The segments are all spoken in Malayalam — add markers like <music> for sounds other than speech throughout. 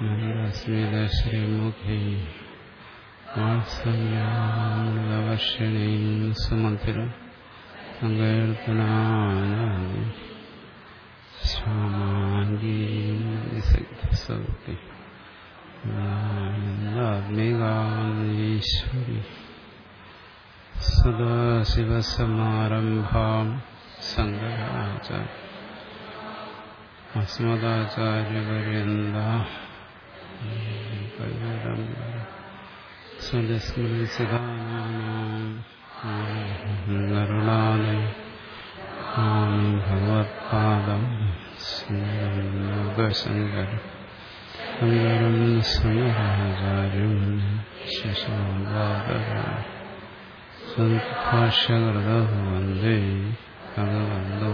മന്ദസ്മിതശ്രീമുഖൈ വാത്സല്യാമൃതവർഷിണീം സുമധുരം സങ്കീർത്തനാനി ശ്യാമാംഗീസക്തി ആനന്ദാത്മികാശ്വരി സദാശിവസമാരംഭാം സങ്കരാചാര്യ അസ്മദാചാര്യപര്യന്ത സ്വലസ്മൃതിസിതാനാം സ്വാമി ഭഗവത്പാദം ശങ്കരം ശങ്കരം സമരാചാര്യം ശശാദര സദ്ഭാഷ്യകൃത വന്ദേ ഭഗവന്തോ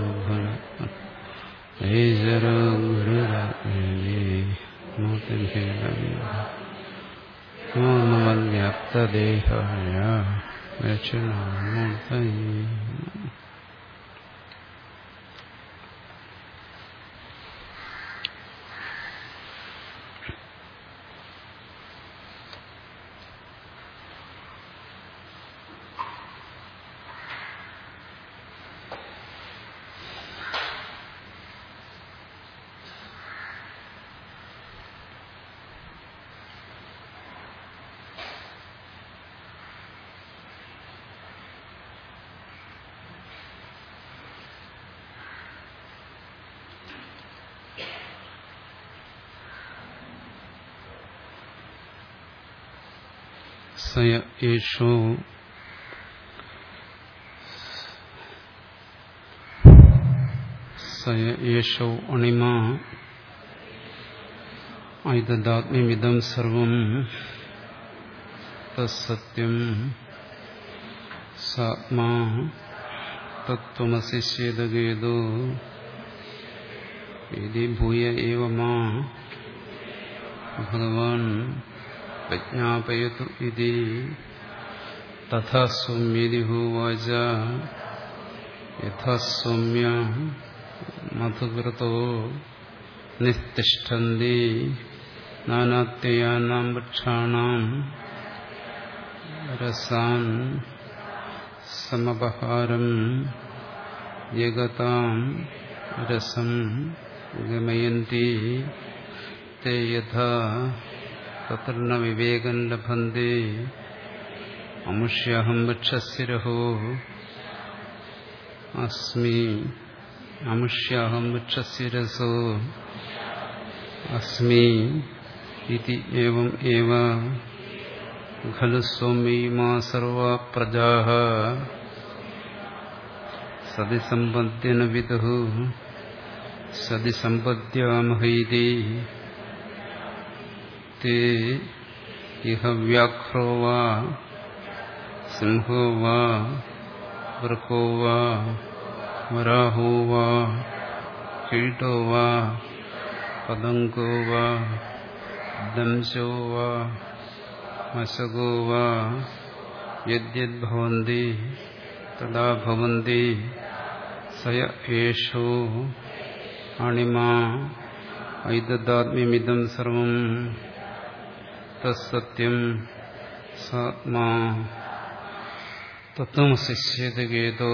ഈശ്വരോ ഗുരുരാജ്ഞേ മൂർത്തിഭേദവ്യാപ്തദേഹായ ദക്ഷിണാമൂർത്തയേ സയ യേഷോ സയ യേഷോ അണിമ. ഐതദാത്മ്യമിതം സർവം. തത്സത്യം. സാത്മാ തത്വമസി ശ്വേതഗേതോ ഇതി ഭൂയ ഏവ മാ. ഭഗവാൻ പ്രജ്ഞാപയതു ഇതി. തഥാ സൗമ്യേതി ഹോവാച യഥാ സൗമ്യ മധുകൃതോ നിസ്തിഷ്ഠന്തി നാനാത്യയാനാം വൃക്ഷാണാം രസാൻ സമപഹാരം ജഗതാം രസം ഗമയന്തി തേ യഥാ തത്ര വിവേകം ലഭന്തി അമുഷ്യഹം വൃക്ഷശിരഹോ അസ്മി അമുഷ്യഹം വൃക്ഷശിരസോ അസ്മി ഇതി ഏവം ഏവ ഖലു സൗമ്യമാ സർവാ പ്രജാഃ സതി സമ്പദ്യന വിദുഃ സതി സമ്പദ്യാമഹൈതി തേ ഇഹ വ്യാഘ്രോ വാ സിംഹോ വാ വൃക്കോ വാ വരാഹോ വാ കീട്ടോ വാ പതങ്കോ വാ ദംശോ വാ മശകോ വാ യദ്യദ്ഭവന്തി തദാ ഭവന്തി സയ ഏഷോ അണിമാ ഐതദാത്മ്യമിതം സർവം തത്സത്യം സാത്മാ. തത്വമശിഷ്യതഗേതോ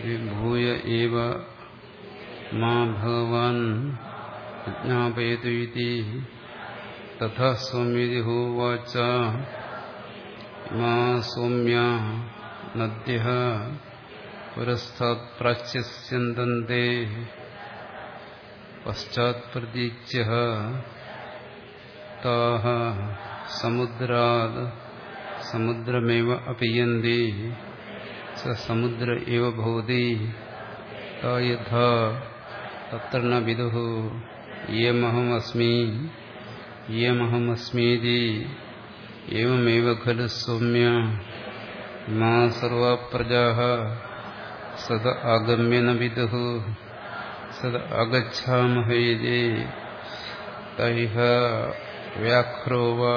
വിഭൂയ ഏവ മാ ഭഗവാൻ വിജ്ഞാപയതു ഇതി തഥാ സൗമ്യതി ഹോവാച മാ സൗമ്യ നദ്യ പുരസ്താത് പ്രാച്യസ്യന്തേ പശ്ചാത് പ്രതീച്യ താഹ സമുദ്രാത് समुद्रमेव अपीयन्ते स समुद्र एव भवति त यथा, तत्र न विदुः यमहमस्मि यमहमस्मीति एवमेव खलु सौम्य। मा सर्वा प्रजाः सद आगम्य न विदुः, सद आगच्छामहे इति तैः व्याघ्रो वा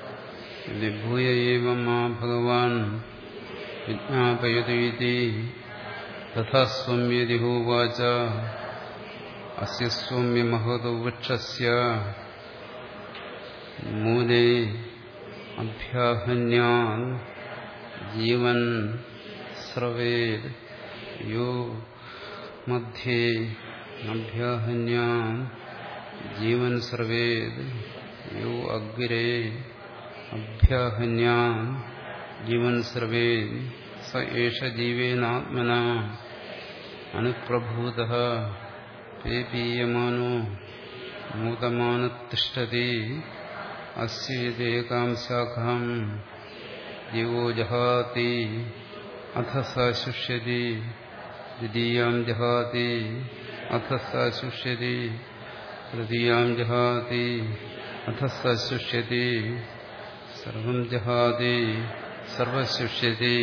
തത്വമശിഷ്യേതേതോ ഭൂയ ഏവ മാ ഭഗവാൻ വിജ്ഞാപയതീതി തഥാ സ്വമ്യതി ഹോവാച അസ്യ സൗമ്യമഹതോ വൃക്ഷസ്യ മൂലേ അഭ്യാഹന്യാൻ ജീവൻ സ്രവേത് യോ മധ്യേ അഭ്യാഹന്യാൻ ജീവൻ സ്രവേത് യോ അഗ്രേ അഭ്യാഹന്യാൻ ജീവൻ സ്രവേത് സ ഏഷ ജീവേനാത്മന അനുപ്രഭൂത പേപീയമാനോ മൂതമാനത്തിഷ്ടതി അസ്യേകാം ശാഖാം ജീവോ ജഹാതി അഥ സ ശുഷ്യതി ദ്വിതീയാം ജഹാതി അഥ സ ശുഷ്യതി തൃതീയാം ജഹാതി അഥ സ ശുഷ്യതി സർവം ജഹാതി സർവശുഷ്യതി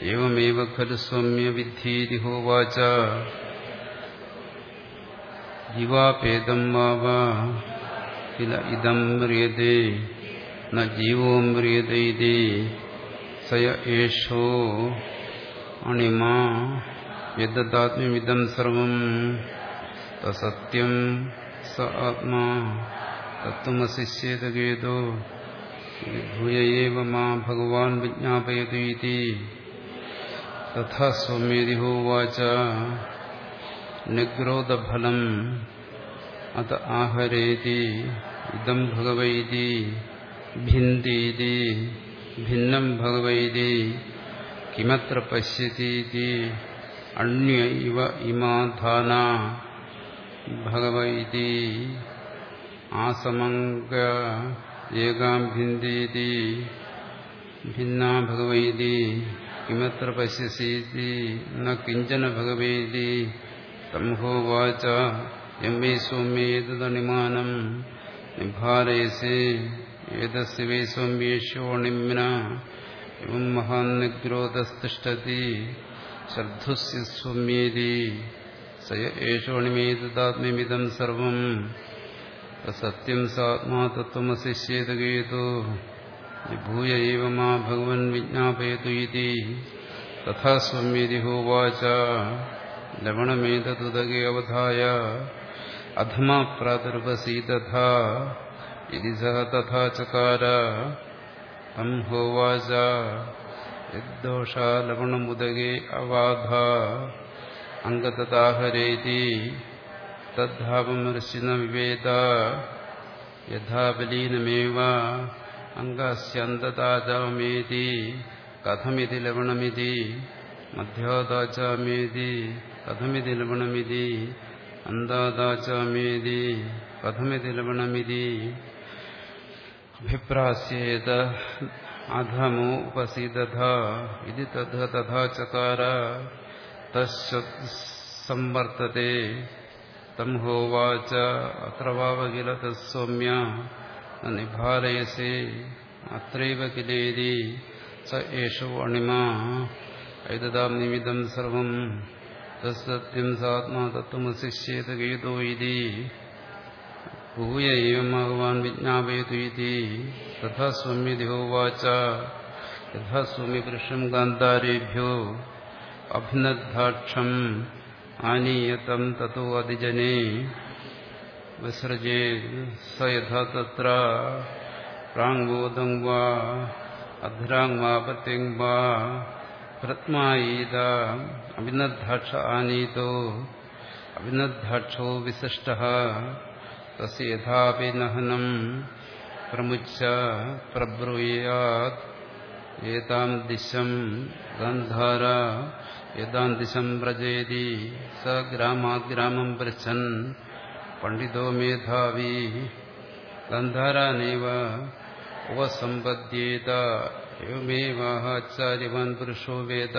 एवमेव खलु सौम्यविद्धीति होवाच जीवापेदं वाव किल इदं म्रियते न जीवो म्रियते इति स य एषो अणिमा यद्ददात्म्यमिदं सर्वं तसत्यं स आत्मा तत्त्वमशिष्येतगेदो भूय ഭൂയേവ മാ ഭഗവാൻ വിജ്ഞാപയതി തഥാ സ്വമേതി ഹോവാച നിഗ്രോധഫലം അത ആഹരേതി ഇതം ഭഗവൈതി ഭിന്ദീതി ഭിന്നം ഭഗവൈതി കിമത്ര പശ്യതീതി അണ്യ ഇവ ഇമാധാന ഭഗവൈതി ആസമംഗ ഏകാം ഭിന്ദീതി ഭിന്നാ ഭഗവൈതി കിമത്ര പശ്യസീതി ന കിഞ്ചന ഭഗവൈതി തംഹോവാച എം വൈ സൗമ്യേതണിമാനം നിഭാരയസേ ഏതസ് വൈ സൗമ്യേഷ്യോണിമ്ന എം മഹാൻ നിഗ്രോധസ്തിഷ്ടതി ശ്രദ്ധുസ്യ സൗമ്യേതി സ ഏഷോണിമേതാത്മ്യമിതം സർവം. സത്യം സാത്മാതത്വമസിശ്യേതകേതു വിഭൂയ ഏവ മാ ഭഗവൻ വിജ്ഞാപയതു ഇതി. തഥാസ്വമ്യേതി ഹോവാച. ലവണമേതതുതകെ അവധായ. അധമാ പ്രാതുർവസി തഥാ ഇതി സഹ തഥാ ചകാര തം ഹോവാച. യദ്ദോഷ ലവണമുദകെ അവാധ. അംഗതാഹരേതി തദ്ധാപമർശിന വിവേദ യഥാബലീനമേവ അംഗസ്യന്തതാചാമേതി കഥമിതി ലവണമിതി മധ്യാദാചാമേതി കഥമിതി ലവണമിതി അന്താദാചാമേതി കഥമിതി ലവണമിതി അഭിപ്രാസ്യേത അധമോ ഉപസീദധ ഇത് തഥ തഥാ ചകാര തസ്സംവർത്തത്തെ तद्ध तथा चकार तस्संवर्तते तम् होवाच अत्र वाव किल तत्सौम्य निभारयसे अत्रैव किलेति स एषो अणिमा। ऐददां निमिदं सर्वं। तत्सत्यं सात्मा तत्त्वमशिष्येत गीतो इति। भूय एवं भगवान् विज्ञापयतु इति। तथा सौम्यति होवाच यथा सौम्यपुरुषं गान्धारेभ्यो। अभिनद्धाक्षम्। ആനീയതം തത്തോ അതിജനേ വിസൃജേ സയഥ തത്ര പ്രാങ്ബോധം വാ അധ്രാങ്വാപത്യം വാ പ്രത്മായീത അഭിനദ്ധാക്ഷ ആനീതോ അഭിനദ്ധാക്ഷോ വിശിഷ്ട തസ്യ നഹനം പ്രമുച്ച പ്രബ്രൂയാത് ഏതാം ദിശം ഗന്ധാര യഥാന്തിശം വ്രജേതി സ ഗ്രാമാഗ്രാമം പൃച്ഛൻ പണ്ഡിതോ മേധാവി ഗന്ധാരാനേവ ഉപസമ്പദ്യേത എവമേവാഹാചാര്യവാൻ പുരുഷോ വേദ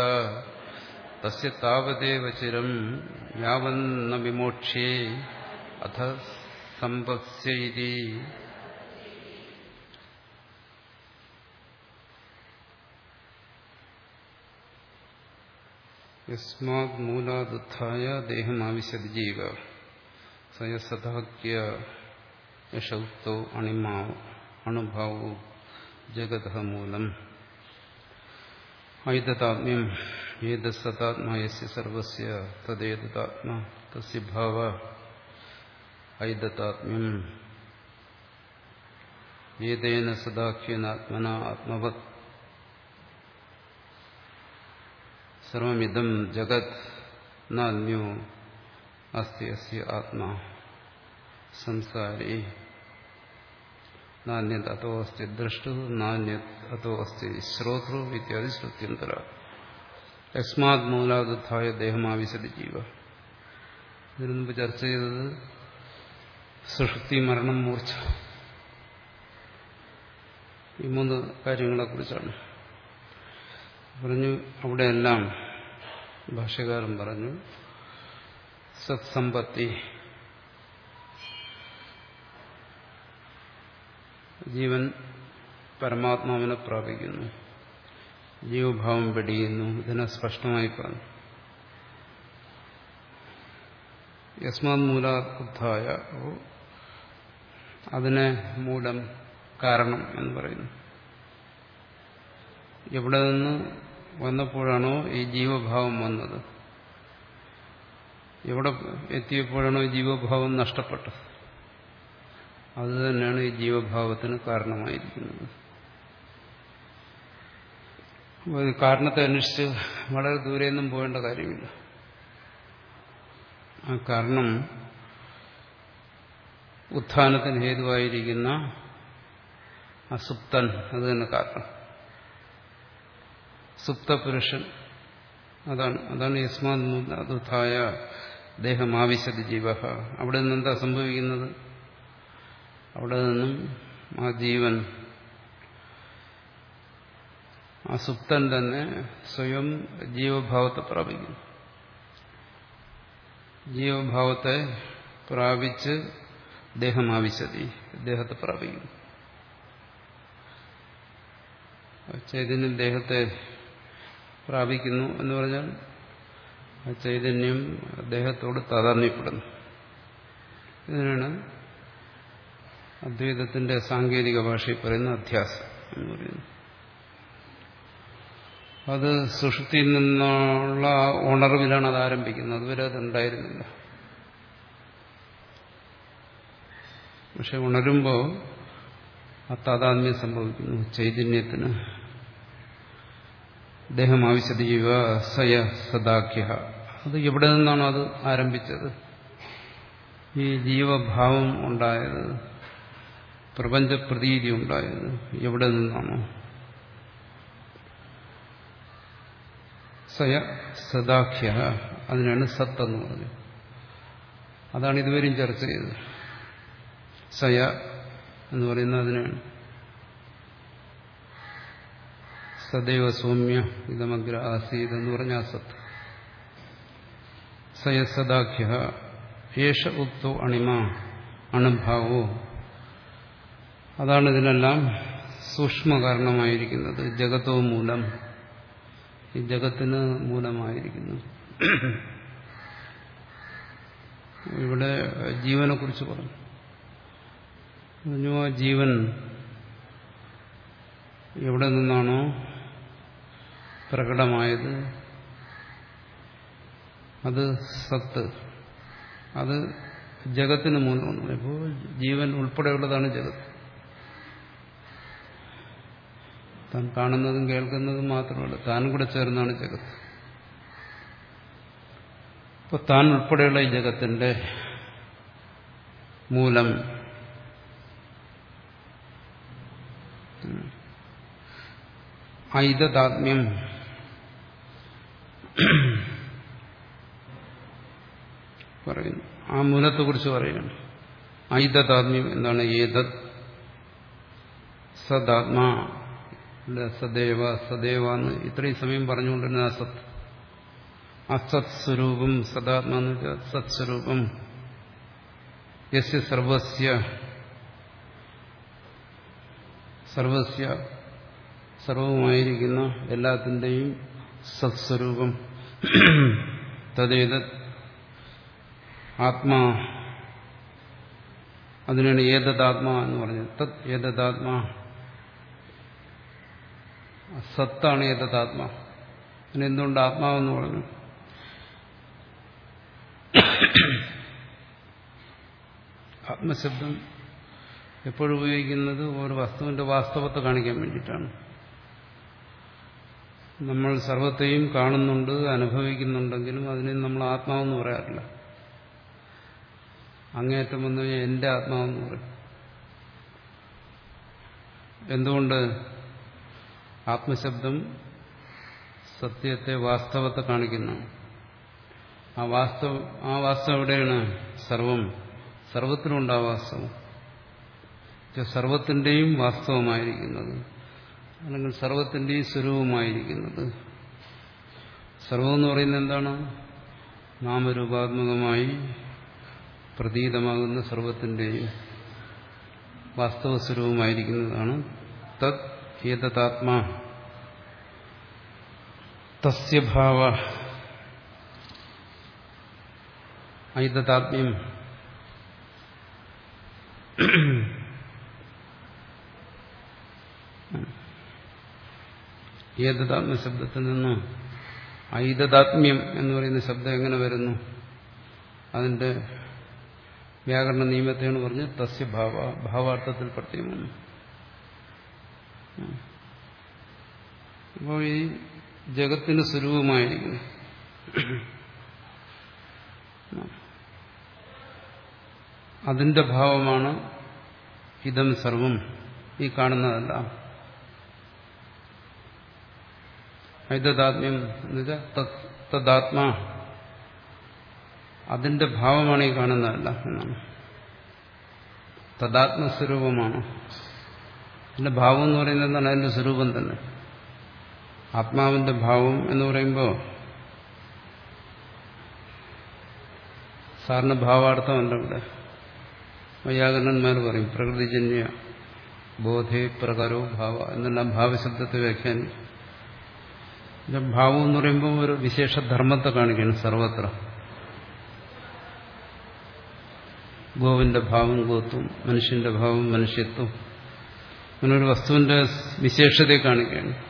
തസ്യ താവതേവ ചിരം യാവന്ന വിമോക്ഷ്യേ അഥ സംഭക്സ്യൈതി യസ്മാത് മൂലാദുത്ഥായ ദേഹം ആവശ്യതി ജീവ സയസഥാക്യ യശൗക്തോ അണിമാവ് അണുഭാവോ ജഗത മൂലം ഐതതാത്മ്യം ഏതസതാത്മായസ്യ സർവസ്യ തദ്ദേതതാത്മാ തസ്യ ഭാവ ഐതതാത്മ്യം ഏതേന സദാഖ്യേനാത്മന ആത്മവത് സർവമിതം ജഗത് നാന്യോ അസ്തി അസ്യ ആത്മാ സംസാരി നാന്യത് അതോ അസ്തി ദ്രഷ്ടു നാന്യത് അതോ അസ്തി ശ്രോതൃ ഇത്യാദി ശ്രുത്യന്തര യസ്മാത് മൂലാദുദ്ധായ ദേഹമാവിശതി ജീവ ഇതിനു മുമ്പ് ചർച്ച ചെയ്തത് സുഷുപ്തി മരണം മൂർച്ച ഈ മൂന്ന് കാര്യങ്ങളെക്കുറിച്ചാണ്। പറഞ്ഞു അവിടെയെല്ലാം ഭാഷകാരൻ പറഞ്ഞു സത്സമ്പത്തി ജീവൻ പരമാത്മാവിനെ പ്രാപിക്കുന്നു ജീവഭാവം വെടിയുന്നു ഇതിനെ സ്പഷ്ടമായി പറഞ്ഞു. യസ്മാത് മൂലാത്ഥായ അതിനെ മൂലം കാരണം എന്ന് പറയുന്നു. എവിടെ നിന്ന് വന്നപ്പോഴാണോ ഈ ജീവഭാവം വന്നത്? എവിടെ എത്തിയപ്പോഴാണോ ഈ ജീവഭാവം നഷ്ടപ്പെട്ടത്? അത് തന്നെയാണ് ഈ ജീവഭാവത്തിന് കാരണമായിരിക്കുന്നത്. കാരണത്തെ അന്വേഷിച്ച് വളരെ ദൂരെയൊന്നും പോകേണ്ട കാര്യമില്ല. ആ കാരണം ഉത്ഥാനത്തിന് ഹേതുവായിരിക്കുന്ന അസുപ്തൻ അത് തന്നെ കാരണം. സുപ്തപുരുഷൻ. അതാണ് അതാണ് യസ്മാതുഥായ ദേഹം ആവശ്യതി ജീവ. അവിടെ നിന്ന് എന്താ സംഭവിക്കുന്നത്? അവിടെ നിന്നും ആ ജീവൻ ആ സുപ്തൻ തന്നെ സ്വയം ജീവഭാവത്തെ പ്രാപിക്കുന്നു. ജീവഭാവത്തെ പ്രാപിച്ച് ദേഹം ആവശ്യതി ദേഹത്തെ പ്രാപിക്കുന്നു. ചൈതന്യം ദേഹത്തെ പ്രാപിക്കുന്നു എന്ന് പറഞ്ഞാൽ ആ ചൈതന്യം അദ്ദേഹത്തോട് താതാർണ്യപ്പെടുന്നു ഇതിനാണ് അദ്വൈതത്തിന്റെ സാങ്കേതിക ഭാഷയിൽ പറയുന്ന അധ്യാസം എന്ന് പറയുന്നു അത് സുഷുതിയിൽ നിന്നുള്ള ഉണർവിലാണ് അത് ആരംഭിക്കുന്നത്. അതുവരെ അതുണ്ടായിരുന്നില്ല. പക്ഷെ ഉണരുമ്പോൾ ആ താതാത്മ്യം സംഭവിക്കുന്നു. ചൈതന്യത്തിന് ദേഹം ആവശ്യത സയ സദാഖ്യ അത് എവിടെ നിന്നാണ് അത് ആരംഭിച്ചത്? ഈ ജീവഭാവം ഉണ്ടായത് പ്രപഞ്ചപ്രതീതി ഉണ്ടായത് എവിടെ നിന്നാണോ? സയ സദാഖ്യ അതിനാണ് സത്ത് എന്ന് പറഞ്ഞത്. അതാണ് ഇതുവരെയും ചർച്ച ചെയ്തത്. സയ എന്ന് പറയുന്ന അതിനാണ്. സദൈവ സൗമ്യ ഇതമഗ്ര ആസീത് എന്ന് പറഞ്ഞ അസത്ത് സയസദാഖ്യ യേശ ഉത്തോ അണിമ അണുഭാവോ. അതാണ് ഇതിനെല്ലാം സൂക്ഷ്മ കാരണമായിരിക്കുന്നത് ജഗത്തോ മൂലം. ഈ ജഗത്തിന് മൂലമായിരിക്കുന്നു. ഇവിടെ ജീവനെ കുറിച്ച് പറഞ്ഞു. പറഞ്ഞു ആ ജീവൻ എവിടെ നിന്നാണോ പ്രകടമായത്? അത് സത്ത്. അത് ജഗത്തിന് മൂലമാണ് ഇപ്പോൾ ജീവൻ ഉൾപ്പെടെയുള്ളതാണ് ജഗത്ത്. താൻ കാണുന്നതും കേൾക്കുന്നതും മാത്രമല്ല താൻ കൂടെ ചേർന്നാണ് ജഗത്ത്. ഇപ്പൊ താൻ ഉൾപ്പെടെയുള്ള ഈ ജഗത്തിന്റെ മൂലം ഐതദാത്മ്യം <clears throat> പറയുന്നു. ആ മൂലത്തെ കുറിച്ച് പറയുന്നു ഐതദാത്മ്യം എന്താണ്? ഏതത് സദാത്മാ. സദേവ സദേവ എന്ന് ഇത്രയും സമയം പറഞ്ഞുകൊണ്ടിരുന്ന അസത് അസത് സ്വരൂപം സദാത്മ എന്ന് വെച്ചാൽ സത്സ്വരൂപം യസ്യ സർവസ്യ. സർവസ്യ സർവമായിരിക്കുന്ന എല്ലാത്തിന്റെയും സത്സ്വരൂപം തദ്ദേത ആത്മാ. അതിനാണ് ഏതദാത്മാ എന്ന് പറഞ്ഞത്. തത് ഏതദാത്മാ. സത്താണ് ഏതദാത്മാ. അതിനെന്തുകൊണ്ട് ആത്മാവെന്ന് പറഞ്ഞു? ആത്മശബ്ദം എപ്പോഴും ഉപയോഗിക്കുന്നത് ഒരു വസ്തുവിന്റെ വാസ്തവത്തെ കാണിക്കാൻ വേണ്ടിയിട്ടാണ്. നമ്മൾ സർവത്തെയും കാണുന്നുണ്ട് അനുഭവിക്കുന്നുണ്ടെങ്കിലും അതിനെ നമ്മൾ ആത്മാവെന്ന് പറയാറില്ല. അങ്ങേയറ്റം വന്നു കഴിഞ്ഞാൽ എന്റെ ആത്മാവെന്ന് പറയും. എന്തുകൊണ്ട് ആത്മശബ്ദം സത്യത്തെ വാസ്തവത്തെ കാണിക്കുന്നു? ആ വാസ്തവം ആ വാസ്തവം എവിടെയാണ്? സർവം. സർവത്തിനുണ്ട് ആ വാസ്തവം. സർവത്തിന്റെയും വാസ്തവമായിരിക്കുന്നത് അല്ലെങ്കിൽ സർവത്തിന്റെയും സ്വരൂപമായിരിക്കുന്നത്. സർവം എന്ന് പറയുന്നത് എന്താണ്? നാമരൂപാത്മകമായി പ്രതീതമാകുന്ന സർവത്തിന്റെയും വാസ്തവ സ്വരൂപമായിരിക്കുന്നതാണ്. തത് ഏതാത്മാ തസ്യഭാവ ഐതതാത്മ്യം. ഏതതാത്മ്യ ശബ്ദത്തിൽ നിന്ന്? ഐതതാത്മ്യം എന്ന് പറയുന്ന ശബ്ദം എങ്ങനെ വരുന്നു? അതിന്റെ വ്യാകരണ നിയമത്തെയാണ് പറഞ്ഞ് തസ്യ ഭാവ ഭാവാർത്ഥത്തിൽ പ്രത്യേകം വന്നു അപ്പോൾ ഈ ജഗത്തിന് സ്വരൂപമായിരിക്കുന്നു അതിന്റെ ഭാവമാണ് ഇതം സർവം. ഈ കാണുന്നതല്ല. ഐതദാത്മ്യം എന്നുവെച്ചാൽ തദാത്മാ. അതിന്റെ ഭാവമാണ് ഈ കാണുന്നതല്ല എന്നാണ്. തദാത്മസ്വരൂപമാണ്. അതിന്റെ ഭാവം എന്ന് പറയുന്നത് എന്താണ്? അതിന്റെ സ്വരൂപം തന്നെ. ആത്മാവിന്റെ ഭാവം എന്ന് പറയുമ്പോൾ സാറിന് ഭാവാർത്ഥമല്ല ഇവിടെ വൈയാകരണന്മാർ പറയും പ്രകൃതിജന്യ ബോധേ പ്രകരോ ഭാവ എന്നെല്ലാം ഭാവശബ്ദത്തെ വ്യാഖ്യാനിക്കും ഭാവം എന്ന് പറയുമ്പോൾ ഒരു വിശേഷ ധർമ്മത്തെ കാണിക്കണം സർവത്ര. ഗോവിന്റെ ഭാവം ഗോത്വം മനുഷ്യന്റെ ഭാവം മനുഷ്യത്വം. അങ്ങനെ ഒരു വസ്തുവിന്റെ വിശേഷതയെ കാണിക്കുകയാണ്.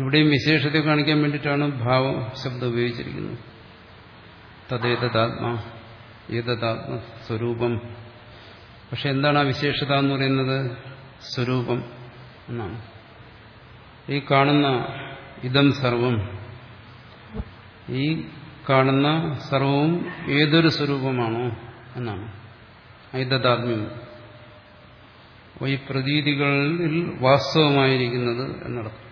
ഇവിടെയും വിശേഷത്തെ കാണിക്കാൻ വേണ്ടിയിട്ടാണ് ഭാവം ശബ്ദം ഉപയോഗിച്ചിരിക്കുന്നത്. തദ്ദേതാത്മാ ഏതതാത്മ സ്വരൂപം. പക്ഷെ എന്താണ് ആ വിശേഷത എന്ന് പറയുന്നത്? സ്വരൂപം എന്നാണ്. ഈ കാണുന്ന ഇതം സർവം. ഈ കാണുന്ന സർവവും ഏതൊരു സ്വരൂപമാണോ എന്നാണ്. ഐതദാത്മ്യം. ഈ പ്രതീതികളിൽ വാസ്തവമായിരിക്കുന്നത് എന്നർത്ഥം.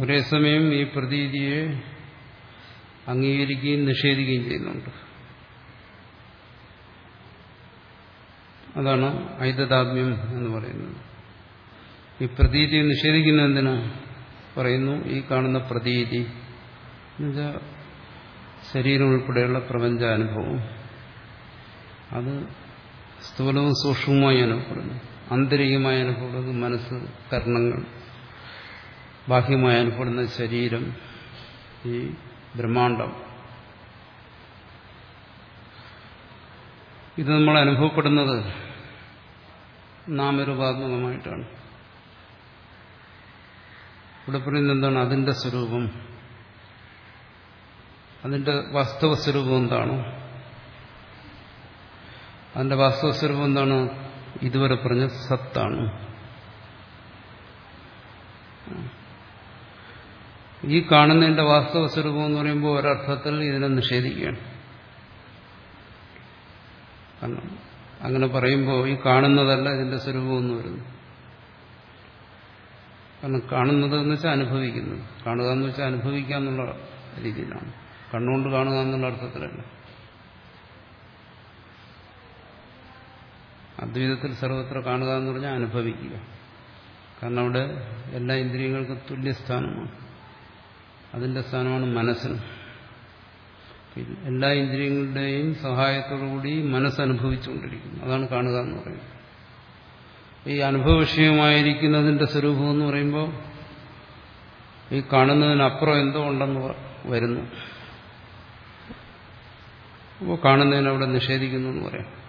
ഒരേ സമയം ഈ പ്രതീതിയെ അംഗീകരിക്കുകയും നിഷേധിക്കുകയും ചെയ്യുന്നുണ്ട്. അതാണ് ഐതദാത്മ്യം എന്ന് പറയുന്നത്. ഈ പ്രതീതിയെ നിഷേധിക്കുന്ന എന്തിനാ? പറയുന്നു ഈ കാണുന്ന പ്രതീതി എന്നുവെച്ചാൽ ശരീരം ഉൾപ്പെടെയുള്ള പ്രപഞ്ചാനുഭവം. അത് സ്ഥൂലവും സൂക്ഷ്മവുമായി അനുഭവപ്പെടുന്നു. ആന്തരികമായി അനുഭവപ്പെടുന്നത് മനസ്സ് കർണങ്ങൾ. ബാഹ്യമായി അനുഭവപ്പെടുന്ന ശരീരം ഈ ബ്രഹ്മാണ്ടം. ഇത് നമ്മൾ അനുഭവപ്പെടുന്നത് നാമരൂപാത്മകമായിട്ടാണ് ഇവിടെ പറയുന്നത് എന്താണ് അതിന്റെ സ്വരൂപം? അതിന്റെ വാസ്തവ സ്വരൂപം എന്താണ്? അതിന്റെ വാസ്തവ സ്വരൂപം എന്താണ്? ഇതുവരെ പറഞ്ഞ സത്താണ്. ഈ കാണുന്നതിന്റെ വാസ്തവ സ്വരൂപം എന്ന് പറയുമ്പോൾ ഒരർത്ഥത്തിൽ ഇതിനെ നിഷേധിക്കുകയാണ്. കാരണം അങ്ങനെ പറയുമ്പോൾ ഈ കാണുന്നതല്ല ഇതിന്റെ സ്വരൂപം എന്ന് വരുന്നു. കാരണം കാണുന്നത് എന്ന് വെച്ചാൽ അനുഭവിക്കുന്നത് കാണുക എന്ന് വെച്ചാൽ അനുഭവിക്കുക എന്നുള്ള രീതിയിലാണ്. കണ്ണുകൊണ്ട് കാണുക എന്നുള്ള അർത്ഥത്തിലല്ല. അദ്വൈതത്തിൽ സർവത്ര കാണുക എന്ന് പറഞ്ഞാൽ അനുഭവിക്കുക. കാരണം അവിടെ എല്ലാ ഇന്ദ്രിയങ്ങൾക്കും തുല്യസ്ഥാനമാണ്. അതിന്റെ സ്ഥാനമാണ് മനസ്സിന് എല്ലാ ഇന്ദ്രിയങ്ങളുടെയും സഹായത്തോടുകൂടി മനസ്സനുഭവിച്ചുകൊണ്ടിരിക്കുന്നു. അതാണ് കാണുക എന്ന് പറയുന്നത്. ഈ അനുഭവ വിഷയമായിരിക്കുന്നതിന്റെ സ്വരൂപം എന്ന് പറയുമ്പോൾ ഈ കാണുന്നതിനപ്പുറം എന്തോ ഉണ്ടെന്ന് വരുന്നു. അപ്പോൾ കാണുന്നതിന് അവിടെ നിഷേധിക്കുന്നു എന്ന് പറയാം.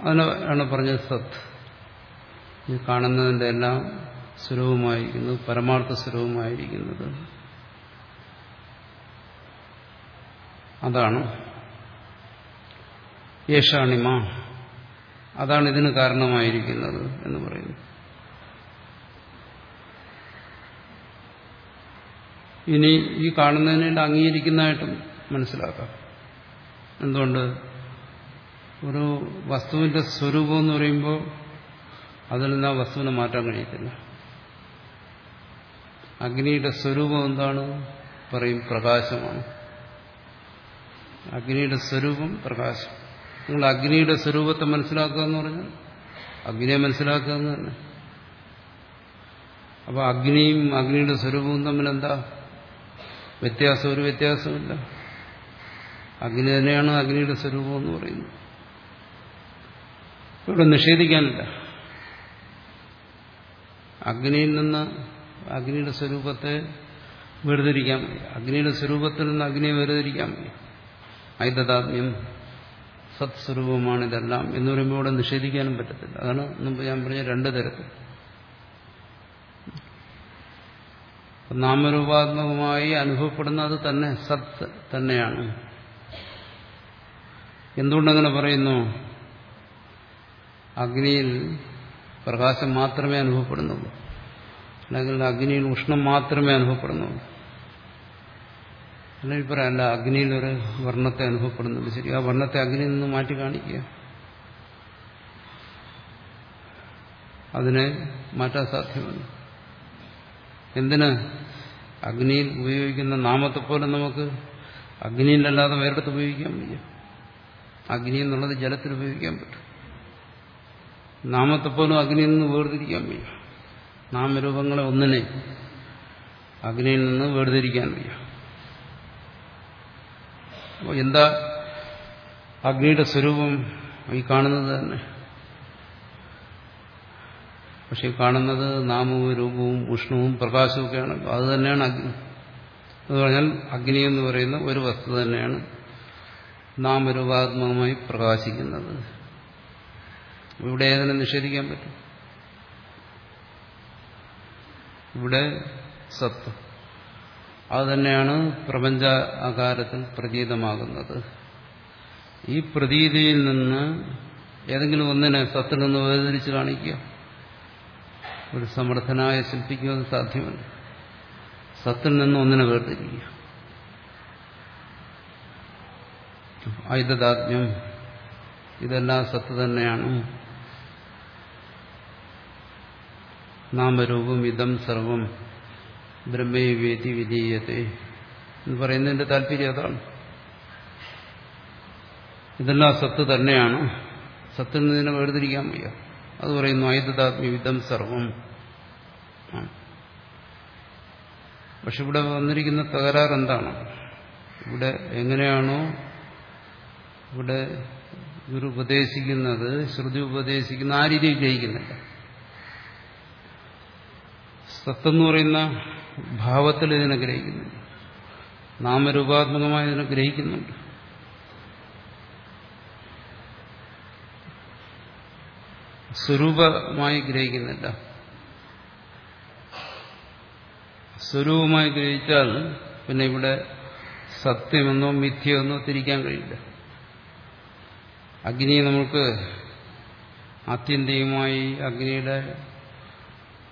അതിനാണ് പറഞ്ഞത് സത്. ഈ കാണുന്നതിന്റെ എല്ലാം സ്വരൂപമായിരിക്കുന്നത് പരമാർത്ഥ സ്വരൂപമായിരിക്കുന്നത്. അതാണ് യേശാണിമ അതാണ് ഇതിന് കാരണമായിരിക്കുന്നത് എന്ന് പറയുന്നു. ഇനി ഈ കാണുന്നതിനെ അംഗീകരിക്കുന്നതായിട്ടും മനസ്സിലാക്കാം. എന്തുകൊണ്ട്? ഒരു വസ്തുവിന്റെ സ്വരൂപം എന്ന് പറയുമ്പോൾ അതിൽ നിന്ന് ആ വസ്തുവിനെ മാറ്റാൻ കഴിയത്തില്ല. അഗ്നിയുടെ സ്വരൂപം എന്താണ്? പറയും പ്രകാശമാണ്. അഗ്നിയുടെ സ്വരൂപം പ്രകാശം. നിങ്ങൾ അഗ്നിയുടെ സ്വരൂപത്തെ മനസ്സിലാക്കുക എന്ന് പറഞ്ഞാൽ അഗ്നിയെ മനസ്സിലാക്കുക എന്ന് തന്നെ അപ്പൊ അഗ്നിയും അഗ്നിയുടെ സ്വരൂപവും തമ്മിൽ എന്താ? വ്യത്യാസം ഒരു വ്യത്യാസമില്ല. അഗ്നി തന്നെയാണ് അഗ്നിയുടെ സ്വരൂപം എന്ന് പറയുന്നത്. ഇവിടെ നിഷേധിക്കാനില്ല. അഗ്നിയിൽ നിന്ന് അഗ്നിയുടെ സ്വരൂപത്തെ വേർതിരിക്കാൻ വയ്യ അഗ്നിയുടെ സ്വരൂപത്തിൽ നിന്ന് അഗ്നിയെ വേർതിരിക്കാൻ വയ്യ ഐതദാത്മ്യം സത്സ്വരൂപമാണ് ഇതെല്ലാം എന്ന് പറയുമ്പോൾ ഇവിടെ നിഷേധിക്കാനും പറ്റത്തില്ല. അതാണ് മുമ്പ് ഞാൻ പറഞ്ഞ രണ്ട് തരത്തിൽ. നാമരൂപാത്മകമായി അനുഭവപ്പെടുന്ന അത് തന്നെ സത് തന്നെയാണ്. എന്തുകൊണ്ടങ്ങനെ പറയുന്നു? അഗ്നിയിൽ പ്രകാശം മാത്രമേ അനുഭവപ്പെടുന്നുള്ളൂ. അല്ലെങ്കിൽ അഗ്നിയിൽ ഉഷ്ണം മാത്രമേ അനുഭവപ്പെടുന്നുള്ളൂ. അല്ലെങ്കിൽ അല്ല അഗ്നിയിൽ ഒരു വർണത്തെ അനുഭവപ്പെടുന്നുണ്ട് ശരി ആ വർണത്തെ അഗ്നിയിൽ നിന്ന് മാറ്റി കാണിക്കുക. അതിനെ മാറ്റാൻ സാധ്യമല്ല. എന്തിന് അഗ്നിയിൽ ഉപയോഗിക്കുന്ന നാമത്തെ പോലെ നമുക്ക് അഗ്നിയിലല്ലാതെ വേറെടുത്ത് ഉപയോഗിക്കാൻ വയ്യ? അഗ്നി എന്നുള്ളത് ജലത്തിൽ ഉപയോഗിക്കാൻ പറ്റും. നാമത്തെ പോലും അഗ്നിയിൽ നിന്ന് വേർതിരിക്കാൻ വയ്യ. നാമരൂപങ്ങളെ ഒന്നിനെ അഗ്നിയിൽ നിന്ന് വേർതിരിക്കാൻ വയ്യ. എന്താ അഗ്നിയുടെ സ്വരൂപം ഈ കാണുന്നത് തന്നെ? പക്ഷെ കാണുന്നത് നാമവും രൂപവും ഉഷ്ണവും പ്രകാശവും ഒക്കെയാണ്. അത് തന്നെയാണ് അഗ്നി. എന്ന് പറഞ്ഞാൽ അഗ്നി എന്ന് പറയുന്ന ഒരു വസ്തു തന്നെയാണ് നാമരൂപാത്മകമായി പ്രകാശിക്കുന്നത്. ഇവിടെ ഏതിനെ നിഷേധിക്കാൻ പറ്റും? ഇവിടെ സത്ത് അത് തന്നെയാണ് പ്രപഞ്ച ആകാരത്തിൽ പ്രതീതമാകുന്നത്. ഈ പ്രതീതിയിൽ നിന്ന് ഏതെങ്കിലും ഒന്നിനെ സത്തിൽ നിന്ന് വേർതിരിച്ച് കാണിക്കുക. ഒരു സമർത്ഥനായ ശില്പിക്കും അത് സാധ്യമല്ല. സത്തിൽ നിന്ന് ഒന്നിനെ വേർതിരിക്കുക. ഐതദാത്മ്യം ഇതെല്ലാം സത്ത് തന്നെയാണ്. നാമരൂപം ഇതം സർവം ബ്രഹ്മേവേതി വിധീയത്തെ എന്ന് പറയുന്നതിന്റെ താല്പര്യം അതാണ്. ഇതെല്ലാം സത്ത് തന്നെയാണ്. സത്തിൽ നിന്നിനെ വേർതിരിക്കാൻ വയ്യ. അത് പറയുന്നു ഐതദാത്മ്യവിധം സർവം. പക്ഷെ ഇവിടെ വന്നിരിക്കുന്ന തകരാറ് എന്താണ്? ഇവിടെ എങ്ങനെയാണോ ഇവിടെ ഗുരു ഉപദേശിക്കുന്നത് ശ്രുതി ഉപദേശിക്കുന്ന ആ രീതിയിൽ ഗ്രഹിക്കുന്നില്ല. സത്തെന്ന് പറയുന്ന ഭാവത്തിൽ ഇതിനെ ഗ്രഹിക്കുന്നുണ്ട്. നാമരൂപാത്മകമായി ഇതിനെ ഗ്രഹിക്കുന്നുണ്ട്. സ്വരൂപമായി ഗ്രഹിക്കുന്നില്ല. സ്വരൂപമായി ഗ്രഹിച്ചാൽ പിന്നെ ഇവിടെ സത്യമെന്നോ മിഥ്യയെന്നോ തിരിക്കാൻ കഴിയില്ല. അഗ്നിയെ നമുക്ക് ആത്യന്തികമായി അഗ്നിയുടെ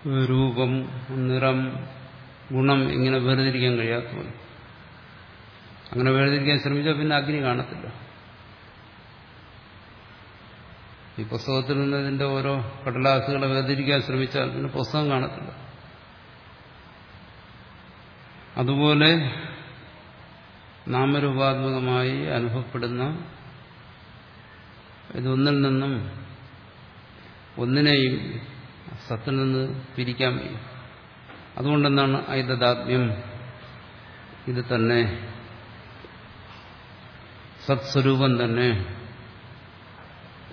രൂപം നിറം ഗുണം ഇങ്ങനെ വേർതിരിക്കാൻ കഴിയാത്ത പോലെ. അങ്ങനെ വേർതിരിക്കാൻ ശ്രമിച്ചാൽ പിന്നെ അഗ്നി കാണത്തില്ല. ഈ പുസ്തകത്തിൽ നിന്ന് ഇതിന്റെ ഓരോ കടലാസുകളെ വേർതിരിക്കാൻ ശ്രമിച്ചാൽ പിന്നെ പുസ്തകം കാണത്തില്ല. അതുപോലെ നാമരൂപാത്മകമായി അനുഭവപ്പെടുന്ന ഇതൊന്നിൽ നിന്നും ഒന്നിനെയും സത്തിൽ നിന്ന് പിരിക്കാൻ വയ്യ അതുകൊണ്ടെന്താണ് ഐതദാത്മ്യം ഇത് തന്നെ. സത്സ്വരൂപം തന്നെ.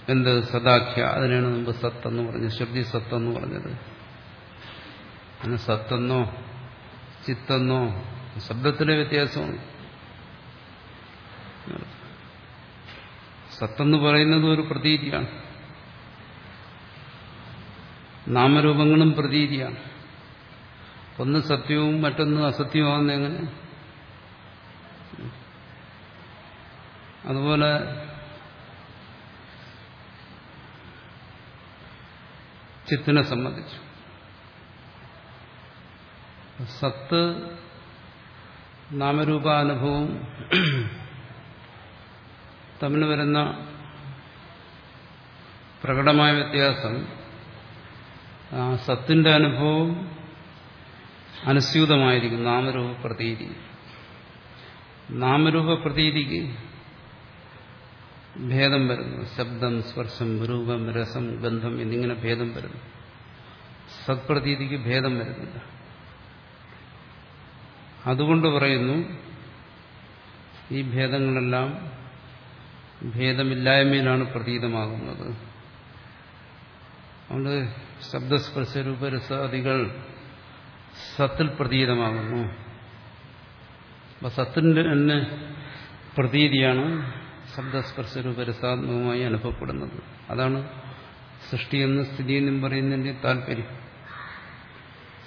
എന്ത് സദാഖ്യ? അതിനാണ് മുമ്പ് സത്തെന്ന് പറഞ്ഞത്. ശബ്ദി സത്തെന്ന് പറഞ്ഞത്. അങ്ങനെ സത്തെന്നോ ചിത്തെന്നോ ശബ്ദത്തിലെ വ്യത്യാസമാണ്. സത്തെന്ന് പറയുന്നത് ഒരു പ്രതീതിയാണ്. നാമരൂപങ്ങളും പ്രതീതിയാണ്. ഒന്ന് സത്യവും മറ്റൊന്ന് അസത്യമാകുന്ന എങ്ങനെ? അതുപോലെ ചിത്തിനെ സംബന്ധിച്ചു. സത്ത് നാമരൂപാനുഭവം തമ്മിൽ വരുന്ന പ്രകടമായ വ്യത്യാസം ആ സത്തിന്റെ അനുഭവം അനുസ്യൂതമായിരിക്കും നാമരൂപ പ്രതീതി. നാമരൂപ പ്രതീതിക്ക് ഭേദം വരുന്നു. ശബ്ദം സ്പർശം രൂപം രസം ഗന്ധം എന്നിങ്ങനെ ഭേദം വരുന്നു. സത്പ്രതീതിക്ക് ഭേദം വരുന്നില്ല. അതുകൊണ്ട് പറയുന്നു ഈ ഭേദങ്ങളെല്ലാം ഭേദമില്ലായ്മയിലാണ് പ്രതീതമാകുന്നത്. അതുകൊണ്ട് ശബ്ദസ്പർശ രൂപരസാദികൾ സത്തിൽ പ്രതീതമാകുന്നു. അപ്പൊ സത്തിന്റെ തന്നെ പ്രതീതിയാണ് ശബ്ദസ്പർശ രൂപരസാത്മകമായി അനുഭവപ്പെടുന്നത്. അതാണ് സൃഷ്ടിയെന്ന് സ്ഥിതിയെന്നും പറയുന്നതിന്റെ താല്പര്യം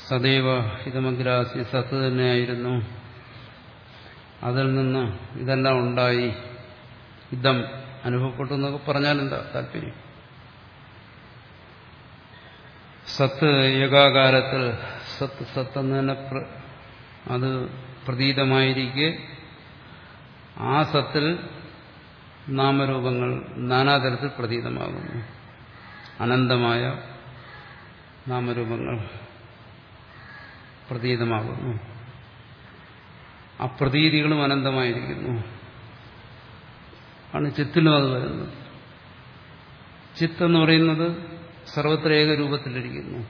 സദൈവ ഹിതമഗ്രാസി സത്ത് തന്നെയായിരുന്നു അതിൽ നിന്ന് ഇതെല്ലാം ഉണ്ടായി. ഇതം അനുഭവപ്പെട്ടു എന്നൊക്കെ പറഞ്ഞാൽ എന്താ താല്പര്യം സത്ത് ഏകാകാരത്തിൽ സത്ത് സത്ത് തന്നെ അത് പ്രതീതമായിരിക്കെ. ആ സത്തിൽ നാമരൂപങ്ങൾ നാനാതരത്തിൽ പ്രതീതമാകുന്നു. അനന്തമായ നാമരൂപങ്ങൾ പ്രതീതമാകുന്നു. അപ്രതീതികളും പ്രതീതികളും അനന്തമായിരിക്കുന്നു. ആണ് ചിത്തിലും അത് വരുന്നത്. ചിത്തെന്ന് പറയുന്നത് സർവത്ര ഏക രൂപത്തിലിരിക്കുന്നു.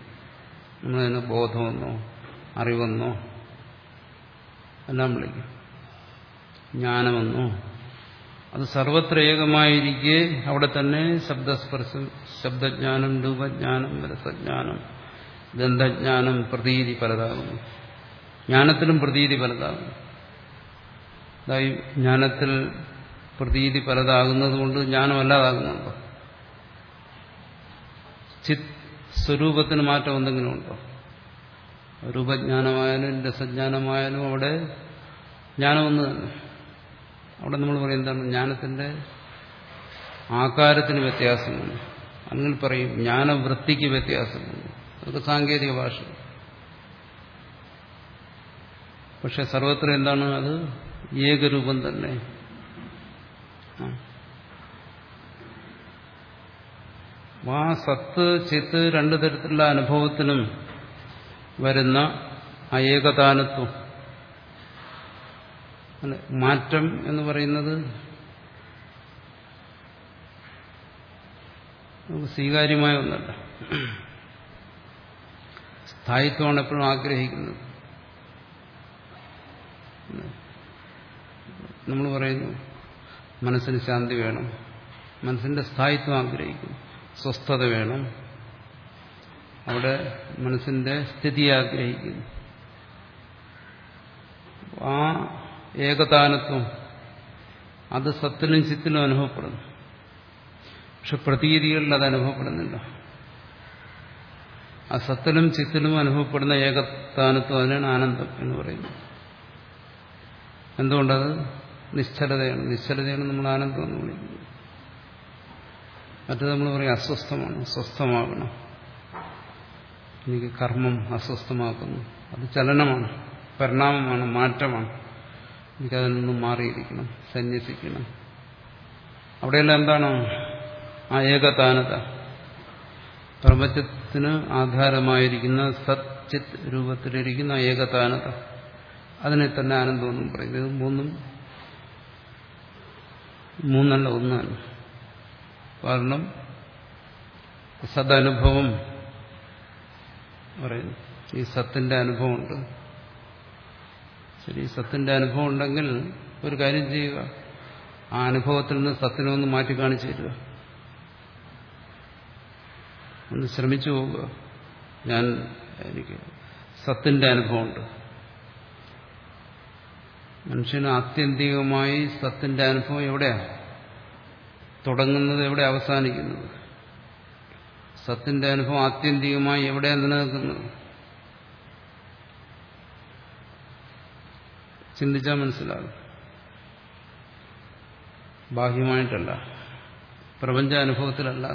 നമ്മളതിന് ബോധമെന്നോ അറിവെന്നോ എല്ലാം വിളിക്കും. ജ്ഞാനമെന്നോ. അത് സർവത്ര ഏകമായിരിക്കെ അവിടെ തന്നെ ശബ്ദസ്പർശം ശബ്ദജ്ഞാനം രൂപജ്ഞാനം രസജ്ഞാനം ഗന്ധജ്ഞാനം പ്രതീതി പലതാകുന്നു. ജ്ഞാനത്തിലും പ്രതീതി പലതാകുന്നു. ജ്ഞാനത്തിൽ പ്രതീതി പലതാകുന്നത് കൊണ്ട് ജ്ഞാനമല്ലാതാകുന്നുണ്ടോ? ചിത് സ്വരൂപത്തിന് മാറ്റം എന്തെങ്കിലും ഉണ്ടോ? രൂപജ്ഞാനമായാലും രസജ്ഞാനമായാലും അവിടെ ജ്ഞാനമൊന്നു തന്നെ. അവിടെ നമ്മൾ പറയും എന്താണ്? ജ്ഞാനത്തിന്റെ ആകാരത്തിന് വ്യത്യാസമുണ്ട്. അങ്ങനെ പറയും ജ്ഞാനവൃത്തിക്ക് വ്യത്യാസമുണ്ട്. അതൊക്കെ സാങ്കേതിക ഭാഷ. പക്ഷെ സർവത്ര എന്താണ്? അത് ഏകരൂപം തന്നെ. ആ സത്ത് ചിത്ത് രണ്ടു തരത്തിലുള്ള അനുഭവത്തിനും വരുന്ന ആ ഏകതാനത്വം മാറ്റം എന്ന് പറയുന്നത് സ്വീകാര്യമായ ഒന്നല്ല. സ്ഥായിത്വമാണ് എപ്പോഴും ആഗ്രഹിക്കുന്നത്. നമ്മൾ പറയുന്നു മനസ്സിന് ശാന്തി വേണം. മനസ്സിന്റെ സ്ഥായിത്വം ആഗ്രഹിക്കുന്നു. സ്വസ്ഥത വേണം. അവിടെ മനസ്സിന്റെ സ്ഥിതി ആഗ്രഹിക്കുന്നു. ആ ഏകതാനത്വം അത് സത്തിനും ചിത്തിനും അനുഭവപ്പെടുന്നു. പക്ഷെ പ്രതീതികളിൽ അത് അനുഭവപ്പെടുന്നില്ല. ആ സത്തിലും ചിത്തിലും അനുഭവപ്പെടുന്ന ഏകത്താനത്വം അതിനാണ് ആനന്ദം എന്ന് പറയുന്നത്. എന്തുകൊണ്ടത്? നിശ്ചലതയാണ്. നിശ്ചലതയാണ് നമ്മൾ ആനന്ദം എന്ന് വിളിക്കുന്നത്. മറ്റത് നമ്മൾ പറയും അസ്വസ്ഥമാണ് സ്വസ്ഥമാകണം എനിക്ക് കർമ്മം അസ്വസ്ഥമാക്കുന്നു. അത് ചലനമാണ് പരിണാമമാണ് മാറ്റമാണ്. എനിക്കതിൽ നിന്നും മാറിയിരിക്കണം സന്യസിക്കണം. അവിടെയെല്ലാം എന്താണ്? ആ ഏകതാനത. പ്രപഞ്ചത്തിന് ആധാരമായിരിക്കുന്ന സച്ചിത് രൂപത്തിലിരിക്കുന്ന ഏകതാനത. അതിനെ തന്നെ ആനന്ദമെന്നും പറയുന്നത് മൂന്നും മൂന്നല്ല ഒന്നാണ് കാരണം സദനുഭവം പറയുന്നു. ഈ സത്തിന്റെ അനുഭവമുണ്ട്. ശരി സത്തിന്റെ അനുഭവം ഉണ്ടെങ്കിൽ ഒരു കാര്യം ചെയ്യുക. ആ അനുഭവത്തിൽ നിന്ന് സത്തിനെ ഒന്ന് മാറ്റി കാണിച്ചു തരിക. ഒന്ന് ശ്രമിച്ചു പോവുക. ഞാൻ എനിക്ക് സത്തിന്റെ അനുഭവമുണ്ട്. മനുഷ്യന് ആത്യന്തികമായി സത്തിന്റെ അനുഭവം എവിടെയാണ് തുടങ്ങുന്നത് എവിടെ അവസാനിക്കുന്നത് സത്തിന്റെ അനുഭവം ആത്യന്തികമായി എവിടെയാണ് നിലനിൽക്കുന്നത് ചിന്തിച്ചാൽ മനസ്സിലാകും. ബാഹ്യമായിട്ടല്ല. പ്രപഞ്ചാനുഭവത്തിലല്ല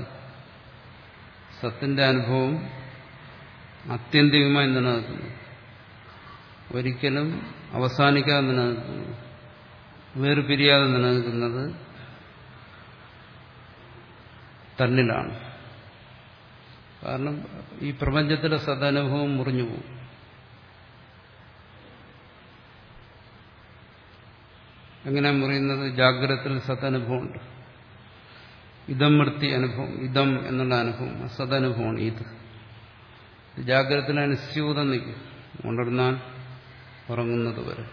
സത്തിന്റെ അനുഭവം ആത്യന്തികമായി നിലനിൽക്കുന്നു. ഒരിക്കലും അവസാനിക്കാതെ നിലനിൽക്കുന്നു. വേർപിരിയാതെ നിലനിൽക്കുന്നത് തന്നിലാണ്. കാരണം ഈ പ്രപഞ്ചത്തിലെ സദനുഭവം മുറിഞ്ഞു പോകും. എങ്ങനെ മുറിയുന്നത്? ജാഗ്രതത്തിൽ സദനുഭവമുണ്ട്. ഇതം വൃത്തി അനുഭവം ഇതം എന്നുള്ള അനുഭവം സദനുഭവമാണ് ഇത്. ജാഗ്രത അനുസ്യൂതം നിൽക്കും. ഉണർന്നാൽ ഉറങ്ങുന്നത് വരെ.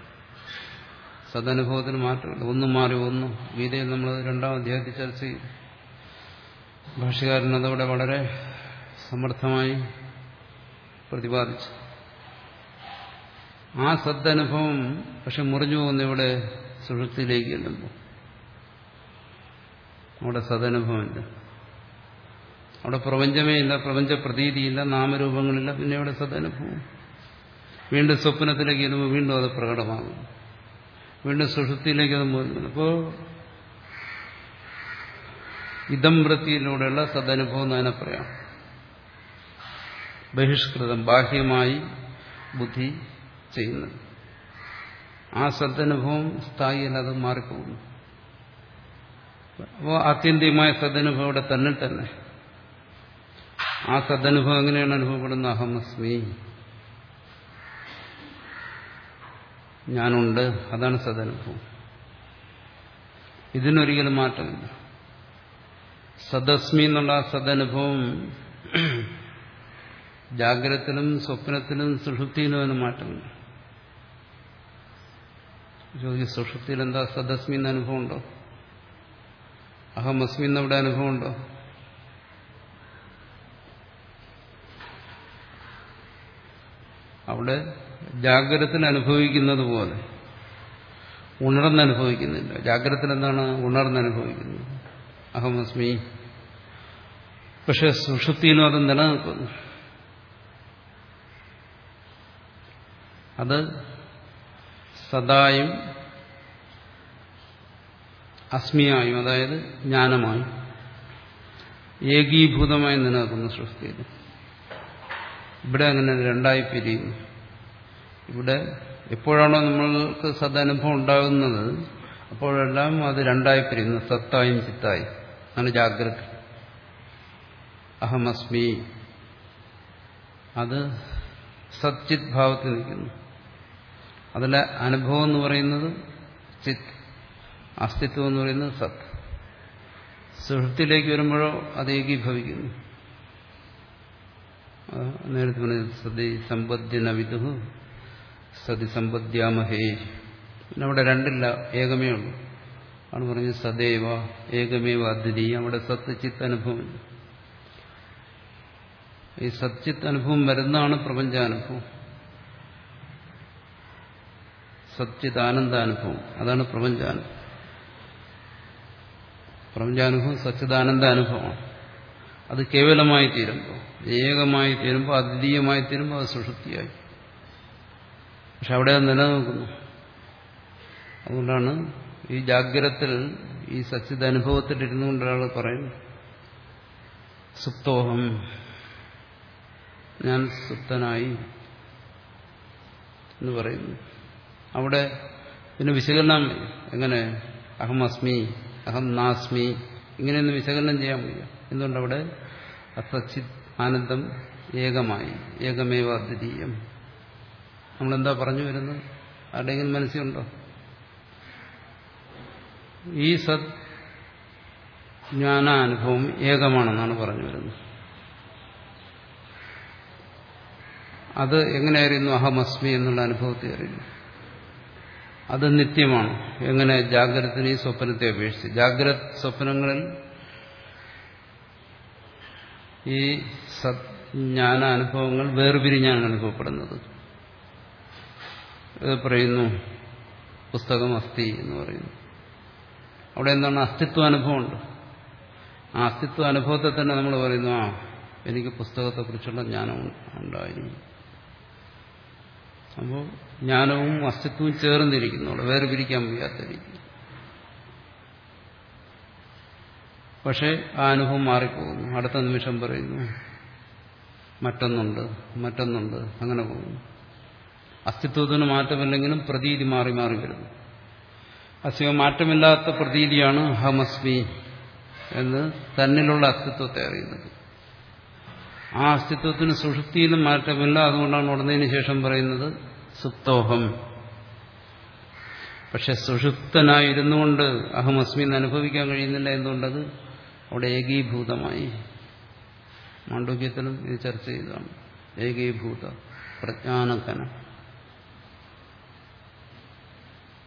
സദനുഭവത്തിന് മാറ്റമില്ല. ഒന്നും മാറി ഒന്നും. ഗീതയിൽ നമ്മൾ രണ്ടാം അധ്യായത്തിൽ ചർച്ച ചെയ്തു. ഭാഷകാരൻ അതവിടെ വളരെ സമർത്ഥമായി പ്രതിപാദിച്ചു. ആ സദ്നുഭവം പക്ഷെ മുറിഞ്ഞു പോകുന്ന ഇവിടെ സുഹൃത്തിലേക്ക് ചെല്ലുമ്പോൾ അവിടെ സദനുഭവമില്ല അവിടെ പ്രപഞ്ചമേ ഇല്ല പ്രപഞ്ച പ്രതീതിയില്ല നാമരൂപങ്ങളില്ല പിന്നെ ഇവിടെ സദനുഭവം വീണ്ടും സ്വപ്നത്തിലേക്ക് ചെല്ലുമ്പോൾ വീണ്ടും അത് പ്രകടമാകും വീണ്ടും സുഷുപ്തിയിലേക്ക് അത് അപ്പോൾ ഇതം വൃത്തിയിലൂടെയുള്ള സദനുഭവം എന്ന് തന്നെ പറയാം. ബഹിഷ്കൃതം ബാഹ്യമായി ബുദ്ധി ചെയ്യുന്നത്. ആ സദനുഭവം സ്ഥായിയല്ലാതെ മാറിപ്പോകുന്നു. അപ്പോൾ ആത്യന്തികമായ സദനുഭവം ഇവിടെ തന്നെ തന്നെ. ആ സദനുഭവം എങ്ങനെയാണ് അനുഭവപ്പെടുന്നത്? അഹമസ്മി ഞാനുണ്ട് അതാണ് സദനുഭവം. ഇതിനൊരിക്കലും മാറ്റമില്ല. സദസ്മി എന്നുള്ള സദനുഭവം ജാഗ്രതത്തിലും സ്വപ്നത്തിലും സുഷുപ്തിയിലും എന്ന് മാറ്റുന്നു ചോദിക്കും സുഷുപ്തിയിൽ എന്താ സദസ്മി എന്ന അനുഭവം ഉണ്ടോ? അഹമസ്മി എന്നവിടെ അനുഭവം ഉണ്ടോ? അവിടെ ജാഗ്രതത്തിൽ അനുഭവിക്കുന്നത് പോലെ ഉണർന്നനുഭവിക്കുന്നില്ല ജാഗ്രതത്തിൽ എന്താണ്? ഉണർന്നനുഭവിക്കുന്നത് അഹമസ്മി പക്ഷെ സുഷുപ്തിയിലും അത് നിലനിൽക്കുന്നു. അത് സദായും അസ്മിയായും അതായത് ജ്ഞാനമായും ഏകീഭൂതമായി നിലനിൽക്കുന്നു സൃഷ്ടിയിൽ ഇവിടെ അങ്ങനെ രണ്ടായി പിരിയുന്നു. ഇവിടെ എപ്പോഴാണോ നമ്മൾക്ക് സദനുഭവം ഉണ്ടാകുന്നത് അപ്പോഴെല്ലാം അത് രണ്ടായി പിരിയുന്നു. സത്തായും ചിത്തായും. ആണ് ജാഗ്രത. അഹമസ്മി. അത് സച്ചിത് ഭാവത്തിൽ നിൽക്കുന്നു. അതിലെ അനുഭവം എന്ന് പറയുന്നത് ചിത് അസ്തിത്വം എന്ന് പറയുന്നത് സത്. സുഹൃത്തിലേക്ക് വരുമ്പോഴോ അത് ഏകീഭവിക്കുന്നു. നേരത്തെ പറഞ്ഞത് സതി സമ്പദ്യന വിദു സതി സമ്പദ്യാമഹേ പിന്നെ അവിടെ രണ്ടില്ല ഏകമേ ഉള്ളൂ. ആണ് പറഞ്ഞത് സദൈവ ഏകമേവ അദ്വിതീയ അവിടെ സത്ത് അനുഭവമില്ല ഈ സത്യത് അനുഭവം വരുന്നതാണ് പ്രപഞ്ചാനുഭവം. സച്ചിദാനന്ദാനുഭവം. അതാണ് പ്രപഞ്ചാനുഭവം. പ്രപഞ്ചാനുഭവം സച്ചിദാനന്ദാനുഭവമാണ്. അത് കേവലമായി തീരുമ്പോൾ ഏകമായി തീരുമ്പോൾ അദ്വിതീയമായി തീരുമ്പോൾ അത് സുഷുപ്തിയായി. പക്ഷെ അവിടെ അത് നിലനിൽക്കുന്നു. അതുകൊണ്ടാണ് ഈ ജാഗ്രത്തിൽ ഈ സച്ചിദാനുഭവത്തിൽ ഇരുന്നുകൊണ്ട് ഒരാൾ പറയുന്നു സുപ്തോഹം. ഞാൻ സുപ്തനായി എന്ന് പറയുന്നു. അവിടെ പിന്നെ വിശകലനം എങ്ങനെ? അഹം അസ്മി അഹം നാസ്മി ഇങ്ങനെയൊന്നും വിശകലനം ചെയ്യാൻ വയ്യ. എന്തുകൊണ്ടവിടെ? അസച്ചിത് ആനന്ദം ഏകമായി ഏകമേവ അദ്വിതീയം നമ്മളെന്താ പറഞ്ഞു വരുന്നത്? ആരുടെയെങ്കിലും മനസ്സിലുണ്ടോ? ഈ സത് ജ്ഞാനാനുഭവം ഏകമാണെന്നാണ് പറഞ്ഞു വരുന്നത്. അത് എങ്ങനെയായിരുന്നു അഹമസ്മി എന്നുള്ള അനുഭവത്തെ അറിയുന്നു അത് നിത്യമാണ്. എങ്ങനെ ജാഗ്രതത്തിനെയും സ്വപ്നത്തെ അപേക്ഷിച്ച്? ജാഗ്രത സ്വപ്നങ്ങളിൽ ഈ സജ്ഞാന വേർപിരിഞ്ഞാണ് അനുഭവപ്പെടുന്നത്. ഇത് പറയുന്നു പുസ്തകം അസ്ഥി എന്ന് പറയുന്നു. അവിടെ എന്താണ്? അസ്തിത്വ അനുഭവമുണ്ട്. ആ അസ്തിത്വ അനുഭവത്തെ തന്നെ നമ്മൾ പറയുന്നു ആ എനിക്ക് പുസ്തകത്തെക്കുറിച്ചുള്ള ജ്ഞാനം ഉണ്ടായിരുന്നു. അപ്പോൾ ജ്ഞാനവും അസ്തിത്വവും ചേർന്നിരിക്കുന്നു വേറെ പിരിക്കാൻ വയ്യാത്ത രീതി പക്ഷേ ആ അനുഭവം മാറിപ്പോകുന്നു. അടുത്ത നിമിഷം പറയുന്നു മറ്റൊന്നുണ്ട് മറ്റൊന്നുണ്ട്. അങ്ങനെ പോകുന്നു. അസ്തിത്വത്തിന് മാറ്റമില്ലെങ്കിലും പ്രതീതി മാറി മാറി വരുന്നു. അസ്യ മാറ്റമില്ലാത്ത പ്രതീതിയാണ് ഹമസ്മി എന്ന് തന്നിലുള്ള അസ്തിത്വത്തെ അറിയുന്നത്. ആ അസ്തിത്വത്തിന് സുഷുപ്തിയിലും മാറ്റമില്ല. അതുകൊണ്ടാണ് ഉടനതിന് ശേഷം പറയുന്നത് സുപ്തോഹം. പക്ഷെ സുഷുപ്തനായിരുന്നു കൊണ്ട് അഹമസ്മി എന്ന് അനുഭവിക്കാൻ കഴിയുന്നില്ല എന്തുകൊണ്ടത്? അവിടെ ഏകീഭൂതമായി. മാണ്ഡവ്യത്തിലും ഇത് ചർച്ച ചെയ്തതാണ്. ഏകീഭൂത പ്രജ്ഞാനക്കനം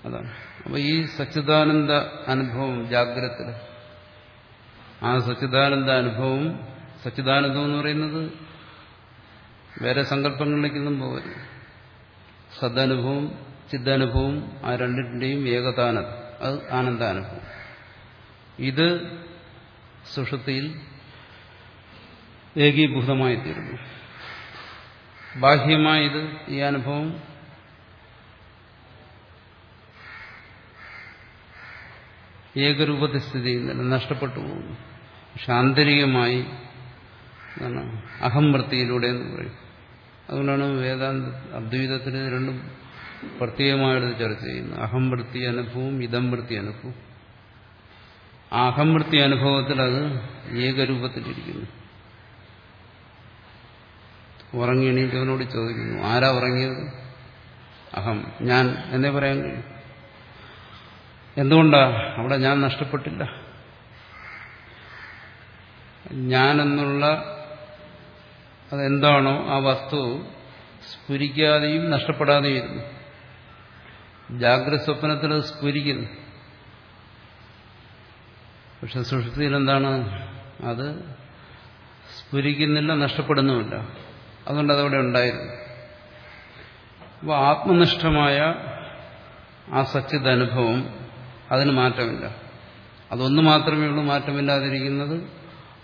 അതാണ്. അപ്പൊ ഈ സച്ചിദാനന്ദ അനുഭവം ജാഗ്രത ആ സച്ചിദാനന്ദ അനുഭവം സച്ചിദാനന്ദം എന്ന് പറയുന്നത് വേറെ സങ്കല്പങ്ങളിലേക്കൊന്നും പോകരുത് സദനുഭവം ചിദ്ദനുഭവം ആ രണ്ടിന്റെയും ഏകതാന. അത് ആനന്ദാനുഭവം. ഇത് സുഷുതിയിൽ ഏകീഭൂതമായി തീരുന്നു ബാഹ്യമായത് ഈ അനുഭവം ഏകരൂപത്തിൽ സ്ഥിതി നഷ്ടപ്പെട്ടു പോകുന്നു. പക്ഷെ ആന്തരികമായി എന്താണ് അഹംവൃത്തിയിലൂടെ എന്ന് പറയും അതുകൊണ്ടാണ് വേദാന്ത അദ്വൈതത്തിന് രണ്ടും പ്രത്യേകമായിട്ട് ചർച്ച ചെയ്യുന്നത്. അഹംവൃത്തി അനുഭവം ഇതം വൃത്തി അനുഭവം ആ അഹംവൃത്തി അനുഭവത്തിൽ അത് ഏകരൂപത്തിലിരിക്കുന്നു. ഉറങ്ങി എണീറ്റവനോട് ചോദിക്കുന്നു ആരാ ഉറങ്ങിയത്? അഹം ഞാൻ. എന്നെ പറയാൻ കഴിയും. എന്തുകൊണ്ടാ? അവിടെ ഞാൻ നഷ്ടപ്പെട്ടില്ല. ഞാനെന്നുള്ള അതെന്താണോ ആ വസ്തു സ്ഫുരിക്കാതെയും നഷ്ടപ്പെടാതെയും ഇരുന്നു ജാഗ്രത സ്വപ്നത്തിൽ അത് സ്ഫുരിക്കുന്നു. പക്ഷെ സുഷുപ്തിയിൽ എന്താണ്? അത് സ്ഫുരിക്കുന്നില്ല നഷ്ടപ്പെടുന്നുമില്ല. അതുകൊണ്ട് അതവിടെ ഉണ്ടായിരുന്നു. അപ്പോൾ ആത്മനിഷ്ഠമായ ആ സച്ചിത് അനുഭവം അതിന് മാറ്റമില്ല. അതൊന്നു മാത്രമേ ഉള്ളൂ മാറ്റമില്ലാതിരിക്കുന്നത്.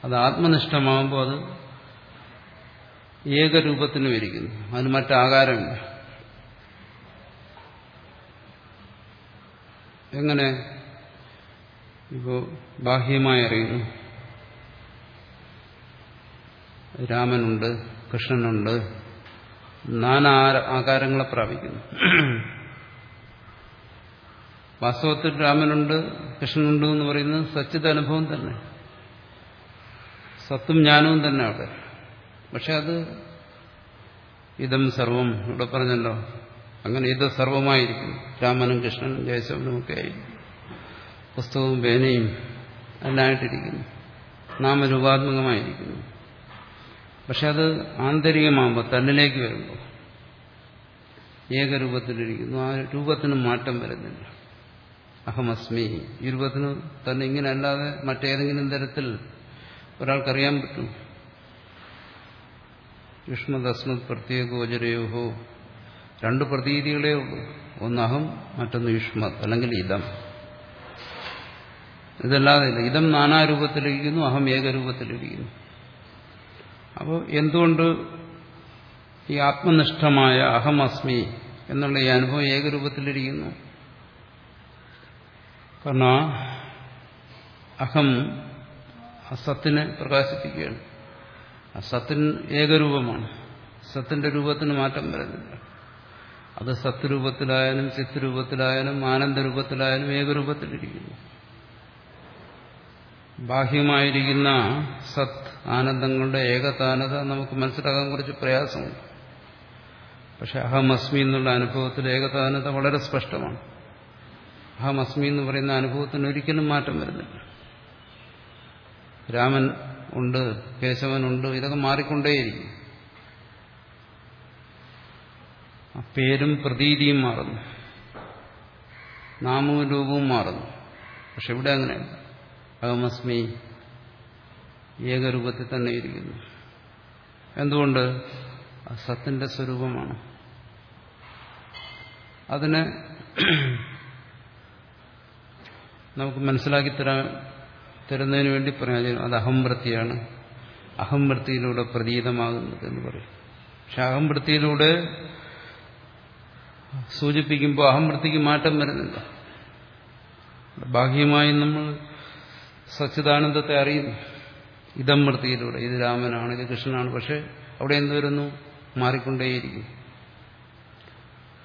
അത് ആത്മനിഷ്ഠമാകുമ്പോൾ അത് ഏകരൂപത്തിനും ഇരിക്കുന്നു അതിന് മറ്റാകാരമില്ല. എങ്ങനെ? ഇപ്പോ ബാഹ്യമായി അറിയുന്നു. രാമനുണ്ട് കൃഷ്ണനുണ്ട് നാനാ ആകാരങ്ങളെ പ്രാപിക്കുന്നു. വാസ്തവത്തിൽ രാമനുണ്ട് കൃഷ്ണനുണ്ട് എന്ന് പറയുന്നത് സച്ചിത അനുഭവം തന്നെ. സത്തും ജ്ഞാനവും തന്നെ അവിടെ. പക്ഷെ അത് ഇതം സർവം ഇവിടെ പറഞ്ഞല്ലോ. അങ്ങനെ ഇത് സർവമായിരിക്കും. രാമനും കൃഷ്ണനും ജയശവനും ഒക്കെ ആയിരിക്കും. പുസ്തകവും പേനയും എല്ലായിട്ടിരിക്കുന്നു. നാമരൂപാത്മകമായിരിക്കുന്നു. പക്ഷെ അത് ആന്തരികമാകുമ്പോൾ തന്നിലേക്ക് വരുമ്പോൾ ഏകരൂപത്തിലിരിക്കുന്നു. ആ രൂപത്തിന് മാറ്റം വരുന്നില്ല. അഹമസ്മി. ഈ രൂപത്തിന് തന്നെ ഇങ്ങനെ അല്ലാതെ മറ്റേതെങ്കിലും തരത്തിൽ ഒരാൾക്കറിയാൻ പറ്റും. യുഷ്മത് പ്രത്യേക ഗോചരയോഹോ രണ്ട് പ്രതീതികളേ ഉള്ളൂ ഒന്ന് അഹം മറ്റൊന്ന് യുഷ്മത് അല്ലെങ്കിൽ ഇതം. ഇതല്ലാതെ ഇല്ല. ഇതം നാനാരൂപത്തിലിരിക്കുന്നു അഹം ഏകരൂപത്തിലിരിക്കുന്നു. അപ്പോൾ എന്തുകൊണ്ട് ഈ ആത്മനിഷ്ഠമായ അഹം അസ്മി എന്നുള്ള ഈ അനുഭവം ഏകരൂപത്തിലിരിക്കുന്നു? കാരണം അഹം അസത്തിനെ പ്രകാശിപ്പിക്കുകയാണ്. അസത്തിന് ഏകരൂപമാണ്. സത്തിന്റെ രൂപത്തിന് മാറ്റം വരുന്നില്ല. അത് സത്ത് രൂപത്തിലായാലും ചിത്ത് രൂപത്തിലായാലും ആനന്ദരൂപത്തിലായാലും ഏകരൂപത്തിലിരിക്കുന്നു. ബാഹ്യമായിരിക്കുന്ന സത് ആനന്ദങ്ങളുടെ ഏകതാനത നമുക്ക് മനസ്സിലാക്കാൻ കുറച്ച് പ്രയാസമുണ്ട്. പക്ഷെ അഹമസ്മി എന്നുള്ള അനുഭവത്തിൽ ഏകതാനത വളരെ സ്പഷ്ടമാണ്. അഹമസ്മി എന്ന് പറയുന്ന അനുഭവത്തിന് ഒരിക്കലും മാറ്റം വരുന്നില്ല. രാമൻ ഉണ്ട് കേശവനുണ്ട് ഇതൊക്കെ മാറിക്കൊണ്ടേയിരിക്കും. പേരും പ്രതീതിയും മാറുന്നു. നാമവും രൂപവും മാറുന്നു. പക്ഷെ ഇവിടെ അങ്ങനെ അഹമസ്മി ഏകരൂപത്തിൽ തന്നെ ഇരിക്കുന്നു. എന്തുകൊണ്ട്? സത്തിന്റെ സ്വരൂപമാണ്. അതിനെ നമുക്ക് മനസ്സിലാക്കി തരാൻ തരുന്നതിന് വേണ്ടി പ്രയോജനം. അത് അഹംവൃത്തിയാണ്. അഹംവൃത്തിയിലൂടെ പ്രതീതമാകുന്നത് എന്ന് പറയും. പക്ഷെ അഹംവൃത്തിയിലൂടെ സൂചിപ്പിക്കുമ്പോൾ അഹംവൃത്തിക്ക് മാറ്റം വരുന്നില്ല. ബാഹ്യമായി നമ്മൾ സച്ചിദാനന്ദത്തെ അറിയുന്നു. ഇതം വൃത്തിയിലൂടെ. ഇത് രാമനാണ് ഇത് കൃഷ്ണനാണ്. പക്ഷെ അവിടെ എന്ത് വരുന്നു? മാറിക്കൊണ്ടേയിരിക്കും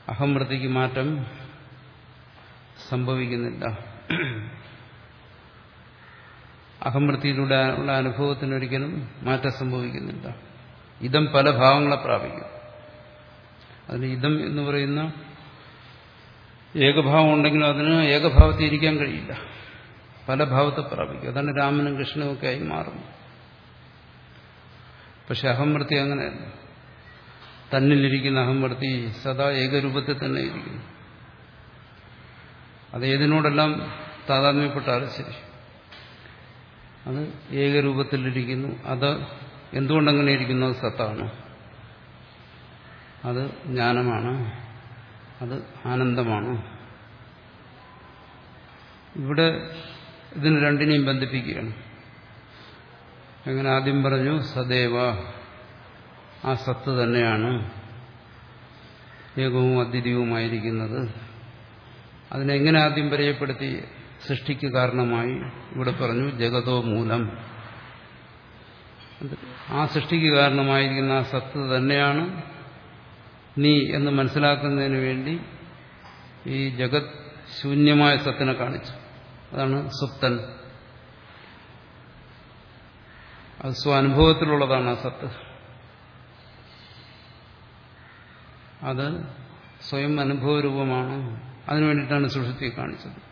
അഹംവൃത്തിക്ക് മാറ്റം സംഭവിക്കുന്നില്ല. അഹംവൃത്തിയിലൂടെ ഉള്ള അനുഭവത്തിന് ഒരിക്കലും മാറ്റം സംഭവിക്കുന്നില്ല. ഇതം പല ഭാവങ്ങളെ പ്രാപിക്കും. അതിന് ഇതം എന്ന് പറയുന്ന ഏകഭാവം ഉണ്ടെങ്കിലും അതിന് ഏകഭാവത്തിൽ ഇരിക്കാൻ കഴിയില്ല. പല ഭാവത്തെ പ്രാപിക്കും. അതാണ് രാമനും കൃഷ്ണനും ഒക്കെ ആയി മാറുന്നു. പക്ഷെ അഹംവൃത്തി അങ്ങനെയല്ല. തന്നിലിരിക്കുന്ന അഹംവൃത്തി സദാ ഏകരൂപത്തിൽ തന്നെ ഇരിക്കുന്നു. അത് ഏതിനോടെല്ലാം താതാത്മ്യപ്പെട്ടാലും ശരി. അത് ഏകരൂപത്തിലിരിക്കുന്നു. അത് എന്തുകൊണ്ടങ്ങനെ ഇരിക്കുന്നത് സത്താണ്. അത് ജ്ഞാനമാണ്. അത് ആനന്ദമാണ്. ഇവിടെ ഇതിന് രണ്ടിനെയും ബന്ധിപ്പിക്കുകയാണ്. അങ്ങനെ ആദ്യം പറഞ്ഞു സദേവ. ആ സത്ത് തന്നെയാണ് ഏകവും അദ്വിതീയവുമായിരിക്കുന്നത്. അതിനെങ്ങനെ ആദ്യം പരിചയപ്പെടുത്തി? സൃഷ്ടിക്ക് കാരണമായി ഇവിടെ പറഞ്ഞു ജഗതോ മൂലം. ആ സൃഷ്ടിക്ക് കാരണമായിരിക്കുന്ന ആ സത്ത് തന്നെയാണ് നീ എന്ന് മനസ്സിലാക്കുന്നതിന് വേണ്ടി ഈ ജഗത് ശൂന്യമായ സത്തിനെ കാണിച്ചു. അതാണ് സുപ്തൻ. അത് സ്വാനുഭവത്തിലുള്ളതാണ് ആ സത്ത്. അത് സ്വയം അനുഭവരൂപമാണ് അതിനു വേണ്ടിയിട്ടാണ് സുഷുതി കാണിച്ചത്.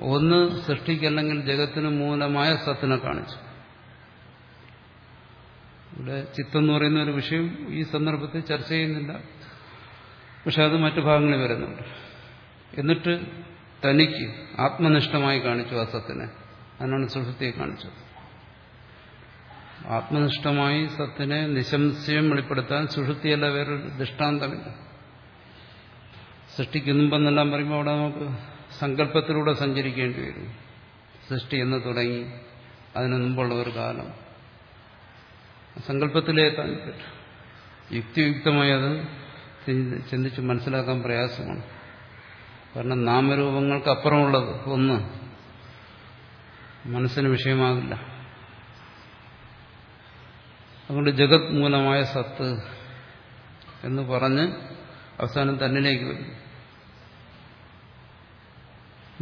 ഒന്ന് സൃഷ്ടിക്കല്ലെങ്കിൽ ജഗത്തിന് മൂലമായ സത്തിനെ കാണിച്ചു. ഇവിടെ ചിത്തം എന്ന് പറയുന്ന ഒരു വിഷയം ഈ സന്ദർഭത്തിൽ ചർച്ച ചെയ്യുന്നില്ല. പക്ഷെ അത് മറ്റു ഭാഗങ്ങളിൽ വരുന്നുണ്ട്. എന്നിട്ട് തനിക്ക് ആത്മനിഷ്ഠമായി കാണിച്ചു ആ സത്തിനെ. അതിനാണ് സുഹൃത്തിയെ കാണിച്ചത്. ആത്മനിഷ്ഠമായി സത്തിനെ നിശംശയം വെളിപ്പെടുത്താൻ സുഹൃത്തിയല്ല വേറൊരു ദൃഷ്ടാന്തമില്ല. സൃഷ്ടിക്കുന്നുമ്പെന്നെല്ലാം പറയുമ്പോൾ അവിടെ നമുക്ക് സങ്കല്പത്തിലൂടെ സഞ്ചരിക്കേണ്ടി വരും. സൃഷ്ടി എന്ന് തുടങ്ങി അതിനു മുമ്പുള്ള ഒരു കാലം. സങ്കല്പത്തിലേ എത്താൻ പറ്റും യുക്തിയുക്തമായി അത് ചിന്തിച്ച് മനസ്സിലാക്കാൻ പ്രയാസമാണ്. കാരണം നാമരൂപങ്ങൾക്ക് അപ്പുറമുള്ളത് ഒന്ന്. മനസ്സിന് വിഷയമാകില്ല. അതുകൊണ്ട് ജഗത് മൂലമായ സത്ത് എന്ന് പറഞ്ഞ് അവസാനം തന്നിലേക്ക് വരും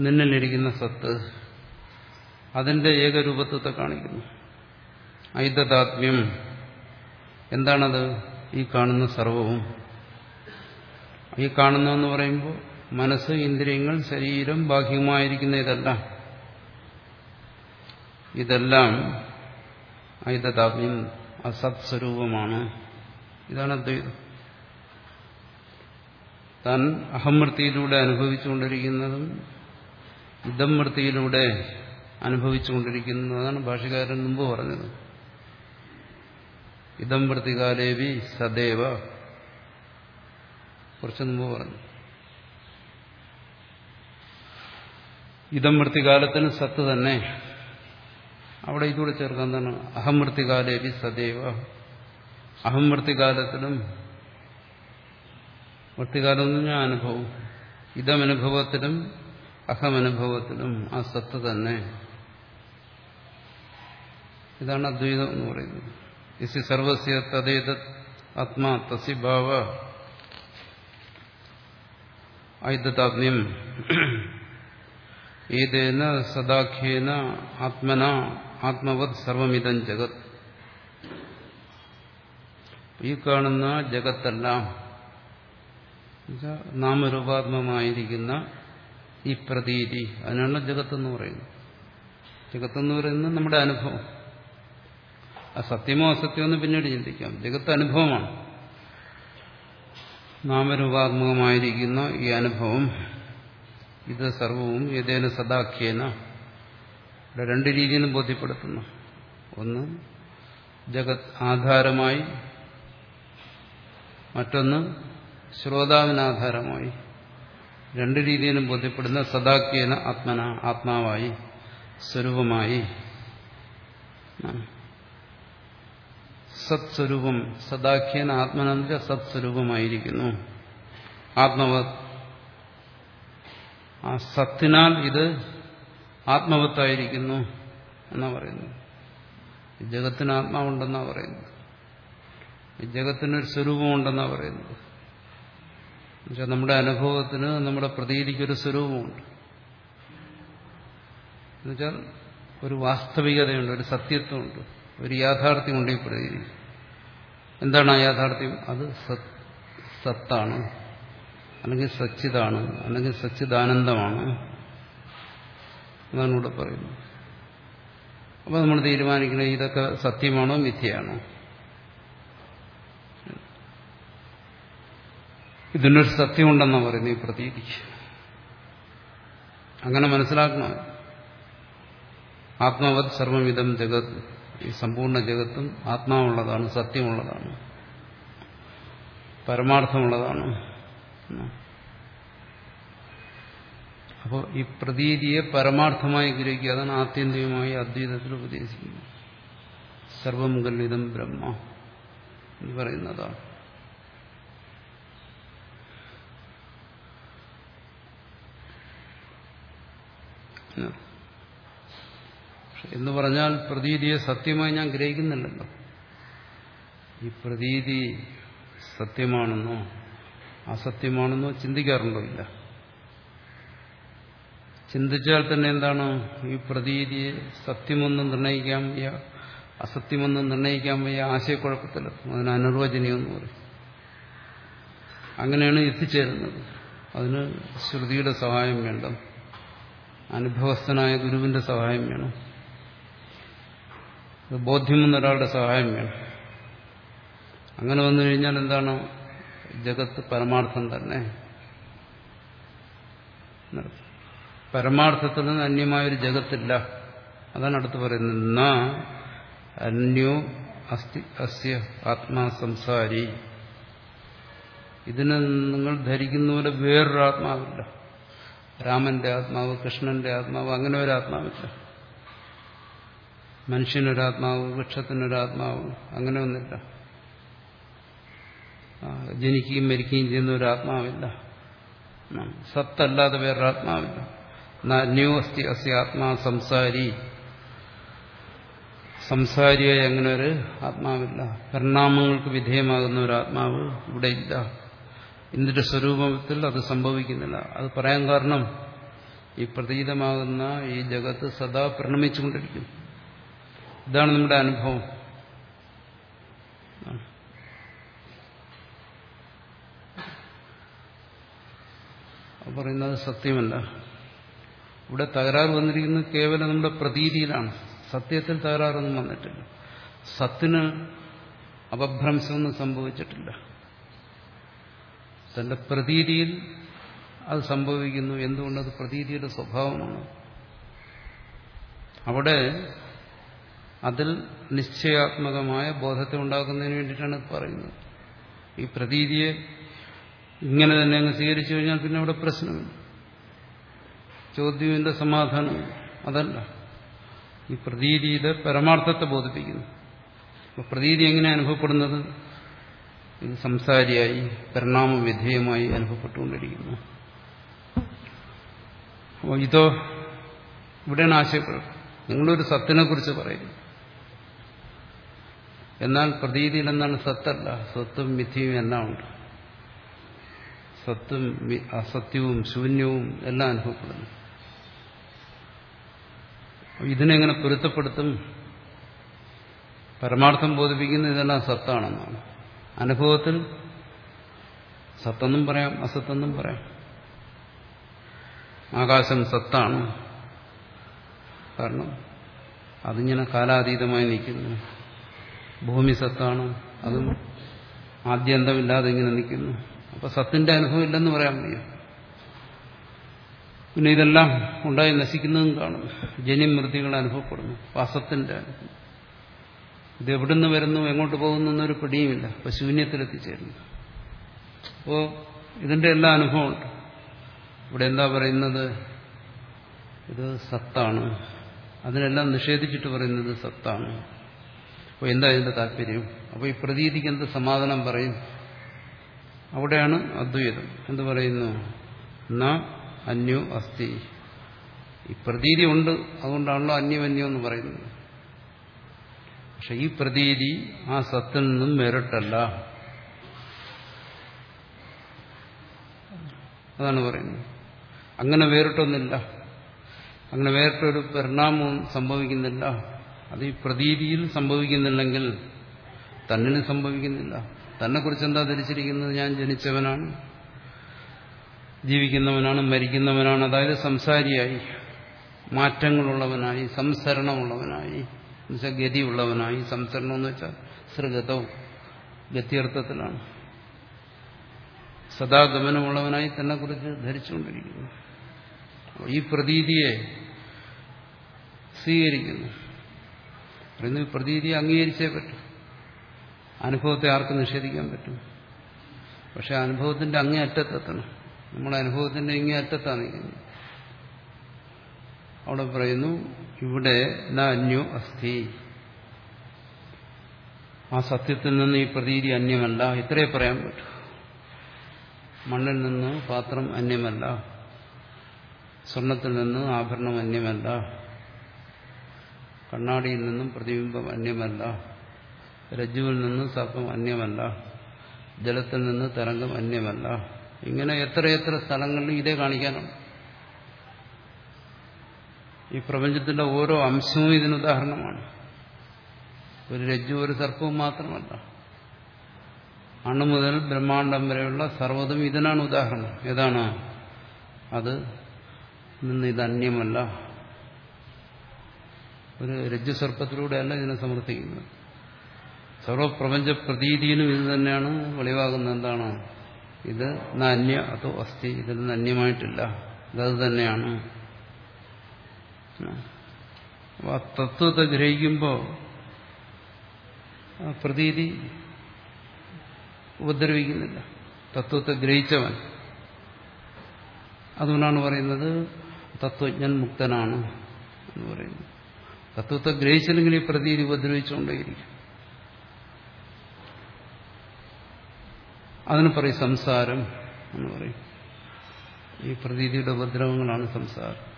നിന്നിലിരിക്കുന്ന സത്ത് അതിന്റെ ഏകരൂപത്വത്തെ കാണിക്കുന്നു. ഐതദാത്മ്യം. എന്താണത്? ഈ കാണുന്ന സർവവും. ഈ കാണുന്നതെന്ന് പറയുമ്പോൾ മനസ്സ് ഇന്ദ്രിയങ്ങൾ ശരീരം ബാഹ്യമായിരിക്കുന്ന ഇതെല്ലാം. ഇതെല്ലാം ഐതദാത്മ്യം അസത് സ്വരൂപമാണ് ഇതാണ് അദ്വൈതം. താൻ അഹമൃത്തിയിലൂടെ അനുഭവിച്ചുകൊണ്ടിരിക്കുന്നതും ഇതം വൃത്തിയിലൂടെ അനുഭവിച്ചുകൊണ്ടിരിക്കുന്നത് അതാണ് ഭാഷകാരൻ മുമ്പ് പറഞ്ഞത്. ഇതം വൃത്തികാലേവി സദേവ കുറച്ച് മുമ്പ് പറഞ്ഞു. ഇതം വൃത്തികാലത്തിന് സത്ത് തന്നെ. അവിടെ ഇതുകൂടെ ചേർക്കാൻ വി സദേവ. അഹം വൃത്തികാലത്തിലും വൃത്തികാലം എന്ന് അനുഭവം. ഇതമനുഭവത്തിലും അഹമനുഭവത്തിലും ആ സത്ത് തന്നെ. ഇതാണ് അദ്വൈതം എന്ന് പറയുന്നത്. ഇസി സർവസ്യ തദ്ദേത ആത്മാ തസി ഭാവ ഐതതാത്മ്യം ഏതേന സദാഖ്യേന ആത്മന ആത്മവത് സർവമിതം ജഗത്. ഈ കാണുന്ന ജഗത്തെല്ലാം നാമരൂപാത്മമായിരിക്കുന്ന ഈ പ്രതീതി. അതിനാണ് ജഗത്തെന്ന് പറയുന്നത്. ജഗത്തെന്ന് പറയുന്നത് നമ്മുടെ അനുഭവം. ആ സത്യമോ അസത്യമോ എന്ന് പിന്നീട് ചിന്തിക്കാം. ജഗത്ത് അനുഭവമാണ്. നാമരൂപാത്മകമായിരിക്കുന്ന ഈ അനുഭവം ഇത് സർവവും ഏതേന സദാഖ്യേന. രണ്ട് രീതിയിലും ബോധ്യപ്പെടുത്തുന്നു. ഒന്ന് ജഗത് ആധാരമായി. മറ്റൊന്ന് ശ്രോതാവിനാധാരമായി. രണ്ട് രീതിയിലും ബോധ്യപ്പെടുന്ന സദാഖ്യേന ആത്മന ആത്മാവായി സ്വരൂപമായി. സത്സ്വരൂപം സദാഖ്യേന ആത്മനന്ദ സത്സ്വരൂപമായിരിക്കുന്നു. ആത്മവത്. ആ സത്തിനാൽ ഇത് ആത്മവത്തായിരിക്കുന്നു എന്നാ പറയുന്നു ജഗത്തിന് ആത്മാവുണ്ടെന്നാ പറയുന്നത്. ജഗത്തിനൊരു സ്വരൂപമുണ്ടെന്നാ പറയുന്നത്. എന്നുവെച്ചാൽ നമ്മുടെ അനുഭവത്തിന് നമ്മുടെ പ്രതീതിക്കൊരു സ്വരൂപമുണ്ട്. എന്നുവെച്ചാൽ ഒരു വാസ്തവികതയുണ്ട് ഒരു സത്യത്വമുണ്ട് ഒരു യാഥാർത്ഥ്യമുണ്ട് ഈ പ്രതീതി. എന്താണ് ആ യാഥാർത്ഥ്യം? അത് സത് സത്താണ് അല്ലെങ്കിൽ സച്ചിതാണ് അല്ലെങ്കിൽ സച്ചിദാനന്ദമാണ് എന്നാണ് ഇവിടെ പറയുന്നത്. അപ്പോൾ നമ്മൾ തീരുമാനിക്കുന്നത് ഇതൊക്കെ സത്യമാണോ മിഥ്യയാണോ? ഇതിനൊരു സത്യമുണ്ടെന്നാണ് പറയുന്നത് ഈ പ്രതീതി അങ്ങനെ മനസ്സിലാക്കണം. ആത്മാവത് സർവമിതം ജഗത്. ഈ സമ്പൂർണ ജഗത്തും ആത്മാവുള്ളതാണ് സത്യമുള്ളതാണ്. പരമാർത്ഥമുള്ളതാണ്. അപ്പോൾ ഈ പ്രതീതിയെ പരമാർത്ഥമായി ഗ്രഹിക്കുക അതാണ് ആത്യന്തികമായി അദ്വൈതത്തിൽ ഉപദേശിക്കുന്നത്. സർവം ഗല്ലിതം ബ്രഹ്മ എന്ന് പറയുന്നതാണ്. എന്ന് പറഞ്ഞാൽ പ്രതീതിയെ സത്യമായി ഞാൻ ഗ്രഹിക്കുന്നില്ലല്ലോ. ഈ പ്രതീതി സത്യമാണെന്നോ അസത്യമാണെന്നോ ചിന്തിക്കാറുണ്ടോ ഇല്ല? ചിന്തിച്ചാൽ തന്നെ എന്താണ്? ഈ പ്രതീതിയെ സത്യമൊന്നും നിർണയിക്കാൻ വയ്യ അസത്യമൊന്നും നിർണയിക്കാൻ വയ്യ ആശയക്കുഴപ്പത്തില്ല അതിന് അനിർവചനീയെന്ന് പറയും. അങ്ങനെയാണ് എത്തിച്ചേരുന്നത്. അതിന് ശ്രുതിയുടെ സഹായം വേണ്ട. അനുഭവസ്ഥനായ ഗുരുവിന്റെ സഹായം വേണം ബോധ്യം ഒരാളുടെ സഹായം വേണം അങ്ങനെ വന്നു കഴിഞ്ഞാൽ എന്താണ്? ജഗത്ത് പരമാർത്ഥം തന്നെ. പരമാർത്ഥത്തിൽ നിന്ന് അന്യമായൊരു ജഗത്തില്ല. അതാണ് അടുത്ത് പറയുന്നത്. അന്യോ അസ്തി അസ്യ ആത്മാ സംസാരി. ഇതിനെ നിങ്ങൾ ധരിക്കുന്ന പോലെ വേറൊരു ആത്മാവില്ല രാമന്റെ ആത്മാവ് കൃഷ്ണന്റെ ആത്മാവ് അങ്ങനെ ഒരു ആത്മാവില്ല മനുഷ്യനൊരാത്മാവ് വൃക്ഷത്തിനൊരാത്മാവ് അങ്ങനെ ഒന്നില്ല ജനിക്കുകയും മരിക്കുകയും ചെയ്യുന്ന ഒരു ആത്മാവില്ല സത്തല്ലാതെ വേറൊരാത്മാവില്ല. ന്യൂ അസ്തി അസ്യ ആത്മാ സംസാരി. സംസാരിയായി അങ്ങനെ ഒരു ആത്മാവില്ല. പരിണാമങ്ങൾക്ക് വിധേയമാകുന്ന ഒരു ആത്മാവ് ഇവിടെ ഇല്ല. ഇതിന്റെ സ്വരൂപത്തിൽ അത് സംഭവിക്കുന്നില്ല. അത് പറയാൻ കാരണം ഈ പ്രതീതമാകുന്ന ഈ ജഗത്ത് സദാ പരിണമിച്ചുകൊണ്ടിരിക്കും. ഇതാണ് നമ്മുടെ അനുഭവം. പറയുന്നത് സത്യമല്ല. ഇവിടെ തകരാറ് വന്നിരിക്കുന്നത് കേവലം നമ്മുടെ പ്രതീതിയിലാണ്. സത്യത്തിൽ തകരാറൊന്നും വന്നിട്ടില്ല. സത്തിന് അപഭ്രംശമൊന്നും സംഭവിച്ചിട്ടില്ല. തന്റെ പ്രതീതിയിൽ അത് സംഭവിക്കുന്നു. എന്തുകൊണ്ടത്? പ്രതീതിയുടെ സ്വഭാവമാണ്. അവിടെ അതിൽ നിശ്ചയാത്മകമായ ബോധത്തെ ഉണ്ടാക്കുന്നതിന് വേണ്ടിയിട്ടാണ് പറയുന്നത്. ഈ പ്രതീതിയെ ഇങ്ങനെ തന്നെ അങ്ങ് സ്വീകരിച്ചു കഴിഞ്ഞാൽ പിന്നെ അവിടെ പ്രശ്നമില്ല. ചോദ്യവിന്റെ സമാധാനം. അതല്ല. ഈ പ്രതീതിയുടെ പരമാർത്ഥത്തെ ബോധിപ്പിക്കുന്നു. പ്രതീതി എങ്ങനെ അനുഭവപ്പെടുന്നത്? ഇത് സംസാരിയായി പരിണാമ വിധേയമായി അനുഭവപ്പെട്ടുകൊണ്ടിരിക്കുന്നു. അപ്പോൾ ഇതോ ഇവിടെയാണ് ആശയക്കുഴപ്പം. നിങ്ങളൊരു സത്തിനെ കുറിച്ച് പറയുന്നു. എന്നാൽ പ്രതീതിയിൽ എന്താണ് സത്തല്ല? സ്വത്തും മിഥ്യയും എല്ലാം ഉണ്ട്. സത്തും അസത്യവും ശൂന്യവും എല്ലാം അനുഭവപ്പെടുന്നു. ഇതിനെങ്ങനെ പൊരുത്തപ്പെടുത്തും? പരമാർത്ഥം ബോധിപ്പിക്കുന്ന ഇതെല്ലാം സത്താണെന്നാണ്. അനുഭവത്തിൽ സത്തെന്നും പറയാം അസത്തെന്നും പറയാം. ആകാശം സത്താണ്. കാരണം അതിങ്ങനെ കാലാതീതമായി നിൽക്കുന്നു. ഭൂമി സത്താണ്. അതും ആദ്യന്തമില്ലാതെ ഇങ്ങനെ നിൽക്കുന്നു. അപ്പൊ സത്തിന്റെ അനുഭവം ഇല്ലെന്ന് പറയാൻ വയ്യ. പിന്നെ ഇതെല്ലാം ഉണ്ടായി നശിക്കുന്നതും കാണും ജനിമൃതികൾ അനുഭവപ്പെടുന്നു. അസത്തിന്റെ അനുഭവം. ഇത് എവിടുന്ന് വരുന്നു എങ്ങോട്ട് പോകുന്നു എന്നൊരു പിടിയുമില്ല. അപ്പൊ ശൂന്യത്തിലെത്തിച്ചേരുന്നു. അപ്പോ ഇതിന്റെ എല്ലാ അനുഭവമുണ്ട് ഇവിടെ എന്താ പറയുന്നത്? ഇത് സത്താണ്. അതിനെല്ലാം നിഷേധിച്ചിട്ട് പറയുന്നത് സത്താണ്. അപ്പോൾ എന്താ ഇതിന്റെ താല്പര്യം? അപ്പോൾ ഈ പ്രതീതിക്ക് എന്ത് സമാധാനം പറയും? അവിടെയാണ് അദ്വൈതം. എന്ത് പറയുന്നു? ന അന്യോ അസ്ഥി ഈ പ്രതീതി ഉണ്ട് അതുകൊണ്ടാണല്ലോ അന്യമന്യോ എന്ന് പറയുന്നത്. പക്ഷെ ഈ പ്രതീതി ആ സത്തിൽ നിന്നും വേറിട്ടല്ല. അതാണ് പറയുന്നത്. അങ്ങനെ വേറിട്ടൊന്നില്ല അങ്ങനെ വേറിട്ടൊരു പരിണാമവും സംഭവിക്കുന്നില്ല. അത് ഈ പ്രതീതിയിൽ സംഭവിക്കുന്നില്ലെങ്കിൽ തന്നിന് സംഭവിക്കുന്നില്ല. തന്നെക്കുറിച്ച് എന്താ ധരിച്ചിരിക്കുന്നത്? ഞാൻ ജനിച്ചവനാണ്. ജീവിക്കുന്നവനാണ് മരിക്കുന്നവനാണ്. അതായത് സംസാരിയായി മാറ്റങ്ങളുള്ളവനായി സംസരണമുള്ളവനായി. എന്നുവെച്ചാൽ ഗതിയുള്ളവനായി സംസരണം എന്ന് വെച്ചാൽ സൃഗതവും ഗത്യർത്ഥത്തിലാണ്. സദാഗമനമുള്ളവനായി തന്നെ കുറിച്ച് ധരിച്ചുകൊണ്ടിരിക്കുന്നു ഈ പ്രതീതിയെ സ്വീകരിക്കുന്നു. പറയുന്നു ഈ പ്രതീതിയെ അംഗീകരിച്ചേ പറ്റും. അനുഭവത്തെ ആർക്കും നിഷേധിക്കാൻ പറ്റും? പക്ഷെ അനുഭവത്തിന്റെ അങ്ങേ അറ്റത്തെത്തണം നമ്മുടെ അനുഭവത്തിന്റെ ഇങ്ങേ അറ്റത്താണ് അവിടെ പറയുന്നു ഇവിടെ അന്യോ അസ്ഥി. ആ സത്യത്തിൽ നിന്ന് ഈ പ്രതീതി അന്യമല്ല. ഇത്രേ പറയാൻ പറ്റൂ. മണ്ണിൽ നിന്ന് പാത്രം അന്യമല്ല. സ്വർണത്തിൽ നിന്ന് ആഭരണം അന്യമല്ല. കണ്ണാടിയിൽ നിന്നും പ്രതിബിംബം അന്യമല്ല. രജ്ജുവിൽ നിന്ന് സർപ്പം അന്യമല്ല. ജലത്തിൽ നിന്ന് തരംഗം അന്യമല്ല. ഇങ്ങനെ എത്രയെത്ര സ്ഥലങ്ങളിൽ ഇതേ കാണിക്കാനുണ്ട്. ഈ പ്രപഞ്ചത്തിന്റെ ഓരോ അംശവും ഇതിന് ഉദാഹരണമാണ്. ഒരു രജ്ജു ഒരു സർപ്പവും മാത്രമല്ല. അണു മുതൽ ബ്രഹ്മാണ്ടം വരെയുള്ള സർവതും ഇതിനാണ് ഉദാഹരണം. ഏതാണ്? അത് നിന്ന് ഇത് അന്യമല്ല. ഒരു രജ്ജുസർപ്പത്തിലൂടെയല്ല ഇതിനെ സമർത്ഥിക്കുന്നത്. സർവപ്രപഞ്ച പ്രതീതിയിലും ഇത് തന്നെയാണ് വെളിവാകുന്നത്. എന്താണ്? ഇത് നന്യ അതോ അസ്ഥി. ഇതിൽ നന്യമായിട്ടില്ല. ഇതത് തന്നെയാണ്. ആ തത്വത്തെ ഗ്രഹിക്കുമ്പോൾ ആ പ്രതീതി ഉപദ്രവിക്കുന്നില്ല. തത്വത്തെ ഗ്രഹിച്ചവൻ. അതുകൊണ്ടാണ് പറയുന്നത് തത്വജ്ഞൻ മുക്തനാണ് എന്ന് പറയുന്നു തത്വത്തെ ഗ്രഹിച്ചില്ലെങ്കിൽ ഈ പ്രതീതി ഉപദ്രവിച്ചുകൊണ്ടേയിരിക്കും. അതിന് പറയും സംസാരം എന്ന് പറയും. ഈ പ്രതീതിയുടെ ഉപദ്രവങ്ങളാണ് സംസാരം.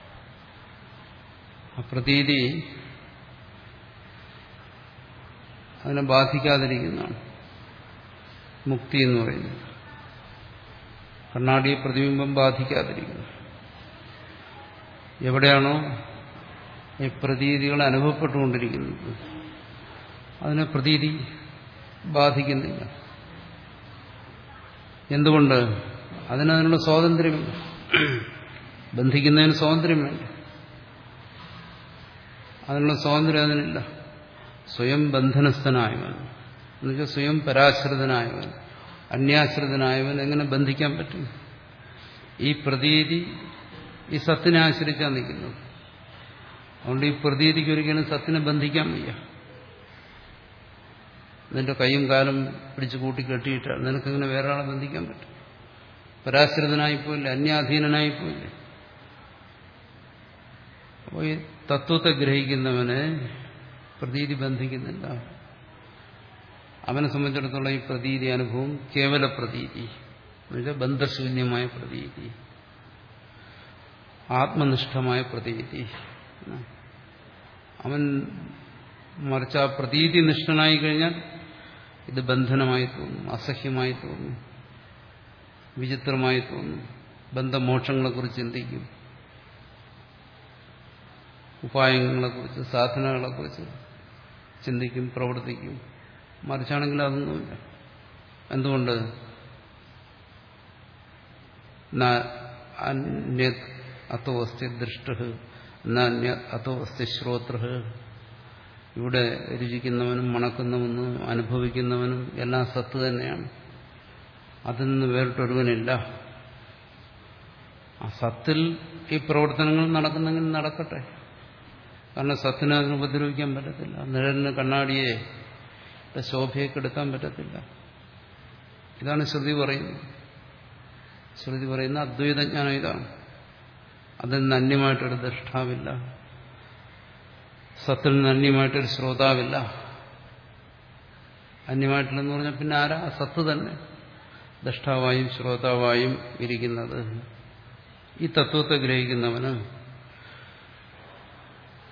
പ്രതീതി അതിനെ ബാധിക്കാതിരിക്കുന്നതാണ്. മുക്തി എന്ന് പറയുന്നത്. കണ്ണാടി പ്രതിബിംബം ബാധിക്കാതിരിക്കുന്നു. എവിടെയാണോ ഈ പ്രതീതികൾ അനുഭവപ്പെട്ടുകൊണ്ടിരിക്കുന്നത്. അതിനെ പ്രതീതി ബാധിക്കുന്നില്ല. എന്തുകൊണ്ട്? അതിനതിനുള്ള സ്വാതന്ത്ര്യം ബന്ധിക്കുന്നതിന് സ്വാതന്ത്ര്യം വേണ്ട അതിനുള്ള സ്വാതന്ത്ര്യം അതിനില്ല. സ്വയം ബന്ധനസ്ഥനായവൻ എന്നുവെച്ചാൽ സ്വയം പരാശ്രിതനായവൻ അന്യാശ്രിതനായവൻ എങ്ങനെ ബന്ധിക്കാൻ പറ്റും? ഈ പ്രതീതി ഈ സത്തിനെ ആശ്രയിച്ചാണ് നിൽക്കുന്നത് അതുകൊണ്ട് ഈ പ്രതീതിക്ക് ഒരിക്കലും സത്തിനെ ബന്ധിക്കാൻ വയ്യ. നിന്റെ കൈയും കാലും പിടിച്ചു കൂട്ടി കെട്ടിയിട്ടാൽ നിനക്കിങ്ങനെ വേറെ ആളെ ബന്ധിക്കാൻ പറ്റും? പരാശ്രിതനായിപ്പോയില്ലേ? അന്യാധീനനായിപ്പോയില്ലേ? അപ്പോൾ തത്വത്തെ ഗ്രഹിക്കുന്നവനെ പ്രതീതി ബന്ധിക്കുന്നില്ല. അവനെ സംബന്ധിച്ചിടത്തോളം ഈ പ്രതീതി അനുഭവം കേവല പ്രതീതി ബന്ധശൂന്യമായ പ്രതീതി ആത്മനിഷ്ഠമായ പ്രതീതി. അവൻ മറിച്ച് ആ പ്രതീതി നിഷ്ഠനായി കഴിഞ്ഞാൽ ഇത് ബന്ധനമായി തോന്നും അസഹ്യമായി തോന്നും വിചിത്രമായി തോന്നും ബന്ധമോക്ഷങ്ങളെക്കുറിച്ച് ചിന്തിക്കും. ഉപായങ്ങളെക്കുറിച്ച് സാധനങ്ങളെക്കുറിച്ച് ചിന്തിക്കും പ്രവർത്തിക്കും. മറിച്ചാണെങ്കിൽ അതൊന്നുമില്ല. എന്തുകൊണ്ട്? അന്യത് അത്തോ അസ്തി ദൃഷ്ട അന്യത് അത്തോ അസ്തി ശ്രോതൃ ഇവിടെ രുചിക്കുന്നവനും മണക്കുന്നവനും അനുഭവിക്കുന്നവനും എല്ലാം സത്ത് തന്നെയാണ്. അതിൽ നിന്ന് വേറിട്ടൊരുവനില്ല. ആ സത്തിൽ ഈ പ്രവർത്തനങ്ങൾ നടക്കുന്നെങ്കിൽ നടക്കട്ടെ. കാരണം സത്തിനെ അതിന് ഉപദ്രവിക്കാൻ പറ്റത്തില്ല. നിഴലിന് കണ്ണാടിയെ ശോഭയെ പറ്റത്തില്ല. ഇതാണ് ശ്രുതി പറയുന്നത്. ശ്രുതി പറയുന്ന അദ്വൈതജ്ഞാനം ഇതാണ്. അതിൽ നിന്ന് അന്യമായിട്ടൊരു ദൃഷ്ടാവില്ല. സത്തിൽ നിന്ന് അന്യമായിട്ടൊരു ശ്രോതാവില്ല. അന്യമായിട്ടില്ലെന്ന് പറഞ്ഞാൽ പിന്നെ ആരാ? സത്ത് തന്നെ. ദൃഷ്ടാവായും ശ്രോതാവായും ഇരിക്കുന്നത്. ഈ തത്വത്തെ ഗ്രഹിക്കുന്നവന്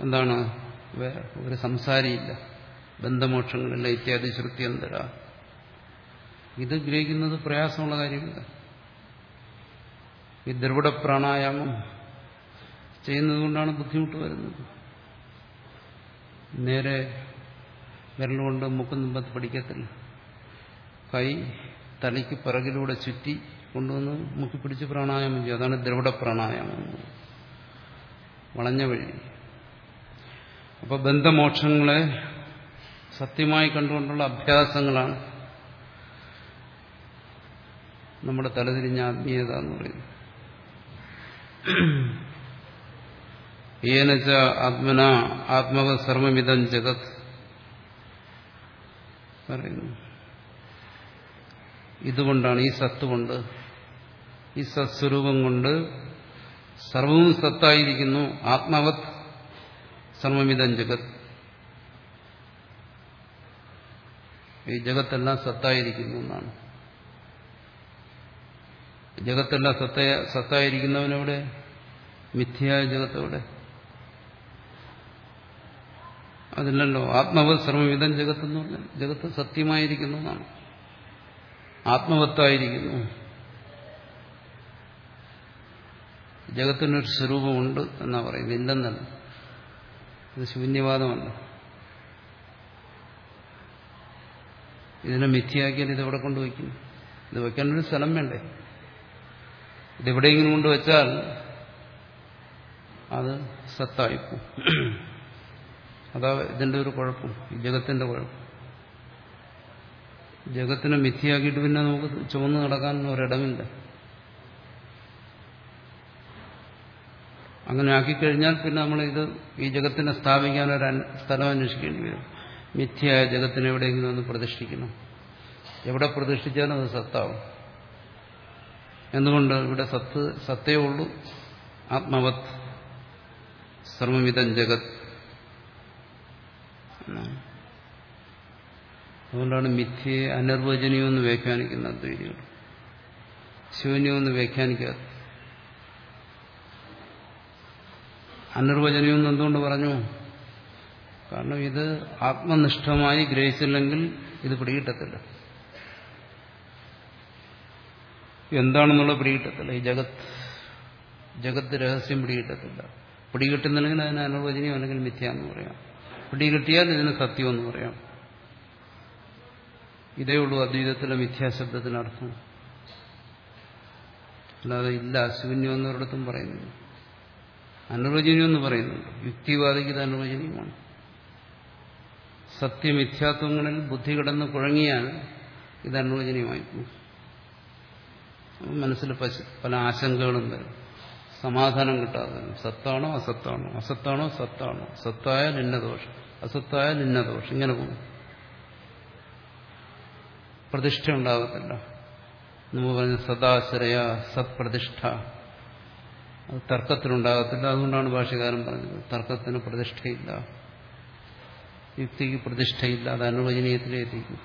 എന്താണ്? ഒരു സംസാരിയില്ല. ബന്ധമോക്ഷങ്ങളില്ല ഇത്യാദി ശ്രുതി ശ്രുത്യന്തര. ഇത് ഗ്രഹിക്കുന്നത് പ്രയാസമുള്ള കാര്യമില്ല. ഈ ദ്രവിഡ പ്രാണായാമം ചെയ്യുന്നതുകൊണ്ടാണ് ബുദ്ധിമുട്ട് വരുന്നത്. നേരെ വിരലുകൊണ്ട് മുക്കും തുമ്പത്ത് പിടിക്കത്തില്ല. കൈ തലയ്ക്ക് പിറകിലൂടെ ചുറ്റി കൊണ്ടുവന്ന് മുക്കിപ്പിടിച്ച് പ്രാണായാമം ചെയ്യും. അതാണ് ദ്രവിഡ പ്രാണായാമം. വളഞ്ഞ വഴി. അപ്പൊ ബന്ധമോക്ഷങ്ങളെ സത്യമായി കണ്ടുകൊണ്ടുള്ള അഭ്യാസങ്ങളാണ് നമ്മുടെ തലതിരിഞ്ഞ ആത്മീയത എന്ന് പറയുന്നത്. ഏനച്ച ആത്മന ആത്മവ സർവമിതം ജഗത് പറയുന്നു. ഇതുകൊണ്ടാണ് ഈ സത്ത് കൊണ്ട് ഈ സത്സ്വരൂപം കൊണ്ട് സർവവും സത്തായിരിക്കുന്നു ആത്മവത്. സർവമിതം ജഗത്. ഈ ജഗത്തെല്ലാം സത്തായിരിക്കുന്നു എന്നാണ്. ജഗത്തെല്ലാം സത്ത സത്തായിരിക്കുന്നവനെവിടെ? മിഥ്യയായ ജഗത്തെവിടെ? അതില്ലല്ലോ. ആത്മവത് സർവവിധം ജഗത്ത് എന്ന് പറഞ്ഞാൽ ജഗത്ത് സത്യമായിരിക്കുന്നു എന്നാണ്. ആത്മവത്തായിരിക്കുന്നു. ജഗത്തിനൊരു സ്വരൂപമുണ്ട് എന്നാ പറയുന്നത്. ഇല്ലെന്നല്ല. ഇത് ശൂന്യവാദമല്ല. ഇതിനെ മിഥ്യയാക്കിയാൽ ഇത് എവിടെ കൊണ്ടുവയ്ക്കും ഇത് വയ്ക്കാനൊരു സ്ഥലം വേണ്ടേ? ഇതെവിടെയെങ്കിലും കൊണ്ടുവച്ചാൽ അത് സത്തായിപ്പോ അതാ ഇതിന്റെ ഒരു കുഴപ്പം ജഗത്തിന്റെ കുഴപ്പം. ജഗത്തിനെ മിഥ്യയാക്കിയിട്ട് പിന്നെ നമുക്ക് ചുവന്ന് നടക്കാൻ ഒരിടമില്ല. അങ്ങനെ ആക്കിക്കഴിഞ്ഞാൽ പിന്നെ നമ്മൾ ഇത് ഈ ജഗത്തിനെ സ്ഥാപിക്കാൻ ഒരു സ്ഥലം അന്വേഷിക്കേണ്ടി വരും. മിഥ്യയായ ജഗത്തിന് എവിടെയെങ്കിലും ഒന്ന് പ്രതിഷ്ഠിക്കണം എവിടെ പ്രതിഷ്ഠിച്ചാലും അത് സത്താവും. എന്തുകൊണ്ട്? ഇവിടെ സത്ത് സത്തേ ഉള്ളൂ. ആത്മവത്. സർവമിതം ജഗത്. അതുകൊണ്ടാണ് മിഥ്യയെ അനിർവചനീയമെന്ന് വ്യാഖ്യാനിക്കുന്ന അദ്വൈതികൾ ശൂന്യമെന്ന് വ്യാഖ്യാനിക്കാത്ത അനിർവചനീയമെന്ന് എന്തുകൊണ്ട് പറഞ്ഞു? കാരണം ഇത് ആത്മനിഷ്ഠമായി ഗ്രഹിച്ചില്ലെങ്കിൽ ഇത് പിടികിട്ടത്തില്ല. എന്താണെന്നുള്ള പിടികിട്ടത്തില്ല. ഈ ജഗത് ജഗത്ത് രഹസ്യം പിടികിട്ടത്തില്ല. പിടികിട്ടുന്നില്ലെങ്കിൽ അതിന് അനുവചനീയം അല്ലെങ്കിൽ മിഥ്യ എന്ന് പറയാം. പിടികിട്ടിയാൽ ഇതിന് സത്യം എന്ന് പറയാം. ഇതേ ഉള്ളൂ അദ്വൈതത്തിലെ മിഥ്യാശബ്ദത്തിനർത്ഥം. അല്ലാതെ ഇല്ല ശൂന്യം എന്നൊരിടത്തും പറയുന്നില്ല. അനുവചനീയം എന്ന് പറയുന്നുണ്ട്. യുക്തിവാദിക്ക് ഇത് അനുവചനീയമാണ്. സത്യമിഥ്യാത്വങ്ങളിൽ ബുദ്ധി കിടന്ന് കുഴങ്ങിയാൽ ഇത് അനുവചനീയമായി മനസ്സിൽ പല ആശങ്കകളും വരും. സമാധാനം കിട്ടാതെ സത്താണോ അസത്താണോ? അസത്താണോ സത്താണോ? സത്തായ ഇന്ന അസത്തായ അസത്തായാൽ ഇങ്ങനെ പോകും. പ്രതിഷ്ഠ ഉണ്ടാകത്തില്ല. നമ്മൾ പറഞ്ഞ സദാശ്രയ സത്പ്രതിഷ്ഠ. അത് തർക്കത്തിനുണ്ടാകത്തില്ല അതുകൊണ്ടാണ് ഭാഷകാരൻ പറഞ്ഞത്. തർക്കത്തിന് പ്രതിഷ്ഠയില്ല. യുക്തിക്ക് പ്രതിഷ്ഠയില്ല. അത് അനുവചനീയത്തിലെത്തിക്കും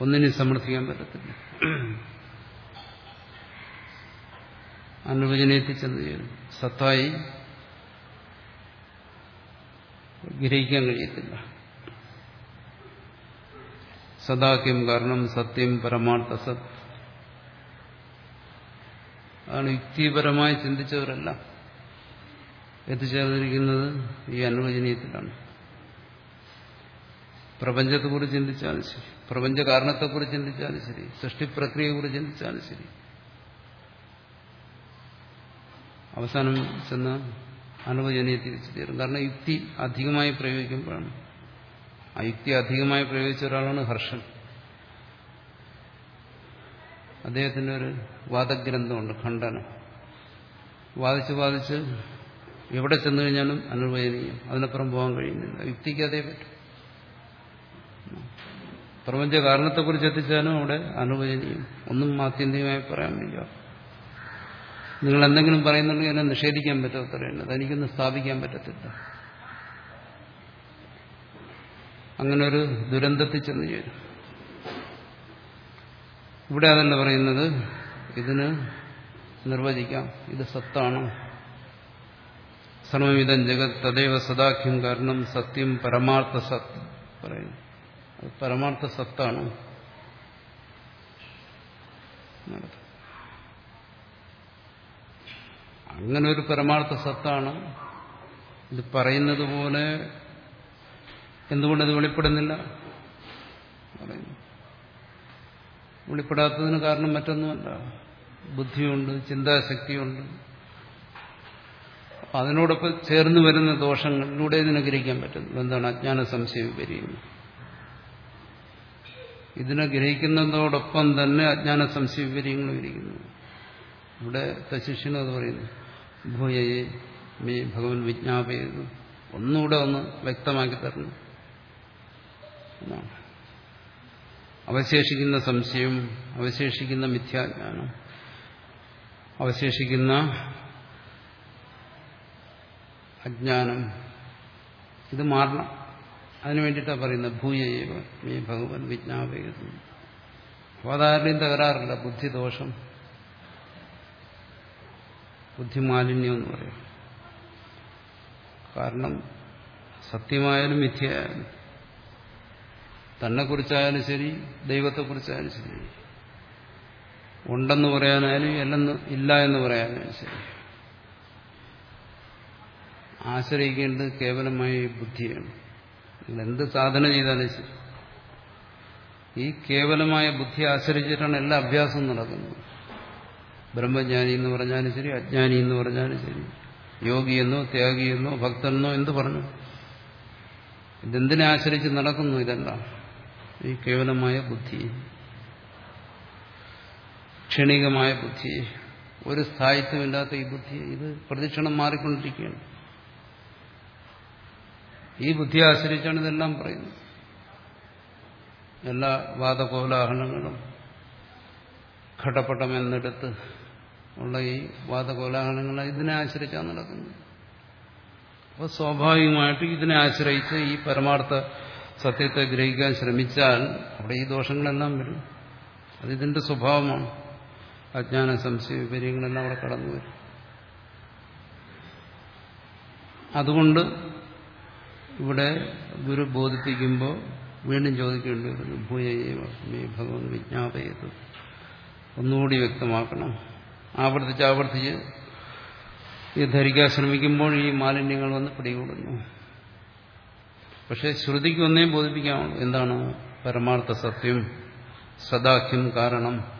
ഒന്നിനും സമർത്ഥിക്കാൻ പറ്റത്തില്ല. അനുവചനത്തിൽ ചെന്ന് ചേരും. സത്തായി ഗ്രഹിക്കാൻ കഴിയത്തില്ല. സദാക്യം കാരണം സത്യം പരമാർത്ഥ സത്. അതാണ് യുക്തിപരമായി ചിന്തിച്ചവരല്ല. എത്തിച്ചേർന്നിരിക്കുന്നത് ഈ അനുവചനീയത്തിലാണ്. പ്രപഞ്ചത്തെക്കുറിച്ച് ചിന്തിച്ചാലും ശരി. പ്രപഞ്ച കാരണത്തെക്കുറിച്ച് ചിന്തിച്ചാലും ശരി. സൃഷ്ടിപ്രക്രിയയെക്കുറിച്ച് ചിന്തിച്ചാലും ശരി. അവസാനം ചെന്ന് അനുവചനീയത്തിൽ എത്തിച്ചേരും കാരണം യുക്തി അധികമായി പ്രയോഗിക്കുമ്പോഴാണ്. ആ യുക്തി അധികമായി പ്രയോഗിച്ച ഒരാളാണ് ഹർഷൻ. അദ്ദേഹത്തിന്റെ ഒരു വാദഗ്രന്ഥമുണ്ട് ഖണ്ഡനം. വാദിച്ച് വാദിച്ച് എവിടെ ചെന്നു കഴിഞ്ഞാലും അനുവദനീയം. അതിനപ്പുറം പോകാൻ കഴിയുന്നില്ല. യുക്തിക്ക് അതേ പറ്റും. പ്രപഞ്ച കാരണത്തെക്കുറിച്ച് എത്തിച്ചാലും അവിടെ അനുവദനീയം. ഒന്നും ആത്യന്തികമായി പറയാൻ വയ്യ നിങ്ങൾ എന്തെങ്കിലും പറയുന്നുണ്ടെങ്കിൽ എന്നെ നിഷേധിക്കാൻ പറ്റാത്തറിയുന്നത് എനിക്കൊന്നും സ്ഥാപിക്കാൻ പറ്റത്തില്ല. അങ്ങനെ ഒരു ദുരന്തത്തിൽ ചെന്ന് ചേരും. ഇവിടെ അതല്ല പറയുന്നത് ഇതിന് നിർവചിക്കാം. ഇത് സത്താണ്. സർവവിധം ജഗത് തദൈവ സദാഖ്യം കാരണം സത്യം പരമാർത്ഥ സത് പറയുന്നു. അത് പരമാർത്ഥ സത്താണ്. അങ്ങനെ ഒരു പരമാർത്ഥ സത്താണ്. ഇത് പറയുന്നത് പോലെ എന്തുകൊണ്ടത് വെളിപ്പെടുന്നില്ല? പറയുന്നു. വെളിപ്പെടാത്തതിന് കാരണം മറ്റൊന്നുമല്ല. ബുദ്ധിയുണ്ട് ചിന്താശക്തിയുണ്ട്. അതിനോടൊപ്പം ചേർന്ന് വരുന്ന ദോഷങ്ങളിലൂടെ ഇതിനെ ഗ്രഹിക്കാൻ പറ്റുന്നു. എന്താണ്? അജ്ഞാന സംശയം വിപരീതം. ഇതിനെ ഗ്രഹിക്കുന്നതോടൊപ്പം തന്നെ അജ്ഞാന സംശയ വിപര്യങ്ങളും ഇരിക്കുന്നു. ഇവിടെ തശിഷ്യനും അത് പറയുന്നു. ഭൂയയെ മേ ഭഗവൻ വിജ്ഞാപയത്. ഒന്നുകൂടെ ഒന്ന് വ്യക്തമാക്കി തരണം. എന്നാണ്. അവശേഷിക്കുന്ന സംശയം അവശേഷിക്കുന്ന മിഥ്യാജ്ഞാനം അവശേഷിക്കുന്ന അജ്ഞാനം. ഇത് മാറണം. അതിനു വേണ്ടിയിട്ടാണ് പറയുന്നത് ഭൂയൈവ മേ ഭഗവൻ വിജ്ഞാപയുന്നു അപ്പോൾ അതാരുടെയും തകരാറില്ല. ബുദ്ധിദോഷം ബുദ്ധിമാലിന്യം എന്ന് പറയും. കാരണം സത്യമായാലും മിഥ്യയായാലും തന്നെക്കുറിച്ചായാലും ശരി ദൈവത്തെക്കുറിച്ചായാലും ശരി. ഉണ്ടെന്ന് പറയാനായാലും അല്ലെന്ന് ഇല്ല എന്ന് പറയാനായാലും ശരി. ആശ്രയിക്കേണ്ടത് കേവലമായ ബുദ്ധിയാണ്. നിങ്ങൾ എന്ത് സാധന ചെയ്താലും ശരി. ഈ കേവലമായ ബുദ്ധി ആശ്രയിച്ചിട്ടാണ് എല്ലാ അഭ്യാസവും നടക്കുന്നത്. ബ്രഹ്മജ്ഞാനി എന്ന് പറഞ്ഞാലും ശരി അജ്ഞാനി എന്ന് പറഞ്ഞാലും ശരി. യോഗിയെന്നോ ത്യാഗിയെന്നോ ഭക്തനെന്നോ എന്ത് പറഞ്ഞു? ഇതെന്തിനെ ആശ്രയിച്ച് നടക്കുന്നു ഇതെല്ലാം ഈ കേവലമായ ബുദ്ധി ക്ഷണികമായ ബുദ്ധി ഒരു സ്ഥായിത്വമില്ലാത്ത ഈ ബുദ്ധി ഇത് പ്രദക്ഷിണം മാറിക്കൊണ്ടിരിക്കുകയാണ്. ഈ ബുദ്ധിയെ ആശ്രയിച്ചാണ് ഇതെല്ലാം പറയുന്നത്. എല്ലാ വാദകോലാഹലങ്ങളും ഘടപടം എന്നെടുത്ത് ഉള്ള ഈ വാദകോലാഹലങ്ങൾ ഇതിനെ ആശ്രയിച്ചാണ് നടക്കുന്നത്. അപ്പോൾ സ്വാഭാവികമായിട്ട് ഇതിനെ ആശ്രയിച്ച് ഈ പരമാർത്ഥ സത്യത്തെ ഗ്രഹിക്കാൻ ശ്രമിച്ചാൽ അവിടെ ഈ ദോഷങ്ങളെല്ലാം വരും. അതിതിന്റെ സ്വഭാവമാണ്. അജ്ഞാന സംശയ വിപര്യങ്ങളെല്ലാം അവിടെ കടന്നു വരും. അതുകൊണ്ട് ഇവിടെ ഗുരു ബോധിപ്പിക്കുമ്പോൾ വീണ്ടും ചോദിക്കേണ്ടി വരുന്നു ഭൂയൈവ മേ ഭഗവൻ വിജ്ഞാപയത്. ഒന്നുകൂടി വ്യക്തമാക്കണം. ആവർത്തിച്ച് ആവർത്തിച്ച് ഇത് ധരിക്കാൻ ശ്രമിക്കുമ്പോൾ ഈ മാലിന്യങ്ങൾ വന്ന് പിടികൂടുന്നു. പക്ഷെ ശ്രുതിക്ക് ഒന്നേ ബോധിപ്പിക്കാമുള്ളൂ എന്താണ് പരമാർത്ഥ സത്യം? സദാഖ്യം കാരണം?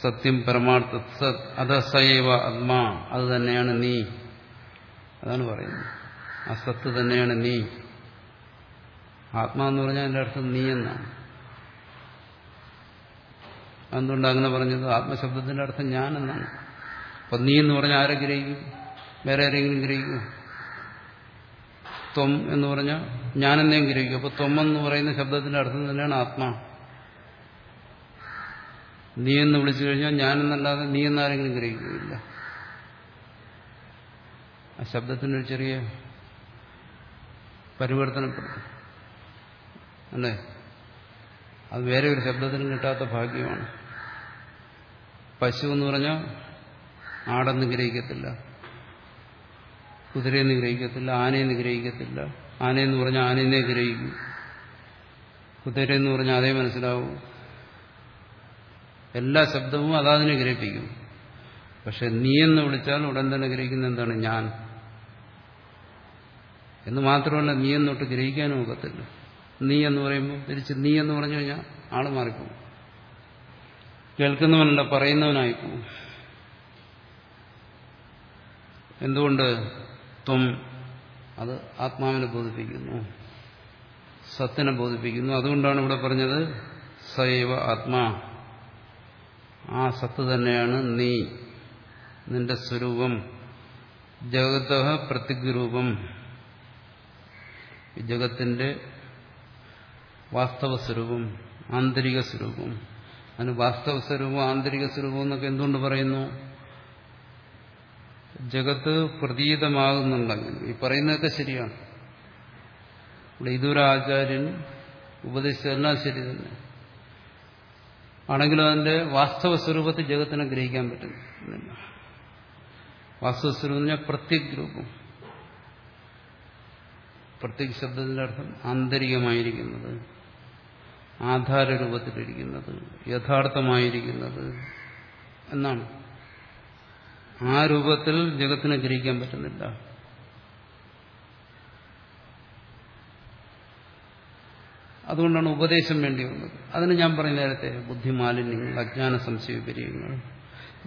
സത്യം പരമാർത്ഥ സത് അത സയവ ആത്മാ അത് തന്നെയാണ് നീ. അതാണ് പറയുന്നത്. ആ സത്ത് തന്നെയാണ് നീ. ആത്മാ എന്ന് പറഞ്ഞാൽ എന്റെ അർത്ഥം നീ എന്നാണ്. അതുകൊണ്ട് അങ്ങനെ പറഞ്ഞത് ആത്മശബ്ദത്തിന്റെ അർത്ഥം ഞാൻ എന്നാണ്. അപ്പൊ നീ എന്ന് പറഞ്ഞാൽ ആരെ ഗ്രഹിക്കും? വേറെ ആരെങ്കിലും ഗ്രഹിക്കും ത്വം എന്ന് പറഞ്ഞാൽ ഞാനെന്നേം ഗ്രഹിക്കും. അപ്പൊ ത്വം എന്ന് പറയുന്ന ശബ്ദത്തിന്റെ അർത്ഥം തന്നെയാണ് ആത്മാ. നീ എന്ന് വിളിച്ചു കഴിഞ്ഞാൽ ഞാനെന്നല്ലാതെ നീ എന്നാരെങ്കിലും ഗ്രഹിക്കുകയില്ല. ആ ശബ്ദത്തിനൊരു ചെറിയ പരിവർത്തനപ്പെടുത്തും അല്ലേ? അത് വേറെ ഒരു ശബ്ദത്തിനും കിട്ടാത്ത ഭാഗ്യമാണ്. പശു എന്ന് പറഞ്ഞാൽ ആടെന്ന് ഗ്രഹിക്കത്തില്ല. കുതിരയെന്ന് നിഗ്രഹിക്കത്തില്ല ആനയെ നിഗ്രഹിക്കത്തില്ല. ആനയെന്ന് പറഞ്ഞാൽ ആനയെന്നേ ഗ്രഹിക്കും. കുതിരയെന്ന് പറഞ്ഞാൽ അതേ മനസ്സിലാവും. എല്ലാ ശബ്ദവും അതാതിനെ ഗ്രഹിപ്പിക്കും. പക്ഷെ നീ എന്ന് വിളിച്ചാൽ ഉടൻ തന്നെ ഗ്രഹിക്കുന്ന എന്താണ്? ഞാൻ. എന്ന് മാത്രമല്ല നീ എന്നൊട്ട് ഗ്രഹിക്കാനും ഒക്കത്തില്ല. നീ എന്ന് പറയുമ്പോൾ തിരിച്ച് നീ എന്ന് പറഞ്ഞു കഴിഞ്ഞാൽ ആൾ മാറിപ്പോകും. കേൾക്കുന്നവനല്ല പറയുന്നവനായിപ്പോ എന്തുകൊണ്ട്? ത്വം അത് ആത്മാവിനെ ബോധിപ്പിക്കുന്നു. സത്തിനെ ബോധിപ്പിക്കുന്നു. അതുകൊണ്ടാണ് ഇവിടെ പറഞ്ഞത് സൈവ ആത്മാ. ആ സത്ത് തന്നെയാണ് നീ നിന്റെ സ്വരൂപം. ജഗത പ്രതിഗ്രൂപം ജഗത്തിന്റെ വാസ്തവ സ്വരൂപം ആന്തരിക സ്വരൂപം. അതിന് വാസ്തവ സ്വരൂപം ആന്തരിക സ്വരൂപം എന്നൊക്കെ എന്തുകൊണ്ട് പറയുന്നു? ജഗത്ത് പ്രതീതമാകുന്നുണ്ടെങ്കിൽ ഈ പറയുന്നതൊക്കെ ശരിയാണ്. ഇവിടെ ഇതൊരു ആചാര്യൻ ഉപദേശിച്ചതെല്ലാം ശരി തന്നെ. ആണെങ്കിലും അതിന്റെ വാസ്തവ സ്വരൂപത്തിൽ ജഗത്തിനെ ഗ്രഹിക്കാൻ പറ്റുന്നില്ല. വാസ്തവ സ്വരൂപം പറഞ്ഞാൽ പ്രത്യേക രൂപം. പ്രത്യേക ശബ്ദത്തിന്റെ അർത്ഥം ആന്തരികമായിരിക്കുന്നത് ആധാര രൂപത്തിലിരിക്കുന്നത് യഥാർത്ഥമായിരിക്കുന്നത് എന്നാണ്. ആ രൂപത്തിൽ ജഗത്തിനെ ഗ്രഹിക്കാൻ പറ്റുന്നില്ല. അതുകൊണ്ടാണ് ഉപദേശം വേണ്ടി വന്നത്. അതിന് ഞാൻ പറഞ്ഞ നേരത്തെ ബുദ്ധിമാലിന്യങ്ങൾ അജ്ഞാന സംശയപര്യങ്ങൾ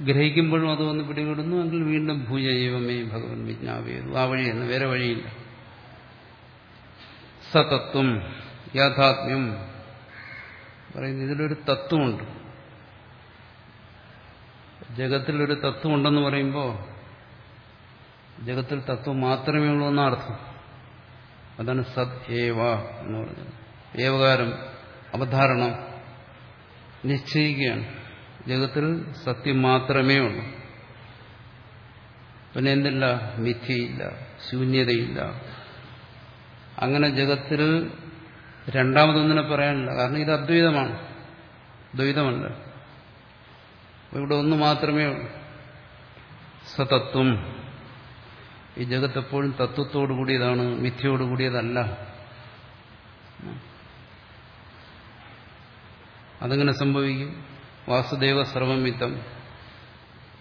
ഗ്രഹിക്കുമ്പോഴും അത് വന്ന് പിടികൂടുന്നു എങ്കിൽ വീണ്ടും ഭൂജൈവമേ ഭഗവൻ വിജ്ഞാപിയതു ആ വഴി തന്നെ വേറെ വഴിയില്ല. സതത്വം യാഥാത്മ്യം. പറയുന്നു ഇതിലൊരു തത്വമുണ്ട്. ജഗത്തിലൊരു തത്വമുണ്ടെന്ന് പറയുമ്പോൾ ജഗത്തിൽ തത്വം മാത്രമേ ഉള്ളൂ എന്നാണ് അർത്ഥം. അതാണ് സത് ഏവ എന്ന് പറഞ്ഞത്. ഏവകാരം അവധാരണം നിശ്ചയിക്കുകയാണ്. ജഗത്തിൽ സത്യം മാത്രമേ ഉള്ളൂ. പിന്നെ എന്തില്ല? മിഥ്യയില്ല ശൂന്യതയില്ല. അങ്ങനെ ജഗത്തിൽ രണ്ടാമതൊന്നിനെ പറയാനില്ല. കാരണം ഇത് അദ്വൈതമാണ്. ദ്വൈതമല്ല. ഇവിടെ ഒന്ന് മാത്രമേ ഉള്ളൂ. സതത്വം. ഈ ജഗത്ത് എപ്പോഴും തത്വത്തോടു കൂടിയതാണ് മിഥ്യയോടു കൂടിയതല്ല. അതെങ്ങനെ സംഭവിക്കും. വാസുദേവ സർവമിത്തം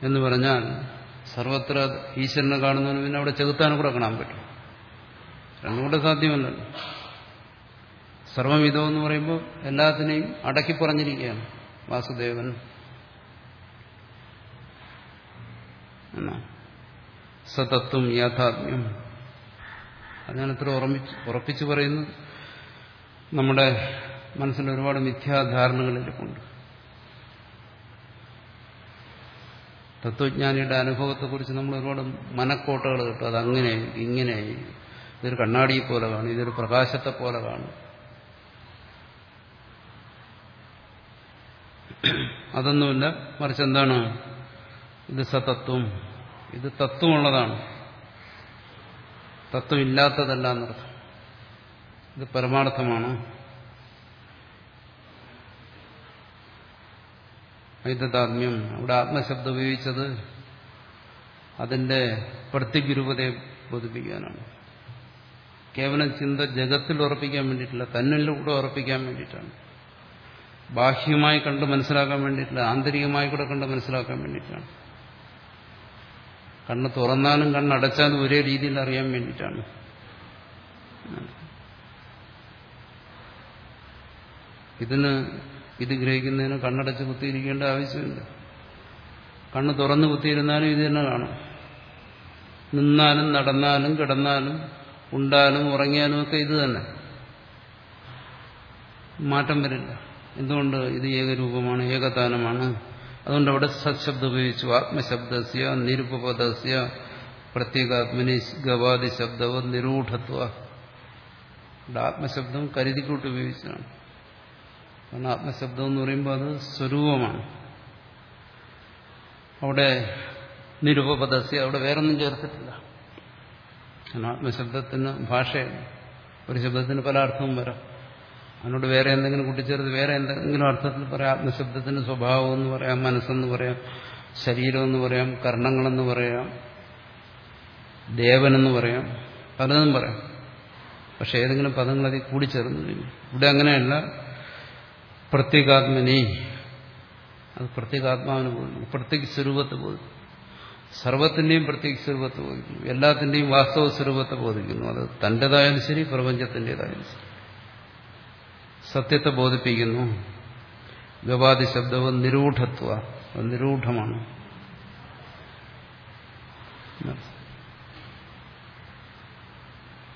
എന്ന് പറഞ്ഞാൽ സർവത്ര ഈശ്വരനെ കാണുന്നതിന് പിന്നെ അവിടെ ചെകുത്താനും കൂടെ കാണാൻ പറ്റും. രണ്ടും കൂടെ സാധ്യമല്ലല്ലോ സർവമിതം എന്ന് പറയുമ്പോൾ എല്ലാത്തിനെയും അടക്കി പറഞ്ഞിരിക്കുകയാണ് വാസുദേവൻ. എന്നാ. സതത്വം യാഥാത്മ്യം. അതിനത്ര ഉറപ്പിച്ച് ഉറപ്പിച്ചു പറയുന്നു നമ്മുടെ മനസ്സിൽ ഒരുപാട് മിഥ്യാധാരണകളിരിപ്പുണ്ട് തത്വജ്ഞാനിയുടെ അനുഭവത്തെക്കുറിച്ച് നമ്മൾ ഒരുപാട് മനക്കോട്ടകൾ കിട്ടും. അങ്ങനെ ഇങ്ങനെ. ഇതൊരു കണ്ണാടിയെ പോലെ കാണും. ഇതൊരു പ്രകാശത്തെ പോലെ കാണും. അതൊന്നുമില്ല. മറിച്ച് എന്താണ് ഇത് സതത്വം ഇത് തത്വമുള്ളതാണ്. തത്വം ഇല്ലാത്തതല്ല എന്നർത്ഥം. ഇത് പരമാർത്ഥമാണ്. ഐതതാത്മ്യം അവിടെ ആത്മശബ്ദം ഉപയോഗിച്ചത് അതിന്റെ പ്രതിഗുരുപതയെ ബോധിപ്പിക്കാനാണ്. കേവലം ചിന്ത ജഗത്തിൽ ഉറപ്പിക്കാൻ വേണ്ടിയിട്ടില്ല തന്നിലൂടെ ഉറപ്പിക്കാൻ വേണ്ടിയിട്ടാണ്. ബാഹ്യമായി കണ്ട് മനസ്സിലാക്കാൻ വേണ്ടിയിട്ടില്ല ആന്തരികമായി കൂടെ കണ്ട് മനസ്സിലാക്കാൻ വേണ്ടിയിട്ടാണ്. കണ്ണ് തുറന്നാലും കണ്ണടച്ചാലും ഒരേ രീതിയിൽ അറിയാൻ വേണ്ടിയിട്ടാണ്. ഇതിന് ഇത് ഗ്രഹിക്കുന്നതിന് കണ്ണടച്ച് കുത്തിയിരിക്കേണ്ട ആവശ്യമില്ല. കണ്ണ് തുറന്ന് കുത്തിയിരുന്നാലും ഇത് തന്നെ കാണും. നിന്നാലും നടന്നാലും കിടന്നാലും ഉണ്ടാലും ഉറങ്ങിയാലും ഒക്കെ ഇത് തന്നെ. മാറ്റം വരില്ല. എന്തുകൊണ്ട് ഇത് ഏകരൂപമാണ് ഏകതാനമാണ്? അതുകൊണ്ട് അവിടെ സത്ശബ്ദം ഉപയോഗിച്ചു ആത്മശബ്ദസ്യ നിരുപപദസ്യ പ്രത്യേകാത്മനി ഗവാദി ശബ്ദവ നിരൂഢത്വ. ആത്മശബ്ദം കരുതിക്കൂട്ട് ഉപയോഗിച്ചതാണ് കാരണം ആത്മശബ്ദം എന്ന് പറയുമ്പോൾ അത് സ്വരൂപമാണ്. അവിടെ നിരുപപദസ്യ അവിടെ വേറൊന്നും ചേർത്തിട്ടില്ല. കാരണം ആത്മശബ്ദത്തിന് ഭാഷയാണ്. ഒരു ശബ്ദത്തിന് പല അർത്ഥവും വരാം. അതിനോട് വേറെ എന്തെങ്കിലും കൂട്ടിച്ചേർത്ത് വേറെ എന്തെങ്കിലും അർത്ഥത്തിൽ പറയാം ആത്മശബ്ദത്തിന്റെ സ്വഭാവം എന്ന് പറയാം മനസ്സെന്ന് പറയാം ശരീരമെന്ന് പറയാം കർണങ്ങളെന്ന് പറയാം ദേവനെന്ന് പറയാം പലതും പറയാം. പക്ഷെ ഏതെങ്കിലും പദങ്ങൾ അതിൽ കൂടിച്ചേർന്നു ഇവിടെ അങ്ങനെയല്ല. പ്രത്യേകാത്മനി. അത് പ്രത്യേകാത്മാവിന് പോയി പ്രത്യേക സ്വരൂപത്തെ ബോധിക്കും സർവത്തിന്റെയും പ്രത്യേക സ്വരൂപത്തെ ബോധിക്കുന്നു. എല്ലാത്തിന്റെയും വാസ്തവ സ്വരൂപത്തെ ബോധിക്കുന്നു. അത് തന്റേതായാലും ശരി പ്രപഞ്ചത്തിന്റെതായാലും ശരി. സത്യത്തെ ബോധിപ്പിക്കുന്നു. ഗവാദി ശബ്ദവും നിരൂഢത്വ നിരൂഢമാണ്.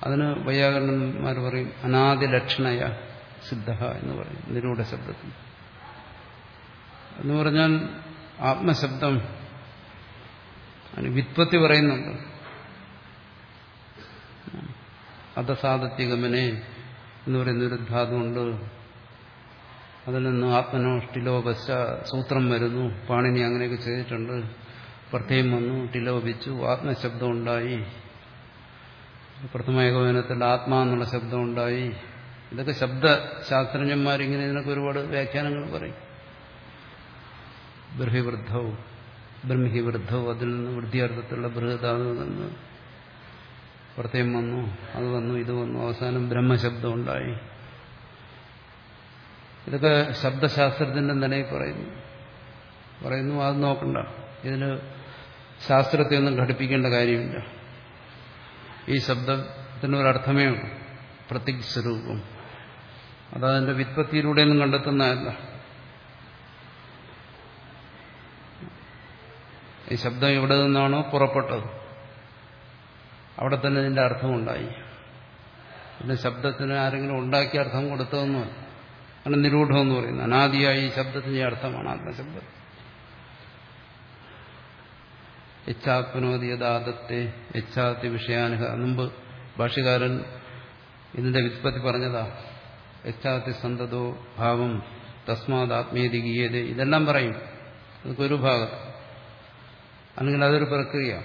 അതിന് വൈയാകരണന്മാർ പറയും അനാദിലക്ഷണയ സിദ്ധ എന്ന് പറയും നിരൂഢ ശബ്ദത്തിൽ. എന്ന് പറഞ്ഞാൽ ആത്മശബ്ദം വിത്പത്തി പറയുന്നുണ്ട്. അധസാധത്യഗമനെ എന്ന് പറയുന്നൊരു ധാതുണ്ട് അതിൽ നിന്ന് ആത്മനോഷ്ടിലോ സൂത്രം വരുന്നു. പാണിനി അങ്ങനെയൊക്കെ ചെയ്തിട്ടുണ്ട്. പ്രത്യേകം വന്നു ടിലോപിച്ചു ആത്മശബ്ദം ഉണ്ടായി. പ്രഥമ ഏകോപനത്തിൽ ആത്മാ എന്നുള്ള ശബ്ദം ഉണ്ടായി. ഇതൊക്കെ ശബ്ദശാസ്ത്രജ്ഞന്മാരിങ്ങനെ ഇതിനൊക്കെ ഒരുപാട് വ്യാഖ്യാനങ്ങൾ പറയും. ബൃഹിവൃദ്ധവും ബ്രഹ്മിവൃദ്ധവും അതിൽ നിന്ന് വൃദ്ധിയർത്ഥത്തിലുള്ള ബൃഹദാതു നിന്ന് പ്രത്യേകം വന്നു അത് വന്നു ഇത് വന്നു അവസാനം ബ്രഹ്മശബ്ദം ഉണ്ടായി ഇതൊക്കെ ശബ്ദശാസ്ത്രത്തിന്റെ നിലയിൽ പറയുന്നു. പറയുന്നു അത് നോക്കണ്ട. ഇതിന് ശാസ്ത്രത്തെ ഒന്നും ഘടിപ്പിക്കേണ്ട കാര്യമില്ല. ഈ ശബ്ദത്തിന് ഒരർത്ഥമേ ഉള്ളൂ. പ്രത്യക് സ്വരൂപം. അതതിന്റെ വിത്പത്തിയിലൂടെയൊന്നും കണ്ടെത്തുന്നതല്ല. ഈ ശബ്ദം എവിടെ നിന്നാണോ പുറപ്പെട്ടത്. അവിടെ തന്നെ ഇതിന്റെ അർത്ഥമുണ്ടായി. പിന്നെ ശബ്ദത്തിന് ആരെങ്കിലും ഉണ്ടാക്കിയ അർത്ഥം കൊടുത്തതെന്ന് അങ്ങനെ നിരൂഢം എന്ന് പറയുന്നത്. അനാദിയായി ശബ്ദത്തിന്റെ അർത്ഥമാണ് ആത്മശബ്ദം യച്ഛാത്മനോതി യഥാദത്തെ യച്ഛാത്തി വിഷയാനുഹ. മുമ്പ് ഭാഷകാരൻ ഇതിന്റെ വിത്പത്തി പറഞ്ഞതാ. യച്ഛാത്തി സന്തതോ ഭാവം തസ്മാത് ആത്മീയതി ഗീയത ഇതെല്ലാം പറയും. അതൊക്കെ ഒരു ഭാഗം അല്ലെങ്കിൽ അതൊരു പ്രക്രിയ.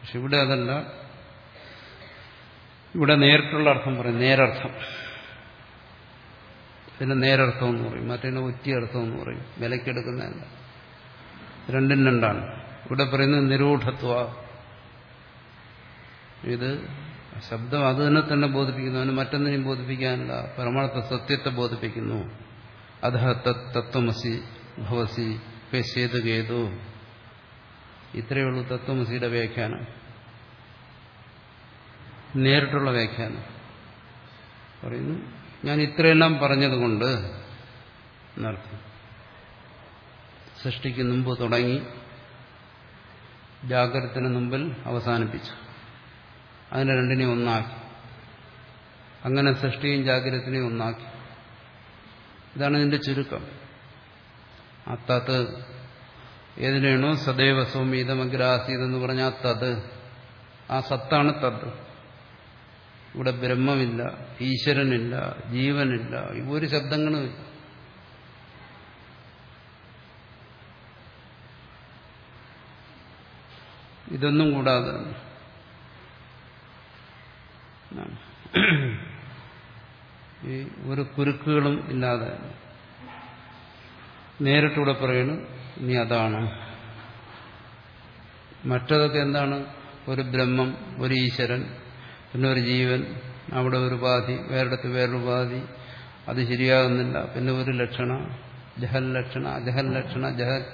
പക്ഷെ ഇവിടെ അതല്ല. ഇവിടെ നേരിട്ടുള്ള അർത്ഥം പറയും നേരർത്ഥം. പിന്നെ നേരർത്ഥം എന്ന് പറയും മറ്റേ ഒറ്റ അർത്ഥം എന്ന് പറയും വിലക്കെടുക്കുന്നതല്ല രണ്ടും രണ്ടാണ്. ഇവിടെ പറയുന്നത് നിരൂഢത്വ. ഇത് ശബ്ദം അത് തന്നെ തന്നെ ബോധിപ്പിക്കുന്നു അവന് മറ്റൊന്നിനെയും ബോധിപ്പിക്കാനില്ല. പരമാർത്ഥ സത്യത്തെ ബോധിപ്പിക്കുന്നു. അധ തത്വമസി ഭവസി പേശേത് കേതു. ഇത്രയേ ഉള്ളൂ തത്വമസിയുടെ വ്യാഖ്യാനം. നേരിട്ടുള്ള വ്യാഖ്യാനം. പറയുന്നു ഞാൻ ഇത്രയെല്ലാം പറഞ്ഞതുകൊണ്ട് എന്നർത്ഥം. സൃഷ്ടിക്ക് മുമ്പ് തുടങ്ങി ജാഗ്രതത്തിന് മുമ്പിൽ അവസാനിപ്പിച്ചു. അതിനെ രണ്ടിനെയും ഒന്നാക്കി. അങ്ങനെ സൃഷ്ടിയും ജാഗ്രതത്തിനെയും ഒന്നാക്കി. ഇതാണ് ഇതിന്റെ ചുരുക്കം. അത്തത്ത് തത് ഏതിനാണോ സദൈവ സൗമീതമഗ്രാസീതെന്ന് പറഞ്ഞ ആ തത്. ആ സത്താണ് തത്. ഇവിടെ ബ്രഹ്മമില്ല ഈശ്വരനില്ല ജീവനില്ല ഒരു ശബ്ദങ്ങളുമില്ല ഇതൊന്നും കൂടാതെ ഈ ഒരു കുരുക്കുകളും ഇല്ലാതെ നേരിട്ടൂടെ പറയണു നീ അതാണ്. മറ്റതൊക്കെ എന്താണ്? ഒരു ബ്രഹ്മം ഒരു ഈശ്വരൻ പിന്നെ ഒരു ജീവൻ അവിടെ ഒരു ഉപാധി വേറിടത്ത് വേറൊരു ഉപാധി. അത് ശരിയാകുന്നില്ല. പിന്നെ ഒരു ലക്ഷണ ജഹൽ ലക്ഷണ അജഹൽ ലക്ഷണ ജഹൽ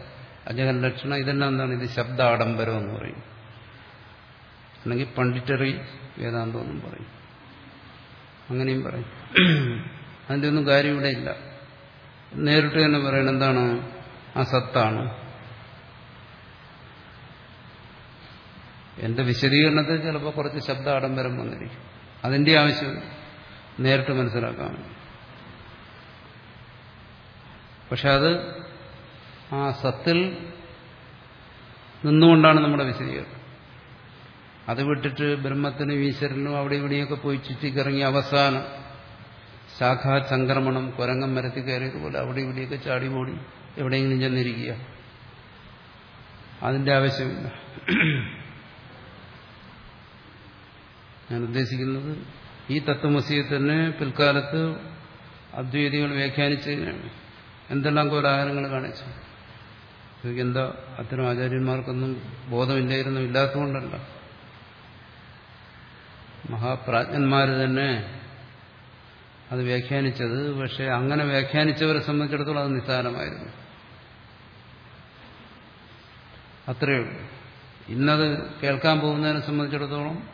അജഹൽ ലക്ഷണ ഇതെല്ലാം എന്താണ്? ഇത് ശബ്ദ ആഡംബരം എന്ന് പറയും. അല്ലെങ്കിൽ പണ്ഡിറ്ററി വേദാന്തം എന്നും പറയും. അങ്ങനെയും പറയും. അതിന്റെ ഒന്നും കാര്യം ഇവിടെ ഇല്ല നേരിട്ട് തന്നെ പറയണം എന്താണ്? ആ സത്താണ്. എന്റെ വിശദീകരണത്തിൽ ചിലപ്പോൾ കുറച്ച് ശബ്ദ ആഡംബരം വന്നിരിക്കും. അതിന്റെ ആവശ്യം നേരിട്ട് മനസ്സിലാക്കാൻ പക്ഷെ അത് ആ സത്തിൽ നിന്നുകൊണ്ടാണ് നമ്മുടെ വിശദീകരണം. അത് വിട്ടിട്ട് ബ്രഹ്മത്തിനും ഈശ്വരനും അവിടെ ഇവിടെയൊക്കെ പോയി ചുറ്റിക്കിറങ്ങി അവസാനം ശാഖാ സംക്രമണം കുരങ്ങം മരത്തിൽ കയറിയതുപോലെ അവിടെ ഇവിടെയൊക്കെ ചാടി പോടി എവിടെയെങ്കിലും ചെന്നിരിക്കുക. അതിന്റെ ആവശ്യമില്ല. ഞാൻ ഉദ്ദേശിക്കുന്നത് ഈ തത്വമസിയെ തന്നെ പിൽക്കാലത്ത് അദ്വൈതികൾ വ്യാഖ്യാനിച്ചതിനാണ്. എന്തെല്ലാം കോലാഹാരങ്ങൾ കാണിച്ചു. എന്താ അത്തരം ആചാര്യന്മാർക്കൊന്നും ബോധമില്ലായിരുന്നു ഇല്ലാത്തതുകൊണ്ടല്ല. മഹാപ്രാജ്ഞന്മാർ തന്നെ അത് വ്യാഖ്യാനിച്ചത് പക്ഷെ അങ്ങനെ വ്യാഖ്യാനിച്ചവരെ സംബന്ധിച്ചിടത്തോളം അത് നിസ്സാരമായിരുന്നു. അത്രയേ ഉള്ളൂ. ഇന്നത് കേൾക്കാൻ പോകുന്നതിനെ സംബന്ധിച്ചിടത്തോളം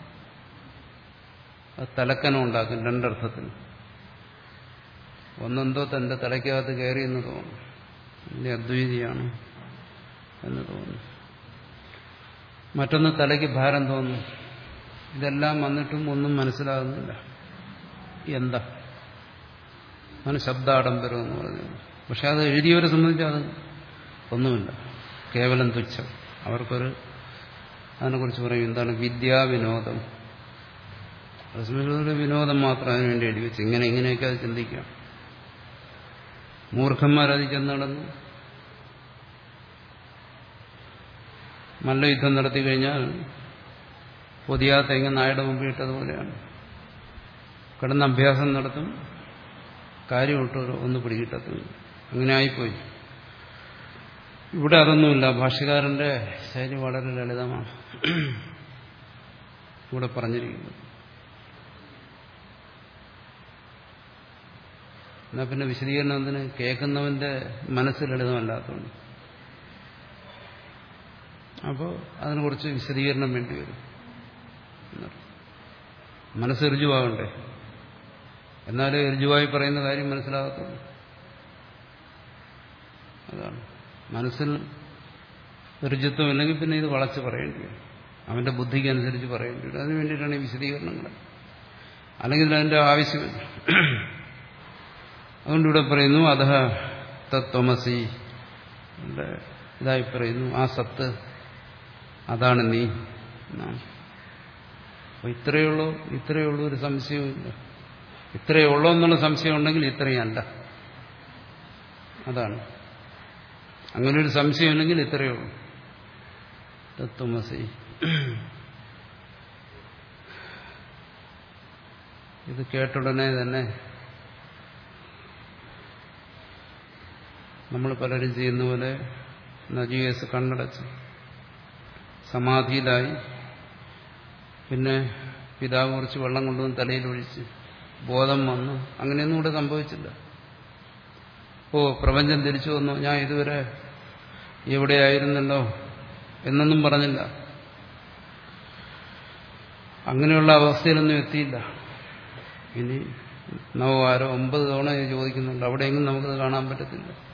അത് തലക്കനം ഉണ്ടാക്കും രണ്ടർത്ഥത്തിൽ. ഒന്നെന്തോ തന്റെ തലയ്ക്കകത്ത് കയറി എന്ന് തോന്നും ഇതിന്റെ അദ്വൈതിയാണ് എന്ന് തോന്നുന്നു. മറ്റൊന്ന് തലയ്ക്ക് ഭാരം തോന്നുന്നു. ഇതെല്ലാം വന്നിട്ടും ഒന്നും മനസ്സിലാകുന്നില്ല. എന്താ? അങ്ങനെ ശബ്ദാഡംബരം എന്ന് പറയുന്നത്. പക്ഷെ അത് എഴുതിയവരെ സംബന്ധിച്ച് അത് ഒന്നുമില്ല. കേവലം തുച്ഛം. അവർക്കൊരു അതിനെക്കുറിച്ച് പറയും എന്താണ് വിദ്യാവിനോദം? ഒരു വിനോദം മാത്രം അതിനു വേണ്ടി എഴുതി വെച്ച് ഇങ്ങനെ ഇങ്ങനെയൊക്കെ അത് ചിന്തിക്കാം. മൂർഖന്മാരത് ചെന്ന് നടന്നു. മല്ലയുദ്ധം നടത്തി കഴിഞ്ഞാൽ പുതിയ തെങ്ങ് നായുടെ മുമ്പിൽ ഇട്ടതുപോലെയാണ് കിടന്ന് അഭ്യാസം നടത്തും. കാര്യമിട്ട് ഒന്ന് പിടികിട്ടത്തും അങ്ങനെ ആയിപ്പോയി. ഇവിടെ അതൊന്നുമില്ല. ഭാഷകാരന്റെ ശൈലി വളരെ ലളിതമാണ്. ഇവിടെ പറഞ്ഞിരിക്കുന്നത്. എന്നാ പിന്നെ വിശദീകരണം എന്തിന്? കേൾക്കുന്നവന്റെ മനസ്സ് ലളിതമല്ലാത്തതുകൊണ്ട്. അപ്പോൾ അതിന് കുറച്ച് വിശദീകരണം വേണ്ടി വരും. മനസ്സ് ഋജുവാകണ്ടേ എന്നാലും ഋജുവായി പറയുന്ന കാര്യം മനസ്സിലാകത്തുള്ളൂ. അതാണ്. മനസ്സിൽ ഋജുത്വം ഇല്ലെങ്കിൽ പിന്നെ ഇത് വളച്ച് പറയേണ്ടി വരും. അവന്റെ ബുദ്ധിക്ക് അനുസരിച്ച് പറയേണ്ടി വരും. അതിനു വേണ്ടിയിട്ടാണ് ഈ വിശദീകരണങ്ങൾ. അല്ലെങ്കിൽ അതിന്റെ ആവശ്യമില്ല അതുകൊണ്ട് ഇവിടെ പറയുന്നു അധ തത്വമസി ഇതായി പറയുന്നു ആ സത്ത് അതാണ് നീ. ഇത്രയുള്ളൂ ഇത്രയുള്ളൂ ഒരു സംശയവുമില്ല ഇത്രയേ ഉള്ളൂ എന്നുള്ള സംശയം ഉണ്ടെങ്കിൽ ഇത്രയും അല്ല. അതാണ്. അങ്ങനെ ഒരു സംശയം ഉണ്ടെങ്കിൽ ഇത്രയേ ഉള്ളൂ. തത്വമസി ഇത് കേട്ടുടനെ തന്നെ നമ്മൾ പലരും ചെയ്യുന്ന പോലെ നജീവേസ് കണ്ണടച്ച് സമാധിയിലായി. പിന്നെ പിതാവ് കുറച്ച് വെള്ളം കൊണ്ടുവന്ന് തലയിലൊഴിച്ച് ബോധം വന്നു. അങ്ങനെയൊന്നും ഇവിടെ സംഭവിച്ചില്ല. ഓ പ്രപഞ്ചം തിരിച്ചു വന്നു. ഞാൻ ഇതുവരെ എവിടെയായിരുന്നല്ലോ എന്നൊന്നും പറഞ്ഞില്ല. അങ്ങനെയുള്ള അവസ്ഥയിലൊന്നും എത്തിയില്ല. ഇനി നവോ ആരോ ഒമ്പത് തവണ ചോദിക്കുന്നുണ്ട്. അവിടെയെങ്കിലും നമുക്കത് കാണാൻ പറ്റത്തില്ല.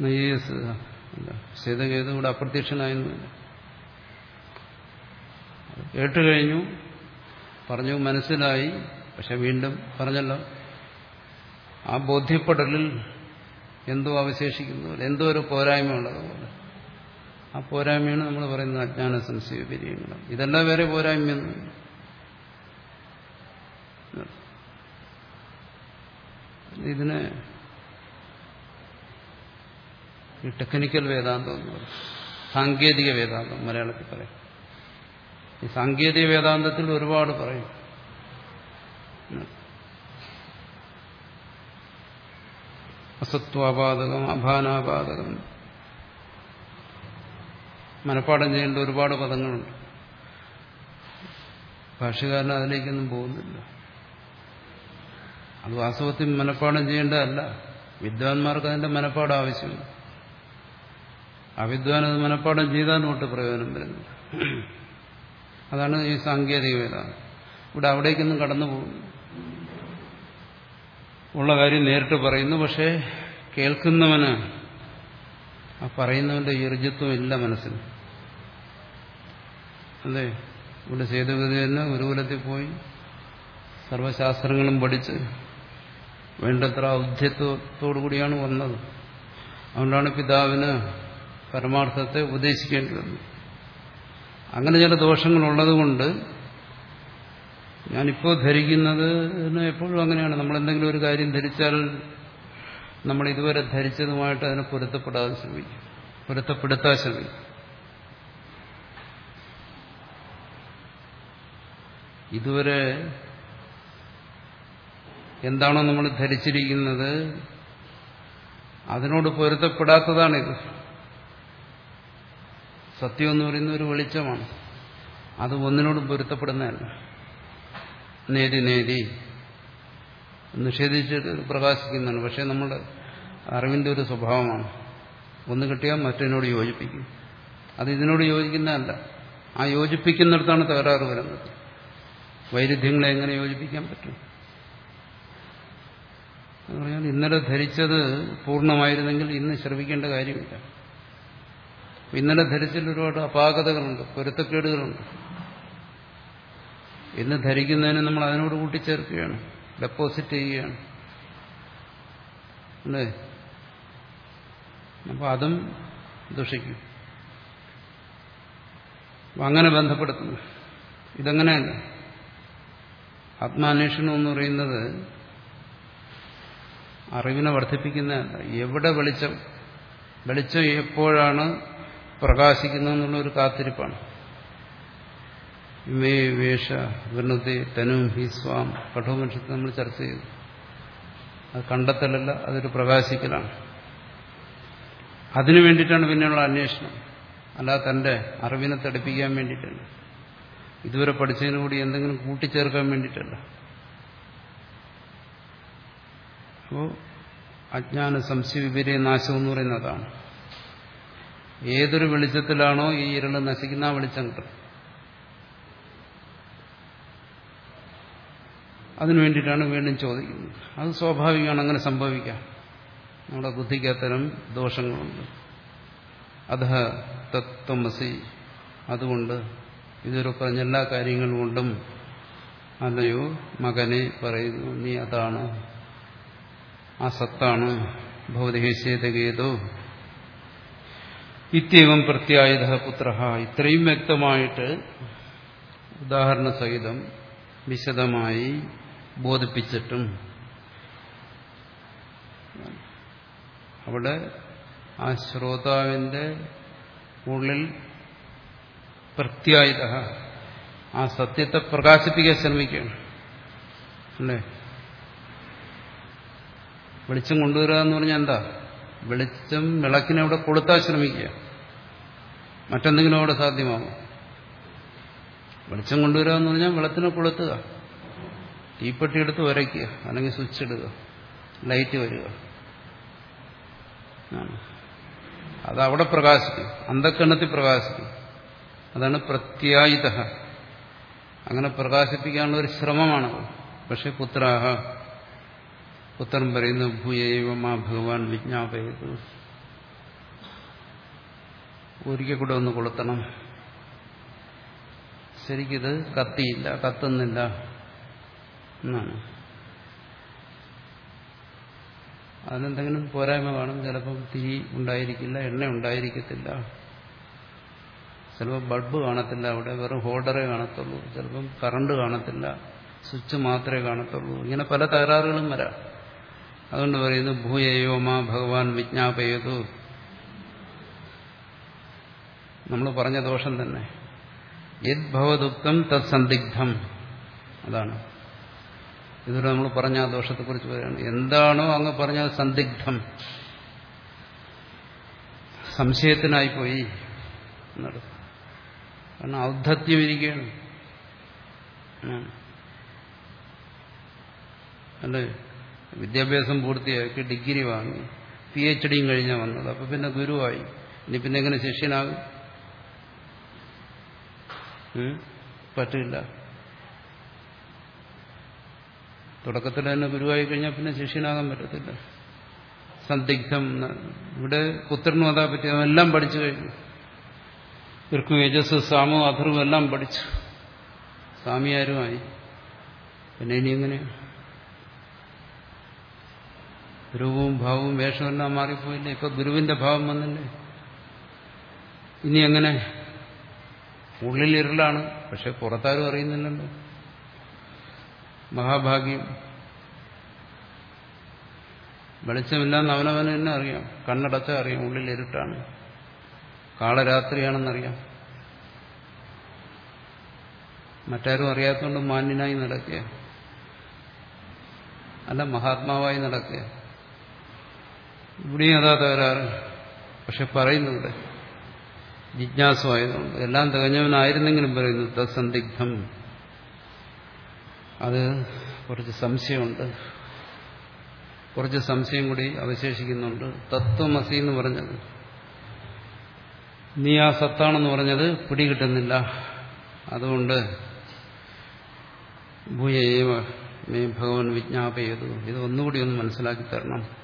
അല്ല സീതകേതു ഇവിടെ അപ്രത്യക്ഷനായൊന്നുമില്ല കേട്ടു കഴിഞ്ഞു പറഞ്ഞു മനസ്സിലായി പക്ഷെ വീണ്ടും പറഞ്ഞല്ലോ ആ ബോധ്യപ്പെടലിൽ എന്തോ അവശേഷിക്കുന്നു എന്തോ ഒരു പോരായ്മ ഉള്ളതുപോലെ. ആ പോരായ്മയാണ് നമ്മൾ പറയുന്നത് അജ്ഞാന സംശയ വിപര്യങ്ങൾ ഇതെല്ലാം വേറെ പോരായ്മയൊന്നും ഇതിന് ഈ ടെക്നിക്കൽ വേദാന്തം എന്ന് പറയും. സാങ്കേതിക വേദാന്തം മലയാളത്തിൽ പറയും. ഈ സാങ്കേതിക വേദാന്തത്തിൽ ഒരുപാട് പറയും. അസത്വാപാതകം അഭാനാപാതകം മനഃപ്പാടം ചെയ്യേണ്ട ഒരുപാട് പദങ്ങളുണ്ട്. ഭാഷകാരൻ അതിലേക്കൊന്നും പോകുന്നില്ല. അത് വാസ്തവത്തിൽ മനഃപ്പാടം ചെയ്യേണ്ടതല്ല. വിദ്വാൻമാർക്ക് അതിന്റെ മനഃപ്പാടം ആവശ്യമില്ല അവിദ്വാൻ അത് മനഃപ്പാടം ചെയ്താൽ ഒട്ട് പ്രയോജനം വരുന്നു അതാണ് ഈ സാങ്കേതിക വേദാന്തം ഇവിടെ അവിടേക്കൊന്നും കടന്നു പോകുന്നു. ഉള്ള കാര്യം നേരിട്ട് പറയുന്നു പക്ഷേ കേൾക്കുന്നവന് ആ പറയുന്നവന്റെ ഈർജിത്വം ഇല്ല മനസ്സിൽ. അല്ലേ? ഇവിടെ സേതുഗതി തന്നെ ഗുരുകുലത്തിൽ പോയി സർവശാസ്ത്രങ്ങളും പഠിച്ച് വേണ്ടത്ര ഔദ്ധ്യത്വത്തോടുകൂടിയാണ് വന്നത്. അതുകൊണ്ടാണ് പിതാവിന് പരമാർത്ഥത്തെ ഉപദേശിക്കേണ്ടി വന്നു അങ്ങനെ ചില ദോഷങ്ങളുള്ളതുകൊണ്ട് ഞാനിപ്പോൾ ധരിക്കുന്നത് എപ്പോഴും അങ്ങനെയാണ്. നമ്മൾ എന്തെങ്കിലും ഒരു കാര്യം ധരിച്ചാൽ നമ്മൾ ഇതുവരെ ധരിച്ചതുമായിട്ട് അതിനെ പൊരുത്തപ്പെടാതെ ശ്രമിക്കും. പൊരുത്തപ്പെടുത്താൻ ശ്രമിക്കും. ഇതുവരെ എന്താണോ നമ്മൾ ധരിച്ചിരിക്കുന്നത് അതിനോട് പൊരുത്തപ്പെടാത്തതാണിത്. സത്യം എന്ന് പറയുന്ന ഒരു വെളിച്ചമാണ്. അത് ഒന്നിനോടും പൊരുത്തപ്പെടുന്നതല്ല. നേതി നേതി നിഷേധിച്ചിട്ട് പ്രകാശിക്കുന്നതാണ്. പക്ഷെ നമ്മുടെ അറിവിന്റെ ഒരു സ്വഭാവമാണ്. ഒന്ന് കിട്ടിയാൽ മറ്റതിനോട് യോജിപ്പിക്കും. അത് ഇതിനോട് യോജിക്കുന്നതല്ല. ആ യോജിപ്പിക്കുന്നിടത്താണ് തകരാറ് വരുന്നത്. വൈരുദ്ധ്യങ്ങളെ എങ്ങനെ യോജിപ്പിക്കാൻ പറ്റും? എന്ന് പറഞ്ഞാൽ ഇന്നലെ ധരിച്ചത് പൂർണമായിരുന്നെങ്കിൽ ഇന്ന് ശ്രമിക്കേണ്ട കാര്യമില്ല. ഇന്നലെ ധരിച്ചതിൽ ഒരുപാട് അപാകതകളുണ്ട് പൊരുത്തക്കേടുകളുണ്ട്. ഇന്ന് ധരിക്കുന്നതിന് നമ്മൾ അതിനോട് കൂട്ടിച്ചേർക്കുകയാണ് ഡെപ്പോസിറ്റ് ചെയ്യുകയാണ്. അല്ലേ? അപ്പോൾ അതും ദുഷിക്കും. അപ്പം അങ്ങനെ ബന്ധപ്പെടുത്തുന്നു. ഇതങ്ങനെയല്ല. ആത്മാന്വേഷണം എന്ന് പറയുന്നത് അറിവിനെ വർദ്ധിപ്പിക്കുന്നതല്ല. എവിടെ വെളിച്ചം വെളിച്ചം എപ്പോഴാണ് പ്രകാശിക്കുന്നതെന്നുള്ള ഒരു കാത്തിരിപ്പാണ്. ഇമേ വേഷ വിർണത്തെ തനു ഹി സ്വാം കഠോപനിഷത്ത് നമ്മൾ ചർച്ച ചെയ്തു. അത് കണ്ടെത്തലല്ല അതൊരു പ്രകാശിക്കലാണ്. അതിനു വേണ്ടിയിട്ടാണ് പിന്നെയുള്ള അന്വേഷണം. അല്ലാതെ തന്റെ അറിവിനെ തടിപ്പിക്കാൻ വേണ്ടിയിട്ടല്ല. ഇതുവരെ പഠിച്ചതിന് കൂടി എന്തെങ്കിലും കൂട്ടിച്ചേർക്കാൻ വേണ്ടിയിട്ടല്ല. അപ്പോൾ അജ്ഞാന സംശയ വിപരീയ നാശം എന്ന് പറയുന്നതാണ്. ഏതൊരു വെളിച്ചത്തിലാണോ ഈ ഇരുൾ നശിക്കുന്ന ആ വെളിച്ചം കിട്ടും. അതിനു വേണ്ടിയിട്ടാണ് വീണ്ടും ചോദിക്കുന്നത്. അത് സ്വാഭാവികമാണ് അങ്ങനെ സംഭവിക്കാം. നമ്മുടെ ബുദ്ധിക്ക് അത്തരം ദോഷങ്ങളുണ്ട്. അധ തത്വമസി. അതുകൊണ്ട് ഇതുവരെ പറഞ്ഞ എല്ലാ കാര്യങ്ങളും കൊണ്ടും അല്ലയോ മകനെ പറയുന്നു നീ അതാണ് ആ സത്താണ് ഭൗതികേതോ ഇത്യവം പ്രത്യായുധ പുത്ര. ഇത്രയും വ്യക്തമായിട്ട് ഉദാഹരണ സഹിതം വിശദമായി ബോധിപ്പിച്ചിട്ടും അവിടെ ആ ശ്രോതാവിന്റെ ഉള്ളിൽ പ്രത്യായുധ ആ സത്യത്തെ പ്രകാശിപ്പിക്കാൻ ശ്രമിക്കുകയാണ്. അല്ലേ? വെളിച്ചം കൊണ്ടുവരിക എന്ന് പറഞ്ഞാൽ എന്താ? വെളിച്ചം വിളക്കിനെ അവിടെ കൊളുത്താൻ ശ്രമിക്കുക. മറ്റെന്തെങ്കിലും അവിടെ സാധ്യമാകും വെളിച്ചം കൊണ്ടുവരിക എന്ന് പറഞ്ഞാൽ വെളത്തിനെ കൊളുത്തുക. തീപ്പെട്ടി എടുത്ത് വരയ്ക്കുക. അല്ലെങ്കിൽ സ്വിച്ച് ഇടുക. ലൈറ്റ് വരിക. അത് അവിടെ പ്രകാശിക്കും. അന്ധക്കണ്ണത്തിൽ പ്രകാശിക്കും. അതാണ് പ്രത്യായുധ അങ്ങനെ പ്രകാശിപ്പിക്കാനുള്ള ഒരു ശ്രമമാണത്. പക്ഷെ പുത്രാഹ പുത്രൻ പറയുന്നു ഭൂയൈവമാ ഭഗവാൻ വിജ്ഞാപയത്. ഒരിക്കൽ കൂടെ ഒന്ന് കൊളുത്തണം. ശരിക്കിത് കത്തിയില്ല കത്തുന്നില്ല എന്നാണ്. അതിനെന്തെങ്കിലും പോരായ്മ കാണും ചിലപ്പം തിരി ഉണ്ടായിരിക്കില്ല എണ്ണ ഉണ്ടായിരിക്കത്തില്ല. ചിലപ്പോൾ ബൾബ് കാണത്തില്ല അവിടെ വെറും ഹോൾഡറേ കാണത്തുള്ളൂ. ചിലപ്പം കറണ്ട് കാണത്തില്ല സ്വിച്ച് മാത്രമേ കാണത്തുള്ളൂ. ഇങ്ങനെ പല തകരാറുകളും വരാം. അതുകൊണ്ട് പറയുന്നു ഭൂയയോമാ ഭഗവാൻ വിജ്ഞാപയതു. നമ്മൾ പറഞ്ഞ ദോഷം തന്നെ. യത് ഭവദുക്തം തത് സന്ദിഗ്ധം. അതാണ്. ഇതുവരെ നമ്മൾ പറഞ്ഞ ആ ദോഷത്തെക്കുറിച്ച് പറയുകയാണ്. എന്താണോ അങ്ങ് പറഞ്ഞത് സന്ദിഗ്ധം. സംശയത്തിനായിപ്പോയി എന്നത് കാരണം ഔദ്ധത്യം ഇരിക്കുകയാണ്. അല്ലേ? വിദ്യാഭ്യാസം പൂർത്തിയാക്കി ഡിഗ്രി വാങ്ങി പി എച്ച് ഡിയും കഴിഞ്ഞാൽ വന്നത്. അപ്പൊ പിന്നെ ഗുരുവായി. ഇനി പിന്നെ എങ്ങനെ ശിഷ്യനാകും? പറ്റില്ല. തുടക്കത്തിൽ തന്നെ ഗുരുവായി കഴിഞ്ഞാൽ പിന്നെ ശിഷ്യനാകാൻ പറ്റത്തില്ല. സന്ദിഗ്ധം ഇവിടെ പുത്രനും അതാ പറ്റി എല്ലാം പഠിച്ചു കഴിഞ്ഞു. ഇർക്കും യജസ് സാമോ അധർവും എല്ലാം പഠിച്ചു. സ്വാമിയാരുമായി. പിന്നെ ഇനി എങ്ങനെയാണ് രൂപവും ഭാവവും വേഷമെല്ലാം മാറിപ്പോയില്ലേ? ഇപ്പൊ ഗുരുവിന്റെ ഭാവം വന്നില്ലേ? ഇനി എങ്ങനെ? ഉള്ളിൽ ഇരുളാണ്. പക്ഷെ പുറത്താരും അറിയുന്നില്ലല്ലോ. മഹാഭാഗ്യം. വെളിച്ചമില്ലാന്ന് അവനവന് തന്നെ അറിയാം. കണ്ണടച്ച അറിയാം. ഉള്ളിൽ ഇരുട്ടാണ്. കാളരാത്രിയാണെന്നറിയാം മറ്റാരും അറിയാത്തതുകൊണ്ട് മാന്യനായി നടക്കുക. അല്ല മഹാത്മാവായി നടക്കുക. ഇവിടെയും അതാ തകരാറ്. പക്ഷെ പറയുന്നുണ്ട്. ജിജ്ഞാസമായതുകൊണ്ട്. എല്ലാം തികഞ്ഞവനായിരുന്നെങ്കിലും പറയുന്നു തസന്ദിഗ്ധം അത് കുറച്ച് സംശയമുണ്ട്. കുറച്ച് സംശയം കൂടി അവശേഷിക്കുന്നുണ്ട്. തത്വമസി എന്ന് പറഞ്ഞത്. നീ ആ സത്താണെന്ന് പറഞ്ഞത് പിടികിട്ടുന്നില്ല. അതുകൊണ്ട് ഭൂയേവ മേ ഭഗവാൻ വിജ്ഞാപയതു. ഇത് ഒന്നുകൂടി ഒന്ന് മനസ്സിലാക്കി തരണം.